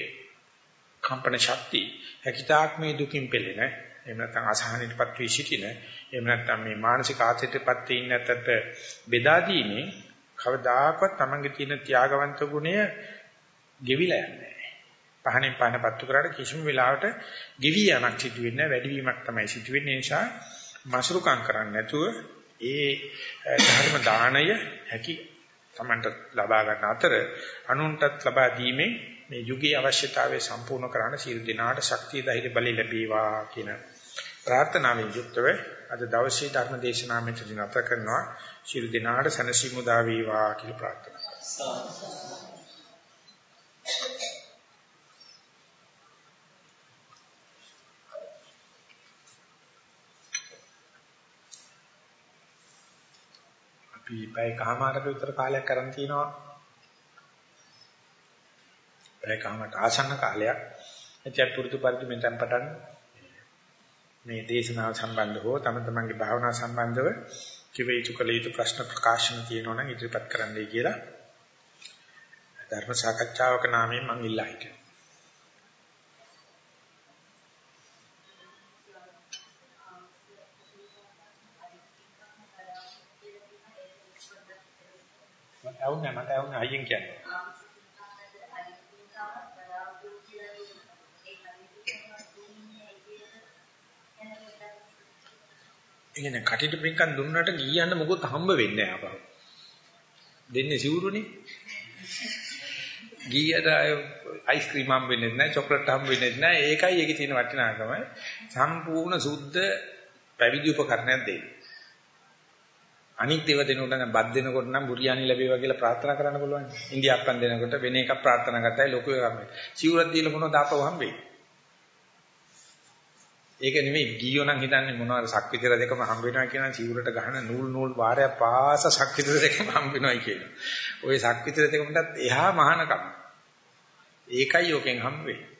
කම්පන ශක්තිය හැකිතාක් මේ දුකින් පෙළෙන එහෙම නැත්නම් අසහනෙටපත් වී සිටින එහෙම නැත්නම් මේ මානසික ආතතියටපත් වෙ ඉන්න ඇත්තට බෙදා දීමේ කවදාකවත් Tamanගේ තියෙන ත්‍යාගවන්ත ගුණය ගෙවිලා යන්නේ නැහැ. පහනෙන් පහන පත්තු කරාට කිසිම වෙලාවකට ගෙවි යamak සිදු වෙන්නේ නැහැ. වැඩිවීමක් තමයි සිදු වෙන්නේ. නිසා මසුරුකම් කරන්නේ නැතුව ඒ ධර්ම දාණය හැකි තමන්ට ලබා ගන්න අතර අනුන්ටත් ලබා දීමේ මේ යුගයේ අවශ්‍යතාවය සම්පූර්ණ කරන්න සියලු දෙනාට ශක්තිය ධෛර්ය බලය ලැබේවා කියන ප්‍රාර්ථනාවෙන් යුක්තව අද දවසේ ධර්ම දේශනාව මෙතන නැත කරනවා. සියලු දෙනාට සනසිමු දා වේවා කියලා ප්‍රාර්ථනා කරනවා. අපි පැය කමාරක විතර කාලයක් කරන් තිනවා. පැය කමාරට ආසන්න කාලයක්. එතැයි පුරුදු පරිදි මෙතෙන් පටන් මේ දේශනාව සම්බන්ධව හෝ තම තමන්ගේ භාවනා සම්බන්ධව කිව යුතු කළ යුතු ප්‍රශ්න ප්‍රකාශන තියෙනවා නම් ඉදිරිපත් කරන්නයි කියලා ධර්ම සාකච්ඡාවක නාමයෙන් මම ඉල්ලා හිටියා. ඇහුන්නේ මට ඇහුන්නේ අයියෙන් කියන්නේ. ඉතින් කටිට පින්කම් දුන්නාට ගියන්න මොකොත් හම්බ වෙන්නේ නැහැ අපහු. දෙන්නේ සිවුරුනේ. ගියට අයිස්ක්‍රීම් හම්බ වෙන්නේ නැහැ, චොක්ලට් හම්බ වෙන්නේ නැහැ. ඒකයි ඒකේ තියෙන වටිනාකම. සම්පූර්ණ සුද්ධ පැවිදි උපකරණයක් දෙන්නේ. අනිත් ඒවා දෙනකොට නම් බත් දෙනකොට නම් බුරියානි ලැබේවා කියලා ප්‍රාර්ථනා කරන්න පුළුවන්. ඉන්දියාප්පන් දෙනකොට වෙන එකක් ප්‍රාර්ථනා කරතයි ලොකු එකක් මේ. සිවුරක් දීලා මොනවද ආපහු හම්බෙන්නේ? ඒක නෙමෙයි ගියෝ නම් හිතන්නේ මොනවාද සක්විතර දෙකම හම්බ වෙනවා කියන සිවුරට ගහන නූල් නූල් වාරයක් පාස සක්විතර දෙකම හම්බ වෙනවායි කියනවා. ওই සක්විතර දෙකමටත් එහා මහානකම. ඒකයි යෝකෙන් හම්බ වෙන්නේ.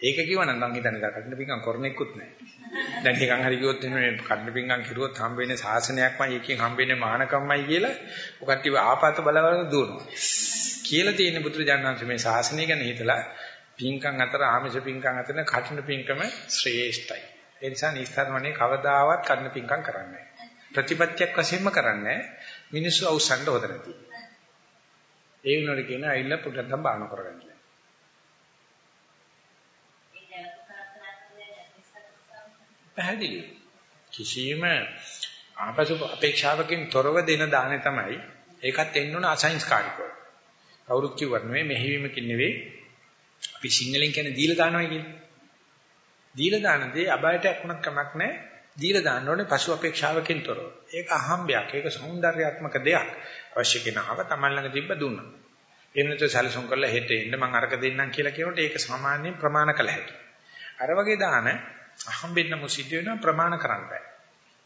ඒක කිව්වනම් මං හිතන්නේ කඩන පිංගම් කරන්නෙකුත් නැහැ. දැන් නිකන් හරි කිව්වොත් මේ කඩන පිංගම් කිරුවොත් හම්බ වෙන්නේ සාසනයක්මයි එකකින් හම්බ වෙන්නේ මහානකම්මයි කියලා ඔකට්ටි ආපත බලවල දුවනවා. කියලා තියෙන බුදුරජාණන් මේ ශාසනය ගැන හිතලා පිංකම් අතර ආමිෂ පිංකම් අතර කටින පිංකම ශ්‍රේෂ්ඨයි. ඒ නිසා නිස්තරමනේ කවදාවත් කඩන පිංකම් කරන්නේ ප්‍රතිපත්තියක් වශයෙන්ම කරන්නේ මිනිස්සු අවසන්ඩ හොදලා තියෙනවා. ඒ වුණාට කියන අයිල්ල පුඩක් බාන කරගන්න. පැහැදිලි. කිසියම් ආපසු අපේක්ෂාවකින් තොරව දෙන දාණය තමයි ඒකත් එන්න ඕන අසංස්කාරිකව. කවුරුත් කිව්වත් නෙවෙයි මෙහෙවීමකින් නෙවෙයි අපි සිංහලෙන් කියන්නේ දීලා දානවා කියන්නේ. දීලා දාන දේ අබයටයක් වුණත් කමක් නැහැ. දීලා දාන්න ඕනේ පසු අපේක්ෂාවකින් තොරව. ඒක අහම්බයක්, ඒක సౌందర్యාත්මක දෙයක්. අවශ්‍ය කෙනාව තමන් ළඟ තිබ්බ දුන්නා. එන්නත සැලසුම් කරලා හෙට එන්න මම අරක දෙන්නම් කියලා කියනකොට ඒක සාමාන්‍යයෙන් ප්‍රමාණ කළ හැකියි. අර වගේ දාන හම්බෙන්න මොසිද්ධ වෙනවා ප්‍රමාණ කරන්න බෑ.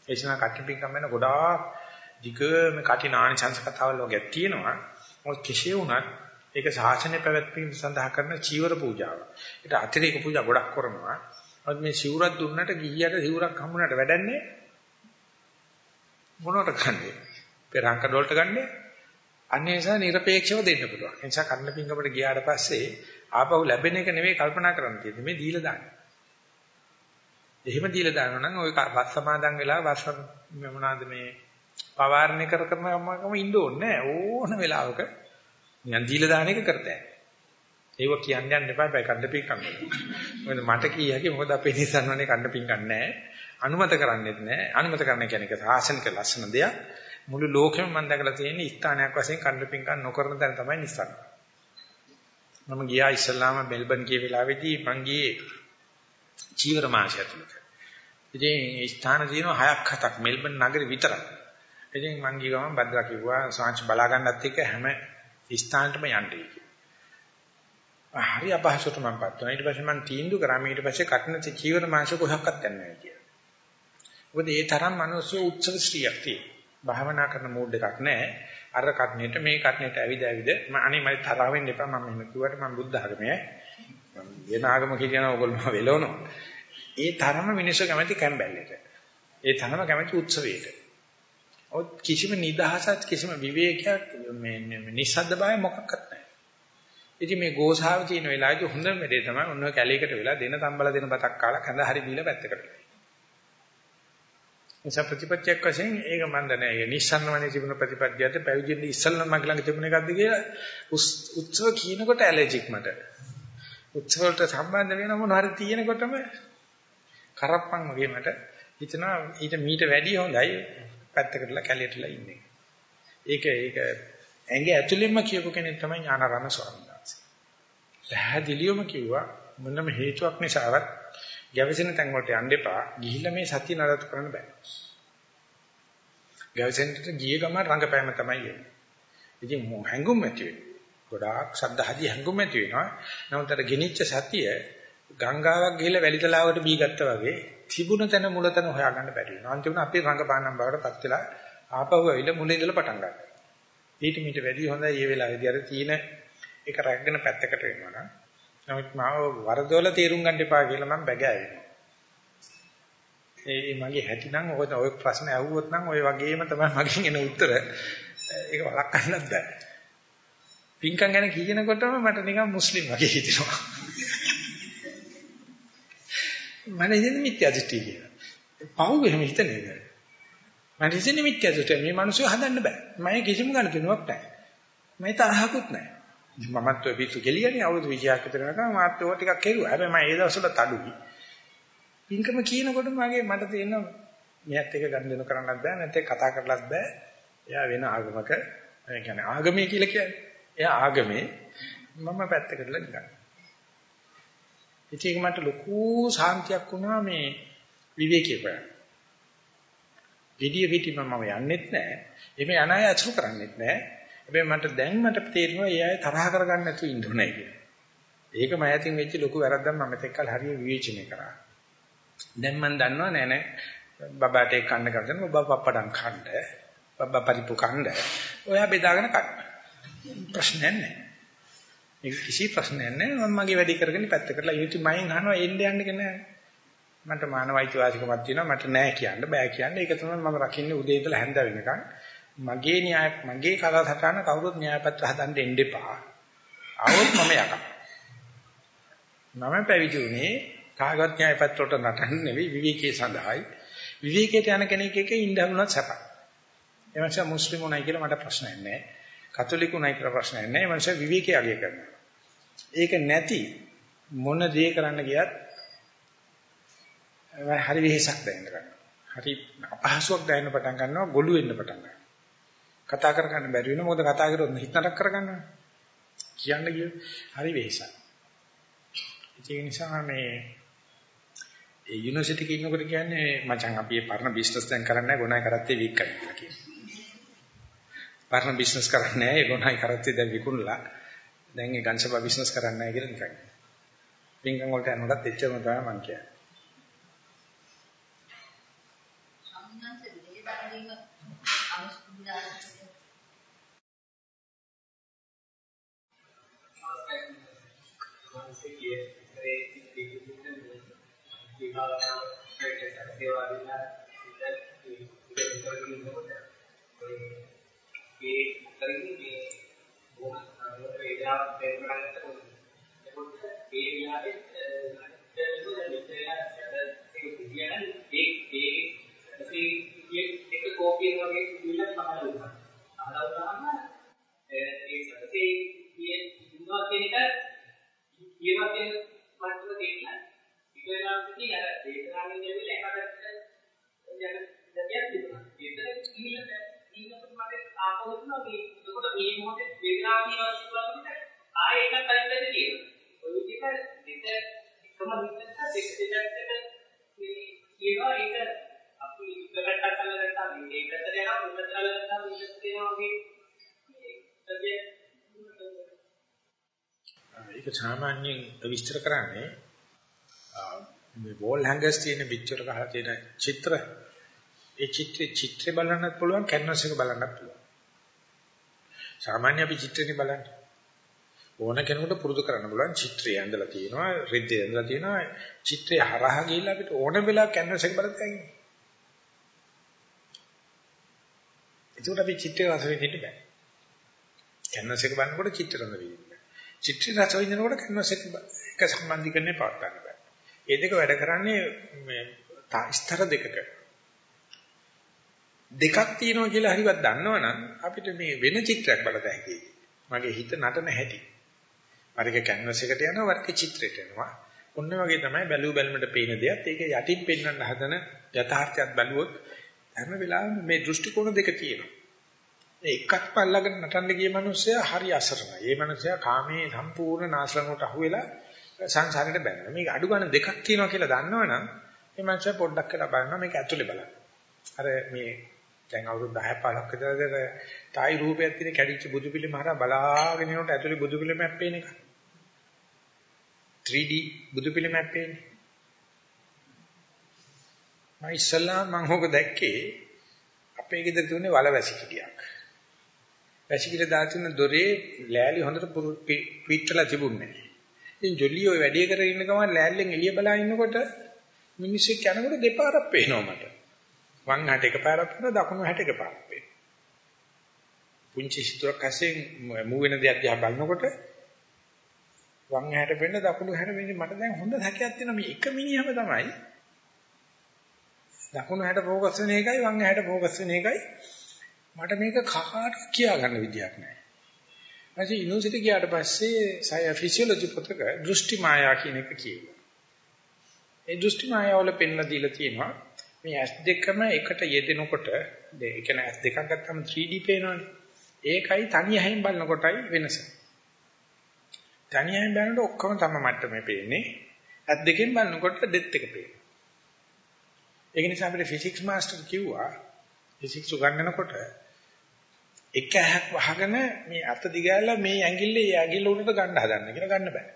ඒ නිසා කටිපින් කම්මන ගොඩාක් ධිකම කටින ආනිසංස කතාවල් වගේ තියෙනවා. මොකද කෙසේ වුණත් ඒක ශාසනය පැවැත්වීම සඳහා කරන චීවර පූජාව. ඒක අතිරේක පූජා ගොඩක් කරනවා. මොකද මේ සිවුරක් දුන්නට ගිහියට සිවුරක් හම්බුනට වැඩන්නේ මොනවට ගන්නද? පෙරංක ඩෝල්ට ගන්නද? අන්නේ නිසා নিরপেক্ষව දෙන්න පුළුවන්. ඒ නිසා කන්න පිංගමට ගියාට පස්සේ ආපහු ලැබෙන එක නෙවෙයි කල්පනා කරන්න තියෙන්නේ. මේ දීලා දාන්න. එහෙම දීලා දානවා නම් ওই වස් සමාදන් වෙලා වස් මොනවාද මේ පවාරණය කර කරනකම ඉන්න ඕනේ ඕන වෙලාවක නිකන් දීලා දාන එක කරතෑ. ඒව කියන්න යන්න එපා බයි කණ්ඩ පිංකම්. මොකද මට කිය හැකි මොකද අපේ නිසන්වනේ කණ්ඩ පිංකම් නැහැ. අනුමත කරන්නේත් නැහැ. අනුමත කරන්න කියන එක සාසනික ලස්සන දෙයක්. මුළු ලෝකෙම මම දැකලා තියෙන ස්ථානයක් වශයෙන් කණ්ඩ පිංකම් නොකරන තැන තමයි නිසන්. මම ගියා ඉස්ලාම මෙල්බන් ගිය වෙලාවේදී මං ගියේ චීවර මාසය ඇතුළත. ඉතින් ස්ථාන තියෙනවා හයක් හතක් මෙල්බන් නගරේ විතරයි. ඉතින් මං ගිය ගමන් බද්දා කිව්වා සාංශ බලා ගන්නත් එක්ක හැම ස්ථානෙටම යන්නේ කියලා. හරි අපහසුට මම පත් වුණා. ඊට පස්සේ මම තීන්දුව කරා ඊට පස්සේ කටන චීවර මාංශ කොහොක්වත් යන්නේ නැහැ කියලා. මොකද ඒ තරම් මිනිස්සු උත්සව ශ්‍රියක් තියෙනවා. භාවනා කරන මූඩ් එකක් නැහැ. අර කට්නෙට මේ කට්නෙට ඇවිද ඇවිද මම අනේ මම තරහ වෙන්න එපා මම එහෙම කිව්වට මම බුද්ධ ආගමේ මම වෙන ආගම කියන ඕගොල්ලෝ වෙලවනවා. ඒ තරම මිනිස්සු කැමති කැම්බැල්ලට. ඒ තරම කැමති උත්සවයට. ඔත් කිසිම නිදහසක් කිසිම විවේකයක් මේ නිස්සද්ද බය මොකක්වත් නැහැ. ඉතින් මේ ගෝසාව තියෙන වෙලාවේදී හොඳම වැඩේ තමයි ඔන්න ඔය කැලේකට වෙලා දෙන තම්බල දෙන බතක් කාලා කඳ හරි බීලා පැත්තකට. නිසා ප්‍රතිපත්තියක් වශයෙන් ඒක මන් දන්නේ ඒ නිස්සන්නවනේ තිබුණ ප්‍රතිපත්තියට පැවිදෙන්න ඉස්සල්ලාම මගේ ළඟ තිබුණ එකක්ද කියලා උත්සව කියනකොට ඇලර්ජික් මට. උත්සව වලට සම්බන්ධ වෙන මොන හරි තියෙනකොටම කරප්පන් වගේ මට හිතනවා ඊට මීට වැඩිය හොඳයි පැත්තකටලා කැලේටලා ඉන්නේ. ඒක ඒක ඇඟ ඇතුළෙන්ම කියපු කෙනෙක් තමයි ඥානාරාම ස්වාමීන් වහන්සේ. පැහැදිලිවම කිව්වා මොනම හේතුවක් නිසාවත් ගැවසෙන තැන් වලට යන්න එපා. ගිහිල්ලා මේ සතිය නඩත්තු කරන්න බෑ. ගැවසෙන්නට ගිය ගමන් රංගපෑම තමයි එන්නේ. ඉතින් හැංගුම් ඇති වෙනවා. ගොඩාක් සද්ධාදී හැංගුම් ඇති වෙනවා. නමුත් අර ගිනිච්ච සතිය ගංගාවක් ගිහිල්ලා වැලිතලාවට බී ගත්තා වගේ තිබුණ තැන මුල තැන හොයාගන්න බැරි වෙනවා. අන්තිමට අපි රංගපානම් බවට පත් වෙලා ආපහු ඇවිල්ලා මුලින් ඉඳලා පටන් ගන්නවා. ඊට මීට වැඩි හොඳයි මේ වෙලාවේදී අර තීන එක රැගෙන පැත්තකට වෙනවා නම්. නමුත් මාව වරදොල තීරුම් ගන්න එපා කියලා මම බැගෑවෙනවා. ඒ මගේ හැටි නම් ඔය ඔය ප්‍රශ්න ඇහුවොත් නම් ඔය වගේම තමයි මගෙන් එන උත්තර. ඒක වළක්වන්නත් බෑ. පින්කම් ගැන කියනකොටම මට නිකන් මුස්ලිම් වගේ හිතෙනවා. මම ඉතින් මිත්‍යා දෘෂ්ටි කියලා. පව් එහෙම හිතන්නේ නෑ. මම ඉතින් මිත්‍යා දෘෂ්ටි මේ මිනිස්සු හදන්න බෑ. මම කිසිම ගණතුනක් නැහැ. මම තරහකුත් නැහැ. මමත් ඔය පිටු ගෙලියනේ අවුරුදු 20ක් විතර යනකම් මාත් ඔය ටිකක් කෙරුවා. හැබැයි මම ඒ දවස්වල තඩුයි. පින්කම කියනකොට මගේ මට තේරෙනවා මෙයත් එක ගන්න දෙන කරන්නත් බෑ නැත්නම් කතා කරලත් බෑ. එයා වෙන ආගමක ඒ කියන්නේ ආගමේ කියලා කියන්නේ. එයා ආගමේ මම පැත්තකටලා නිකන්. ඉතින් මට ලොකු සාන්තියක් වුණා මේ විවේකී කරා. gediya පිටිම මම යන්නෙත් නැහැ. එමේ අනාය අසු කරන්නෙත් නැහැ. හැබැයි මට දැන් මට තේරෙනවා ඒ අය තරහ කරගන්න නැතුව ඉන්න ඕනේ කියලා. ඒක මම ඇතින් වෙච්ච ලොකු වැරද්දක් මම මෙතෙක්කල් හරිය විවේචනය කරා. දැන් මම දන්නවා නෑ නෑ බබාට ඒක කන්න කරගෙන බබා පප්පඩම් කන්න. බබා පරිප්පු කන්න. ඔයා බෙදාගෙන කන්න. ප්‍රශ්නයක් නෑ. ඒක කිසි ප්‍රශ්නයක් නෑ මම මගේ වැඩේ කරගෙන පැත්තකටලා ඉති මයෙන් අහනවා එන්න යන්න කියන්නේ මට මානවයිති වාසිකමක් තියෙනවා මට නෑ කියන්න බෑ කියන්න. ඒක තමයි මම රකින්නේ උදේ ඉඳලා හැන්ද වෙනකන්. මගේ න්‍යාය මගේ කතාසටහන කවුරුත් න්‍යායපත්‍ර හදන්න එන්න එපා. આવොත් මම යකා. මම පැවිදි වුණේ කාගවත් න්‍යායපත්‍රයට නටන්න නෙවෙයි විවේකයේ සඳහායි. විවේකයට යන කෙනෙක් එක්ක ඉඳ හමුණත් සපක් එමන්ෂා මුස්ලිම් උනායි කියලා මට ප්‍රශ්නයක් නෑ. කතෝලික උනායි කියලා ප්‍රශ්නයක් නෑ එමන්ෂා විවේකයේ අගය කරනවා ඒක නැති මොන දේ කරන්න ගියත් හරි වෙහසක් දැනෙන්න ගන්නවා. හරි අපහසුයක් දැනෙන්න පටන් ගන්නවා ගොළු වෙන්න පටන් ගන්නවා. කතා කරගන්න බැරි වෙනවා මොකද කතා කරොත් හිත නරක කරගන්නවා. කියන්න ගිය හරි වෙහසක්. ඒ නිසා මේ ඒ යුනිවර්සිටි එකේ ඉන්නකොට කියන්නේ මචං අපි මේ පරණ බිස්නස් දැන් කරන්නේ ගොනායි කරත්තේ වීක් කරලා කියලා. පරණ බිස්නස් කරන්නේ නැහැ ගොනායි කරත්තේ දැන් විකුණලා දැන් ඒ ගන්සබා බිස්නස් කරන්නේ නැහැ කියලා නිකන්. පින්කම් වලට යනකොටත් එච්චරම තමයි මම කියන්නේ. ඒ කරින්නේ මේ මුලින් මේ බොහොම වේලාවක් දෙන්න ගන්නකොට එතකොට මේ වෙලාවේ ඒක කෝපියක් වගේ සිදුවිල්ලක් පහළ වුණා. පහළ වුණාම මොහොතේ වේදනාව කියනවා කියන්නේ ආයෙ එකක් අල්ලන්න තියෙනවා. ඔය විදිහට දෙක එකම හිතට දෙක දෙකකට මේ කියනවා ඒක අපි ඉස්සරහට අල්ලගත්තා මේ දෙකට යනවා මෙතන අල්ලගත්තා මේකට යනවා වගේ. ඒක සාමාන්‍යයෙන් විස්තර කරන්නේ මේ වෝල් හැංගර්ස් තියෙන පික්චර් ගහලා තියෙන චිත්‍ර. ඒ චිත්‍රේ චිත්‍රය බලන්නත් පුළුවන් කැන්වස් එක බලන්නත් පුළුවන්. සාමාන්‍ය අපි චිත්‍රෙනේ බලන්නේ. ඕන කෙනෙකුට පුරුදු කරන්න පුළුවන් චිත්‍රය ඇඳලා තියෙනවා රෙද්දේ ඇඳලා තියෙනවා. චිත්‍රය හරහා ගිහිල්ලා අපිට ඕන වෙලාවක කැන්වස් එක බලන්න තියෙන්නේ ඒකට අපි චිත්‍රය රස විඳින්න බෑ. කැන්වස් එක බලනකොට චිත්‍ර රස විඳින්න බෑ. චිත්‍රය රස විඳිනකොට කැන්වස් එක එක සම්බන්ධීකරණය පවත් ගන්න බෑ. ඒ දෙක වැඩ කරන්නේ මේ ස්තර දෙකක. දෙකක් තියෙනවා කියලා හරිවත් දන්නවනම් අපිට මේ වෙන චිත්‍රයක් බලත හැකියි මගේ හිත නටන හැටි වර්ග කැන්වස් එකට යනවා වර්ග චිත්‍රයට යනවා. ඔන්න වගේ තමයි බැලුව බැලමට පේන දෙයක්. ඒක යටින් පෙන්වන්න හදන යථාර්ථයක් බැලුවොත් හැම වෙලාවෙම මේ දෘෂ්ටි කෝණ දෙක තියෙනවා. ඒ එකක් පල්ලගෙන නටන්න ගිය මිනිස්සයා හරි අසරණයි. ඒ මිනිස්සයා කාමයේ සම්පූර්ණ නාශලකට අහුවෙලා සංසාරයට බැඳෙනවා. මේක අඩු ගන්න දෙකක් තියෙනවා කියලා දන්නවනම් මේ මිනිස්සයා පොඩ්ඩක් කියලා බලනවා මේක ඇතුලේ බලන්න. අර මේ දැන් අවුරුදු 10 15ක් විතර තායි රූපයක් තියෙන කැඩිච්ච බුදු පිළිම හරහා බලාගෙන යනකොට ඇතුලේ බුදු පිළිමයක් පේන එක. 3D බුදු පිළිමයක් පේන්නේ. මම ඉස්සල්ලා මම හොක දැක්කේ අපේ ගෙදර තිබුණේ වල වැසිකිළියක්. වැසිකිළිය දාතුන දොරේ ලෑලි හොඳට පිටලා තිබුණේ. ඉතින් ජොලිය ඔය වැඩේ කරගෙන ඉන්න ගමන් ලෑල්ලෙන් එළිය බලා ඉන්නකොට මිනිස්සු යනකොට දෙපාරක් පේනවා මට. වම් හැට එකපාරක් පේනවා දකුණු හැට එකපාරක් පේනවා. පුංචි සිතුරක් ඇසෙන් මූ වෙන දෙයක් දිහා බලනකොට වම් හැට පෙන්න දකුණු හැට වෙන්නේ මට දැන් හොඳ හැකියාවක් තියෙනවා මේ එක මිනිහම තමයි දකුණු හැට ફોකස් වෙන එකයි වම් හැට ફોකස් වෙන එකයි මට මේක කහාට කියා ගන්න විදියක් නැහැ. ඊපස්සේ යුනිවර්සිටි ගියාට පස්සේ සය ෆිසියොලොජි පොතක දෘෂ්ටි මායා කියන එක කියනවා. ඒ දෘෂ්ටි මායාව වල පෙන්ලා දීලා තියෙනවා මේ ඇස් දෙකම එකට යෙදෙනකොට ඒ කියන්නේ ඇස් දෙකක් ගත්තම 3D පේනවනේ. ඒකයි තනි ඇහෙන් බලනකොටයි වෙනස. තනියෙන් බලනකොට ඔක්කොම තම මට්ටමේ පේන්නේ. ඇත් දෙකෙන් බලනකොට ඩෙත් එක පේනවා. ඒක නිසා අපිට ෆිසික්ස් මාස්ටර් කිව්වා ෆිසික්ස් උගන්වනකොට එක ඇහක් වහගෙන මේ අත දිගාලා මේ ඇඟිල්ලේ ඒ ඇඟිල්ල උඩට ගන්න හදන්න කියලා ගන්න බෑ.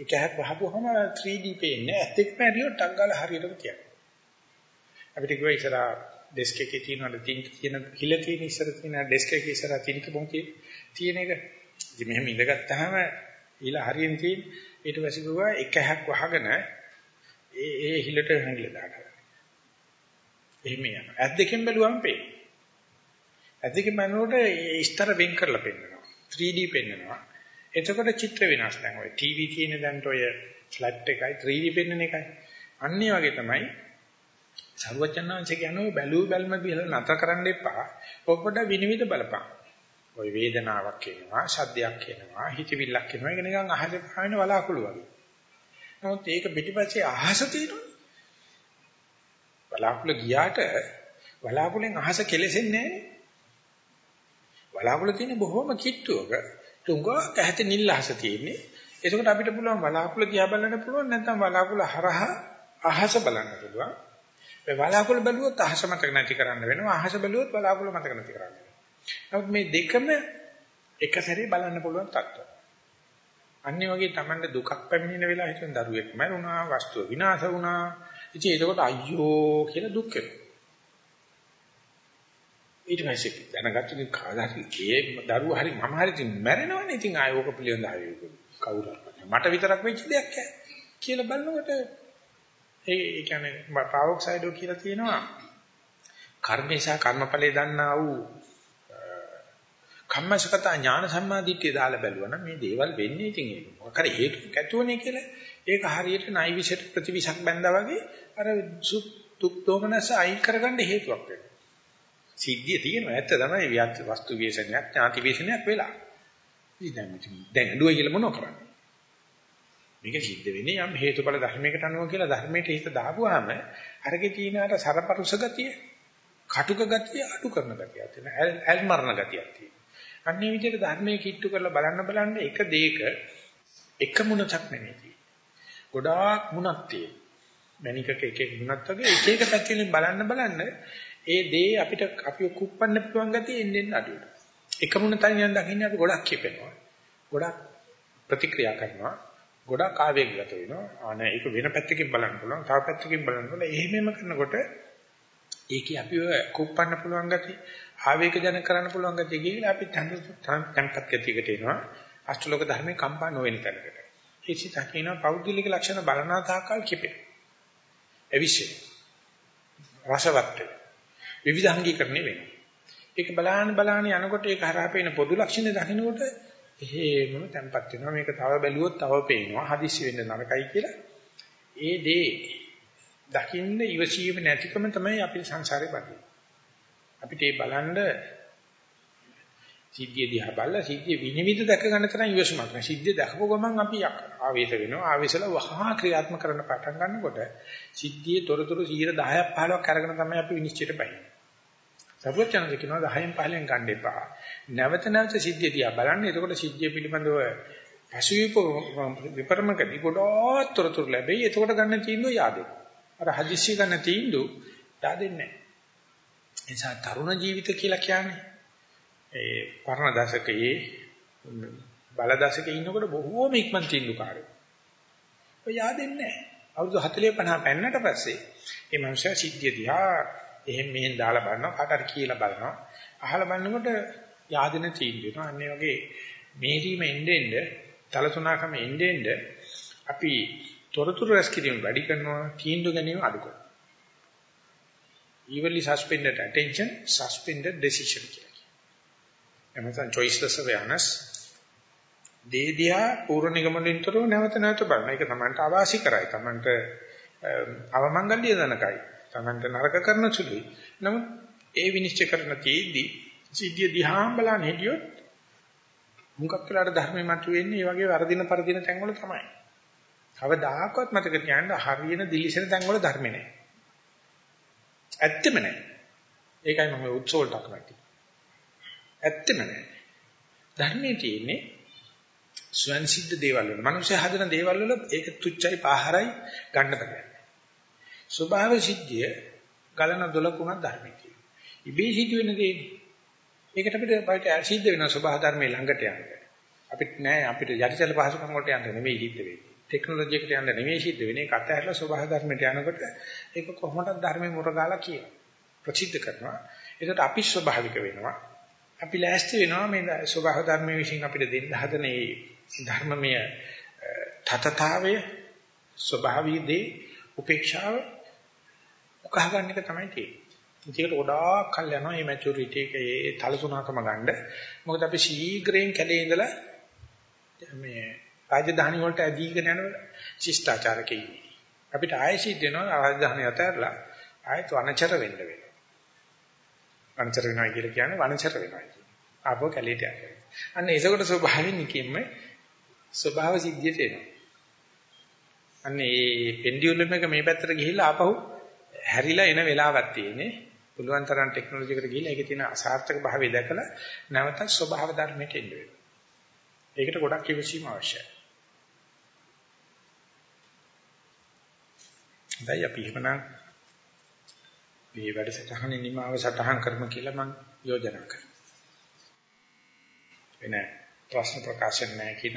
එක ඇහක් වහපුවම 3D පේන්නේ. ඇත් එක්ක ඇරියෝ ටක් ගාලා හරියටම තියනවා. අපිට කිව්වා ඉස්සරහා ඩෙස්ක් එකේ තියෙනවලු තින්ක කියන හිල තියෙන ඉස්සර තියෙන ඩෙස්ක් එකේ ඉස්සරහා තින්ක මොකේ තියෙන එක ඉතින් මෙහෙම ඉඳගත්තාම ඊළ හරියෙන් තියෙන ඊට පස්සේ ගුවා එක හැක් වහගෙන ඒ ඒ හිලට හැංගිලා දානවා. එහෙම යනවා. ඇස් දෙකෙන් බැලුවම පේනවා. ඇස් දෙකෙන් බලනකොට ඒ ස්තර වෙන් කරලා පෙන්නනවා. 3D පෙන්නනවා. එතකොට චිත්‍ර වෙනස් දැන් ඔය ටීවී තියෙන දැන් ඔය ෆ්ලැට් එකයි 3D පෙන්නන එකයි. අන්නේ වගේ තමයි සර්වඥාන්සේ කියන්නේ බැලුව බැලම කියලා නැතර කරන්න එපා. ඔක පොඩ විනිවිද බලපන්. ওই වේදනාවක් එනවා, ශබ්දයක් එනවා, හිතවිල්ලක් එනවා. ඒක නිකන් අහසේ පාවෙන වලාකුළු වගේ. නමුත් ඒක පිටිපස්සේ අහස තියෙනවා. වලාකුළු ගියාට වලාකුළෙන් අහස කෙලෙසෙන්නේ නැහැ. වලාකුළු තියෙන්නේ බොහොම කිට්ටුවක. තුංගා කැහැත නිල් අහස තියෙන්නේ. එතකොට අපිට පුළුවන් වලාකුළු දිහා බලන්න පුළුවන් නැත්නම් වලාකුළු හරහා අහස බලන්න පුළුවන්. මේ වලාකුළු බැලුවොත් අහස මතක නැති කරන්න වෙනවා. අහස බැලුවොත් වලාකුළු මතක නැති කරන්න වෙනවා. නමුත් මේ දෙකම එක සැරේ බලන්න පුළුවන් තත්ත්වයක්. අන්නේ වගේ Tamande දුකක් පැමිණෙන වෙලාව හිතෙන් දරුවෙක් මැරුණා, වස්තුව විනාශ වුණා. ඉතින් ඒකකොට අයියෝ කියලා දුක් වෙනවා. ඊට පස්සේ දැනගත්තොත් කවදා හරි ඒ දරුවා හරි මම හරි ඉතින් මැරෙනවනේ. ඉතින් ආය ඕක පිළිවෙල දාවේ කවුරු මට විතරක් වෙච්ච දෙයක් කියලා බලනකොට ඒ ඒ කියන්නේ පාවොක්සයිඩෝ කියලා තියෙනවා. කර්මේශා කර්මඵලයේ දන්නා වූ කම්මසගත ඥාන සම්මාදිට්ඨිය දාලා බැලුවා නම් මේ දේවල් වෙන්නේ ඉතින් ඒක. මොකක් හරි හේතුවක් ඇතුවනේ කියලා. ඒක හරියට නයිවිෂයට ප්‍රතිවිෂක් බැඳා වගේ අර දුක් දෝමනස අයින් කරගන්න හේතුවක් වෙනවා. සිද්ධිය තියෙනවා. ඇත්ත තමයි. වියත් වස්තු විශේෂණයක් ඥාති විශේෂණයක් වෙලා. ඉතින් දැන් අඬුවයි කියලා මොනව කරන්නේ? මේක සිද්ධ වෙන්නේ යම් හේතුඵල ධර්මයකට අනුව කියලා ධර්මයට හිත දාපුවාම අරගේ තියෙන අර සරපරුස ගතිය කටුක ගතිය අඩු කරන ගතියක් තියෙනවා. ඇල් මරණ ගතියක් තියෙනවා. අන්නේ විදිහට ධර්මයේ කිට්ටු කරලා බලන්න බලන්න එක දෙයක එක මුණක් නෙමෙයි. ගොඩාක් මුණක් තියෙනවා. මණිකක එක එක මුණක් වගේ එක එක පැතිවලින් බලන්න බලන්න ඒ දේ අපිට අපිව කුප්පන්න පුළුවන් ගතිය එන්නේ අඩු වෙනවා. එක මුණ තනියෙන් දකින්න අපි ගොඩක් කිපෙනවා. ගොඩක් ප්‍රතික්‍රියා කරනවා. ගොඩක් ආවේගගත වෙනවා. අනේ ඒක වෙන පැත්තකින් බලන්න පුළුවන්. තව පැත්තකින් බලන්න පුළුවන්. එහෙමම කරනකොට ඒකේ අපිව කුප්පන්න පුළුවන් ගතිය, ආවේගජනක කරන්න පුළුවන් ගතිය කියලා අපි තැන්පත් ගතියකට එනවා. අෂ්ටලෝක ධර්මයේ කම්පා නොවෙන තැනකට. ඒ සිත කියනවා පෞද්ගලික ලක්ෂණ බලනා තාකල් කිපේ. එවිෂේ. රසවත් විවිධාංගීකරණය වෙනවා. ඒක බලාන බලාන යනකොට ඒක හරහා පේන පොදු ලක්ෂණ දකින්නකොට එහෙමම තැම්පත් වෙනවා. මේක තව බැලුවොත් තව පේනවා. හදිස්සි වෙන්න නරකයි කියලා. ඒ දේ දකින්න ඉවසීම නැතිකම තමයි අපේ සංසාරේ බඳින්නේ. අපිට ඒ බලන්න සිද්ධිය දිහා බලලා සිද්ධිය විනිවිද දැක ගන්න තරම් ඉවසීමක් නැහැ. සිද්ධිය දැකපුව ගමන් අපි ආවේශ වෙනවා. ආවේශල වහා ක්‍රියාත්මක කරන්න පටන් ගන්නකොට සිද්ධියේ තොරතුරු 10ක් 15ක් අරගෙන තමයි අපි විනිශ්චයට බහින්නේ. සර්වඥාන්ද කියනවා 10න් 15න් ගන්න එපා. නැවත නැවත සිද්ධිය දිහා බලන්න. එතකොට සිද්ධිය පිළිබඳව පසුවිප විපරමකදී ගොඩාක් තොරතුරු ලැබෙයි. එතකොට ගන්න තීන්දුව yaadෙන්න. අර හදිස්සිය ගන්න තීන්දුව yaadෙන්නේ නැහැ. ඒ නිසා තරුණ ජීවිත කියලා කියන්නේ ඒ පරණ දශකයේ බල දශකයේ ඉන්නකොට බොහෝම ඉක්මන් තීන්දුවකාරයෝ. ඔය yaadෙන්නේ නැහැ. අවුරුදු 40 50 පෙන්නට පස්සේ මේ මනුස්සයා සිද්ධිය දිහා එහෙන් මෙහෙන් දාලා බලනවා කාට හරි කියලා බලනවා. අහලා බලනකොට yaadෙන තීන්දුව. අන්නේ වගේ මේරීම එන්නේ එන්නේ තලතුණකම එන්නේ එන්නේ අපි තොරතුරු රැස් කිරීම වැඩි කරනවා තීන්දුව ගැනීම අඩු කරනවා. evenly suspended attention suspended decision කියලා. එමෙතන choiceless awareness දේදියා පූර්ණ නිගමනින්තරව නැවත නැවත බලන එක තමන්ට අවාසි කරයි. තමන්ට අවමංගල්‍ය දනකයි. තමන්ට නරක කරන සුළුයි. නමුත් ඒ විනිශ්චය කරන තියේදී සිද්ධිය දිහාම බලන හිටියොත් මුගක් වෙලාට ධර්මයේ මතුවෙන්නේ මේ වගේ වර්ධින පරදින තැන්වල තමයි. කවදාකවත් මතක තියාගන්න හරියන දිලිසෙන තැන්වල ධර්මේ නැහැ. ඇත්තෙම නැහැ. ඒකයි මම උත්සවලට අකමැති. ඇත්තෙම නැහැ. ධර්මයේ තියෙන්නේ ස්වයන් සිද්ධ දේවල් වල. මිනිස්සු හදන දේවල් වල ඒක තුච්චයි පාහරයි ගන්න බෑ. ස්වභාව සිද්ධිය ගලන දොලකුණක් ධර්මයේ තියෙනවා. ඉබේ සිදුවෙන දේ ඒකට අපිට බයිට සිද්ධ වෙන ස්වභාව ධර්මයේ ළඟට යන්න. අපිට නෑ අපිට යටිචල පහසුකම් වලට යන්න නෙමෙයි හිත වෙන්නේ. ටෙක්නොලොජි එකට යන්න නෙමෙයි සිද්ධ වෙන්නේ. ඒක අතහැරලා ස්වභාව ධර්මයට යනකොට ඒක කොහොමද ධර්මයේ මුරගාලා කියන ප්‍රසිද්ධ කරනවා. ඒකට අපි ස්වභාවික වෙනවා. අපි ලෑස්ති වෙනවා මේ ස්වභාව ධර්මයේ විශ්ින් අපිට දෙන්න හදන මේ ධර්මමය තතතාවය ස්වභාවීදී උපේක්ෂාව උකහා ගන්න එක තමයි තියෙන්නේ. ඒකට ගොඩාක් කල් යනවා මේ මැචුරිටි එක ඒ තලසුණකම ගන්න. මොකද අපි ශීඝ්‍රයෙන් කැලේ ඉඳලා මේ රාජධානි වලට ඇදීගෙන යන ශිෂ්ටාචාරකේ ඉන්නේ. අපිට ආයෙ සිද්ධ වෙනවා රාජධානි අතහැරලා ආයෙත් වනචර වෙන්න වෙනවා. වනචර වෙනවා කියලා කියන්නේ වනචර වෙනවා කියන්නේ. ආපහු කැලේට යනවා. අන්න ඒසකට ස්වභාවයෙන් නිකින්ම ස්වභාව සිද්ධියට එනවා. අන්න ඒ පෙන්ඩියුලම් එක මේ පැත්තට ගිහිල්ලා ආපහු හැරිලා එන වෙලාවක් තියෙන්නේ. පුළුවන් තරම් ටෙක්නොලොජි එකට ගිහිල්ලා ඒකේ තියෙන අසාර්ථක භාවය දැකලා නැවත ස්වභාව ධර්මයට එන්න වෙනවා. ඒකට ගොඩක් ඉවසීම අවශ්‍යයි. දැන් අපි එහෙමනම් මේ වැඩසටහනේ නිමාව සටහන් කරමු කියලා මම යෝජනා කරනවා. වෙන ප්‍රශ්න ප්‍රකාශන නැහැ කියන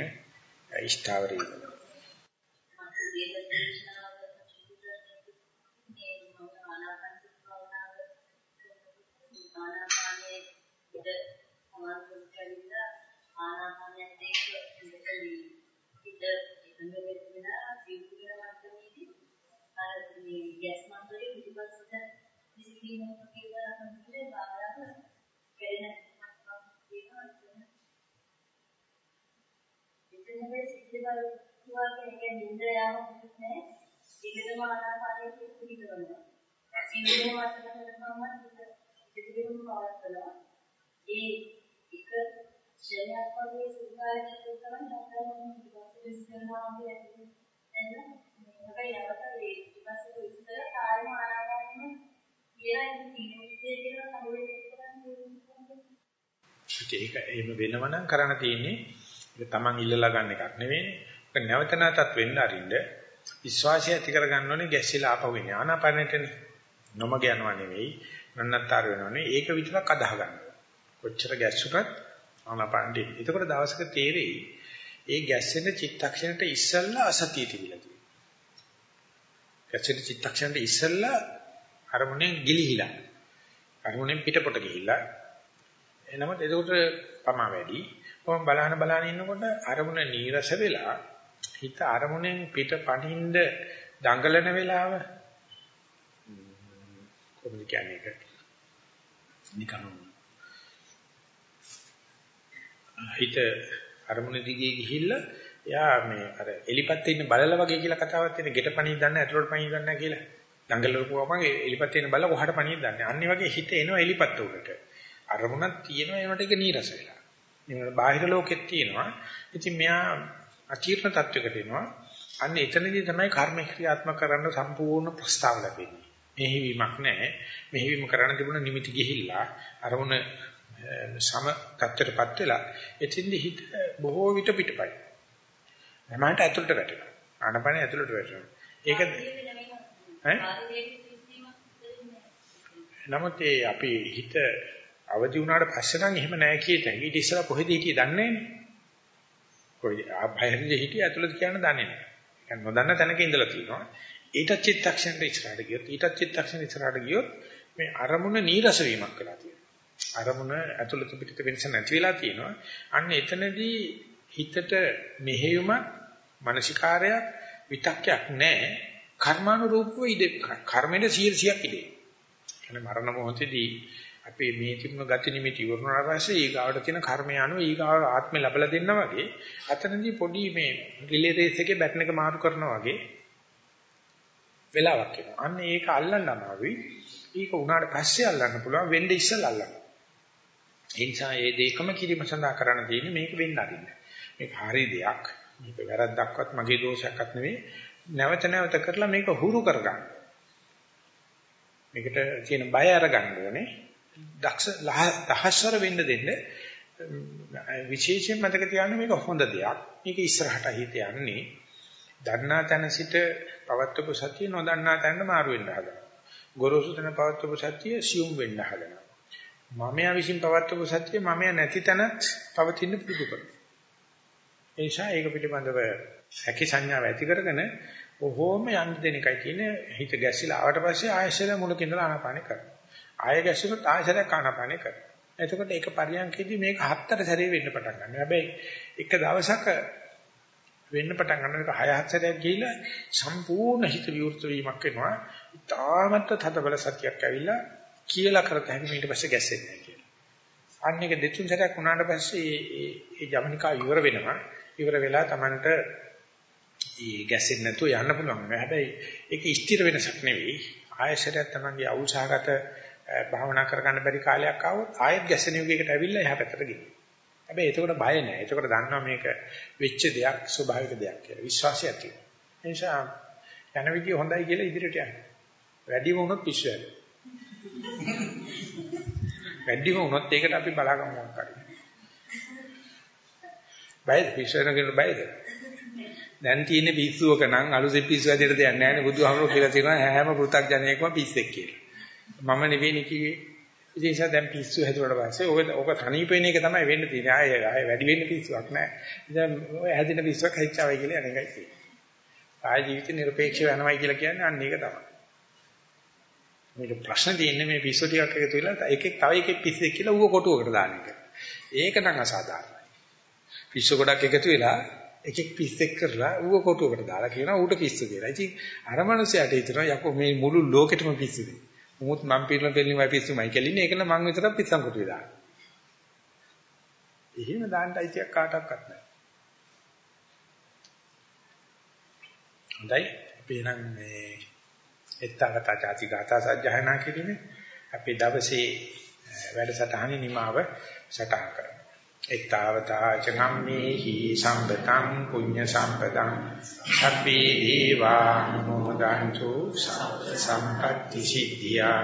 ඉෂ්ඨාවරී. ආනාපානයත් එක්ක ඉඳලා ඉඳ එකඟ වෙලා ජීවිතය මට්ටමේදී අර මේ ගැස් මන්දරේ පිටිපස්සට විසිරීමක් කියලා තමයි බාරව කෙරෙන එතනදී සිද්ධ බල තුවාගේ එක නින්ද යාමක් නැහැ ඒකටම ආනාපානයේ පිළිගන්නවා ඉන්නේ මතක කරගන්නවා පිටිපස්සට පවත්වනවා ඒ එක ශරීරයක් වගේ සුඛායක තමයි නැත්නම් පිටිපස්සට විසිරනවා වගේ එන්න හැබැයි යවත ඒ ඊපස්සේ විස්තර කාර්ය ආරම්භයෙන් කියලා ඉතින් ඒක එහෙම වෙනවනම් කරන්න තියෙන්නේ ඒක Taman ඉල්ලලා ගන්න එකක් නෙවෙයි. ඒක නැවත නැවතත් වෙන්න අරින්න විශ්වාසය ඇති කරගන්න ඕනේ ගැස්සිලා ආපහු එන්නේ. ආනාපානෙටනේ. නොමග යනවා නෙවෙයි. නන්නත්තර වෙනවා නෙවෙයි. ඒක විතරක් අදාහ ගන්න. කොච්චර ගැස්සුකත් ආනාපානෙට. එතකොට දවසක තේරෙයි ඒ ගැස්සෙන චිත්තක්ෂණයට ඉස්සල්ලා අසතිය තිබිලා තියෙනවා. ගැස්සෙන චිත්තක්ෂණයට ඉස්සල්ලා අරමුණෙන් ගිලිහිලා. අරමුණෙන් පිටපොට ගිහිල්ලා. එනමුත් එතකොට පමා වැඩි. කොහොම බලහන බලහන ඉන්නකොට අරමුණ නීරස වෙලා හිත අරමුණෙන් පිට පනින්ද දඟලන වෙලාව කොහොමද කියන්නේ ඒක නිකන් හිත අරමුණ දිගේ ගිහිල්ලා එයා මේ අර එලිපත් ඉන්න බලලා වගේ කියලා කතාවක් තියෙන ගෙට පණින් දන්නේ ඇතුළට පණින් දන්නේ කියලා. දඟලරුවාම එලිපත් ඉන්න බලලා කොහාට පණින් දන්නේ අන්නේ වගේ හිත එනවා එලිපත් උඩට. අරමුණක් තියෙනවා ඒකට ඒක නීරස වෙලා. ඒකට බාහිර ලෝකෙත් තියෙනවා. ඉතින් මෙයා අචීර්ණ තත්වයකට එනවා. අන්න එතනදී තමයි කර්ම ක්‍රියාත්මක කරන්න සම්පූර්ණ ප්‍රස්තාව ලැබෙන්නේ. මෙහිවීමක් නැහැ. මෙහිවීම කරන්න තිබුණ නිමිති ගිහිල්ලා අරමුණ සම තත්ත්වයටපත් වෙලා එතින්දි හිත බොහෝ විට පිටපයි. මමන්ට ඇතුළට වැටෙනවා. ආනපනේ ඇතුළට වැටෙනවා. ඒක නමුත් ඒ අපි හිත අවදි වුණාට පස්සේ නම් එහෙම නැහැ කියතේ. ඊට ඉස්සෙල්ලා කොහෙද හිටියේ දන්නේ නැහැ. කොයි ආභයන්ද හිටියේ ඇතුළත කියන්න දන්නේ නැහැ. يعني නොදන්න තැනක ඉඳලා තියෙනවා. ඊට චිත්තක්ෂණයට ඉස්සරහට ගියොත් ඊට චිත්තක්ෂණ ඉස්සරහට ගියොත් මේ අරමුණ නීරස වීමක් වෙලා තියෙනවා. අරමුණ ඇතුළත පිටත වෙනස නැති වෙලා තියෙනවා. අන්න එතනදී හිතට මෙහෙයුම මානසිකාරයක් විතක්යක් නැහැ. කර්මානුරූපව ඉද කර්මෙට 100ක් ඉදේ. කියන්නේ මරණ මොහොතේදී අපේ මේ තිබුණ ගති නිමිති ඉවරනාට පස්සේ ඊගාවට තියෙන කර්මය අනුව ඊගාව ආත්මය ලැබලා දෙන්නා වගේ අතනදී පොඩි මේ රිලේ රේස් එකේ බැටන් එක මාරු කරනවා වගේ වෙලාවක් එනවා. අන්න ඒක අල්ලන්න අමාරුයි. ඒක උනාට පස්සේ අල්ලන්න පුළුවන් වෙන්නේ ඉස්සෙල්ලා අල්ලන්න. ඒ නිසා මේ දෙකම කිරීම සඳහා කරන්න තියෙන්නේ මේක වෙන්න අරින්න. මේක හරි දෙයක්. මේක වැරද්දක්වත් මගේ දෝෂයක්වත් නෙවෙයි. නැවත නැවත කරලා මේක හුරු කරගන්න. මේකට තියෙන බය අරගන්න ඕනේ. දක්ෂ දහස්වර වෙන්න දෙන්න විශේෂයෙන් මතක තියාගන්න මේක හොඳ දෙයක්. මේක ඉස්සරහට හිත යන්නේ. දන්නා තැන සිට පවත්වපු සතිය නොදන්නා තැනට මාරු වෙන්න හදනවා. ගොරෝසු තැන පවත්වපු සතිය සියුම් වෙන්න හදනවා. මමයා විසින් පවත්වපු සත්‍ය මමයා නැති තැනත් පවතින පුරුදු කරනවා. ඒ නිසා ඒක පිළිබඳව හැකි සංඥාව ඇති කරගෙන ඔහොම යන්න දෙන එකයි කියන්නේ හිත ගැසිලා ආවට පස්සේ ආයශර මුලක ඉඳලා ආනාපානෙ කරනවා. ආය ගැසුනොත් ආයශරයක් ආනාපානෙ කරනවා. එතකොට ඒක පරියන්කේදී මේක හතර සැරේ වෙන්න පටන් ගන්නවා. හැබැයි එක දවසක වෙන්න පටන් ගන්න එක හය හත් සැරයක් ගිහිල්ලා සම්පූර්ණ හිත විවෘත වීමක් වෙනවා. ඉතාමත් තදබල සතියක් ඇවිල්ලා කියලා කරත හැකි ඊට පස්සේ ගැස්සෙන්නේ නැහැ කියලා. අන්න එක දෙතුන් සැරයක් වුණාට පස්සේ ඒ ඒ ජවනිකා ඉවර වෙනවා. ඉවර වෙලා Tamanට ඒ ගැස්සෙන්නේ නැතුව යන්න පුළුවන්. හැබැයි ඒක ස්ථිර වෙනසක් නෙවෙයි. ආයශරයක් Tamanගේ අවුසහගත භාවනා කරගන්න බැරි කාලයක් ආවොත් ආයෙත් ගැස්සෙන යුගයකට ඇවිල්ලා එහා පැත්තට ගිහින්. හැබැයි එතකොට බය නැහැ. එතකොට දන්නවා මේක වෙච්ච දෙයක් ස්වභාවික දෙයක් කියලා. විශ්වාසය ඇති වෙනවා. ඒ නිසා යන විදිය හොඳයි කියලා ඉදිරියට යන්න. වැඩි වුණොත් පිස්සු හැදෙනවා. වැඩිම වුණොත් ඒකට අපි බලාගමු මොකක් හරි. බයද පිස්සුවෙන කෙනෙක් බයද? දැන් තියෙන පිස්සුවක නම් අලුතෙන් පිස්සු ඇදෙට දෙයක් නැහැ නේ බුදුහාමුදුරුවෝ කියලා තියෙනවා හැම පෘථග්ජනයෙක්ම පිස්සෙක් කියලා. මම නෙවෙයි කිව්වේ. ඉතින් ඒක දැන් පිස්සු හැදුවට පස්සේ ඔක ඔක තනීප වෙන එක තමයි වෙන්න තියෙන්නේ. ආයෙ ආයෙ වැඩි වෙන්න පිස්සුවක් නැහැ. ඉතින් ඔය හැදින පිස්සුවක් හැදිච්චාවයි කියලා අනේකයි තියෙන්නේ. ආයෙ ජීවිත නිර්පේක්ෂව යනවායි කියලා කියන්නේ අන්න ඒක තමයි. මේක ප්‍රශ්න තියෙන්නේ මේ පිස්සු ටිකක් එකතු වෙලා එකෙක් තව එකෙක් පිස්සෙක් කියලා ඌව කොටුවකට දාන එක. ඒක නම් අසාධාරණයි. පිස්සු ගොඩක් එකතු වෙලා එකෙක් පිස්සෙක් කරලා ඌව කොටුවකට දාලා කියනවා ඌට පිස්සු කියලා. ඉතින් අර මනුස්සයාට හිතනවා යකෝ මේ මුළු ලෝකෙටම පිස්සුද. මුත් මං පිළිම පිළිමයි පිස්සුමයි කියලා ඒකල මං විතරක් පිස්සන් කොටුවේ දානවා. එහෙම දාන්න අයිතියක් කාටවත් නැහැ. හොඳයි අපි නම් මේ එත්තගත ചാති ගාථා සජ්ජහනා කිරීමේ අපි දවසේ වැඩසටහනේ නිමාව සටහන් කරමු. එත්තවතා චනම්මේහි සම්පතං පුඤ්ඤ සම්පතං සබ්බේ දීවා මොදන්තු සම්පත්‍ති සිද්ධියා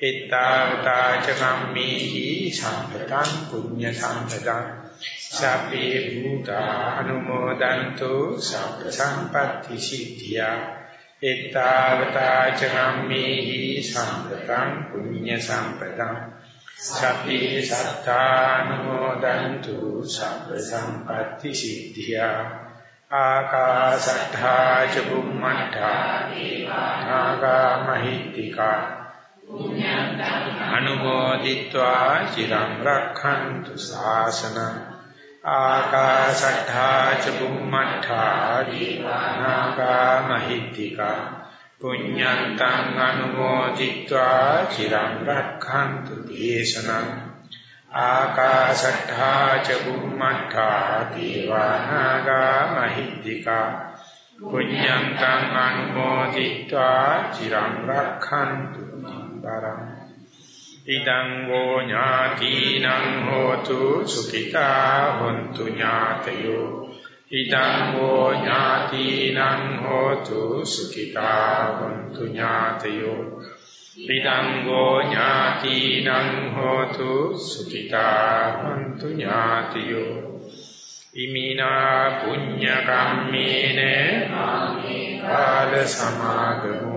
එත්තාවතාච කම්මේහි සම්පතං පුඤ්ඤ සම්පතං සබ්බේ භූතා අනුමෝදන්තු සබ්බ සම්පත්‍ති සිද්ධියා එත්තාවතා චරම්මේහි සම්පතං පුඤ්ඤ සම්පතං සබ්බේ සත්තානුමෝදන්තු සබ්බ සම්පatti සිද්ධියා ආකාශට්ඨා ච බුම්මට්ඨා නාගා මහිත්‍තිකා පුඤ්ඤන්තං අනුමෝදිत्वा চিරං රක්ඛන්තු ශාසනං ආකාශට්ඨා ච බුම්මට්ඨා දීවානාගා මහිත්‍තිකා පුඤ්ඤන්තං අනුමෝදිत्वा চিරං රක්ඛන්තු දේශනං ආකාශට්ඨා ච බුම්මට්ඨා දීවානාගා මහිත්‍තිකා පුඤ්ඤන්තං අනුමෝදිत्वा চিරං රක්ඛන්තු දරං ඉදං වෝ ඥාතිනං හෝතු සුඛිතා හොන්තු ඥාතයෝ. ඉදං වෝ ඥාතිනං හෝතු සුඛිතා හොන්තු ඥාතයෝ. ඉදං වෝ ඥාතිනං හෝතු සුඛිතා හොන්තු ඥාතයෝ. ඉමිනා පුඤ්ඤ කම්මේන ආමේ කාල සමාගමෝ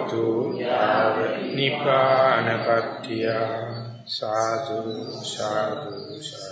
හෝතු යාව නිපානපත්තිය සාදු සාදු සාදු.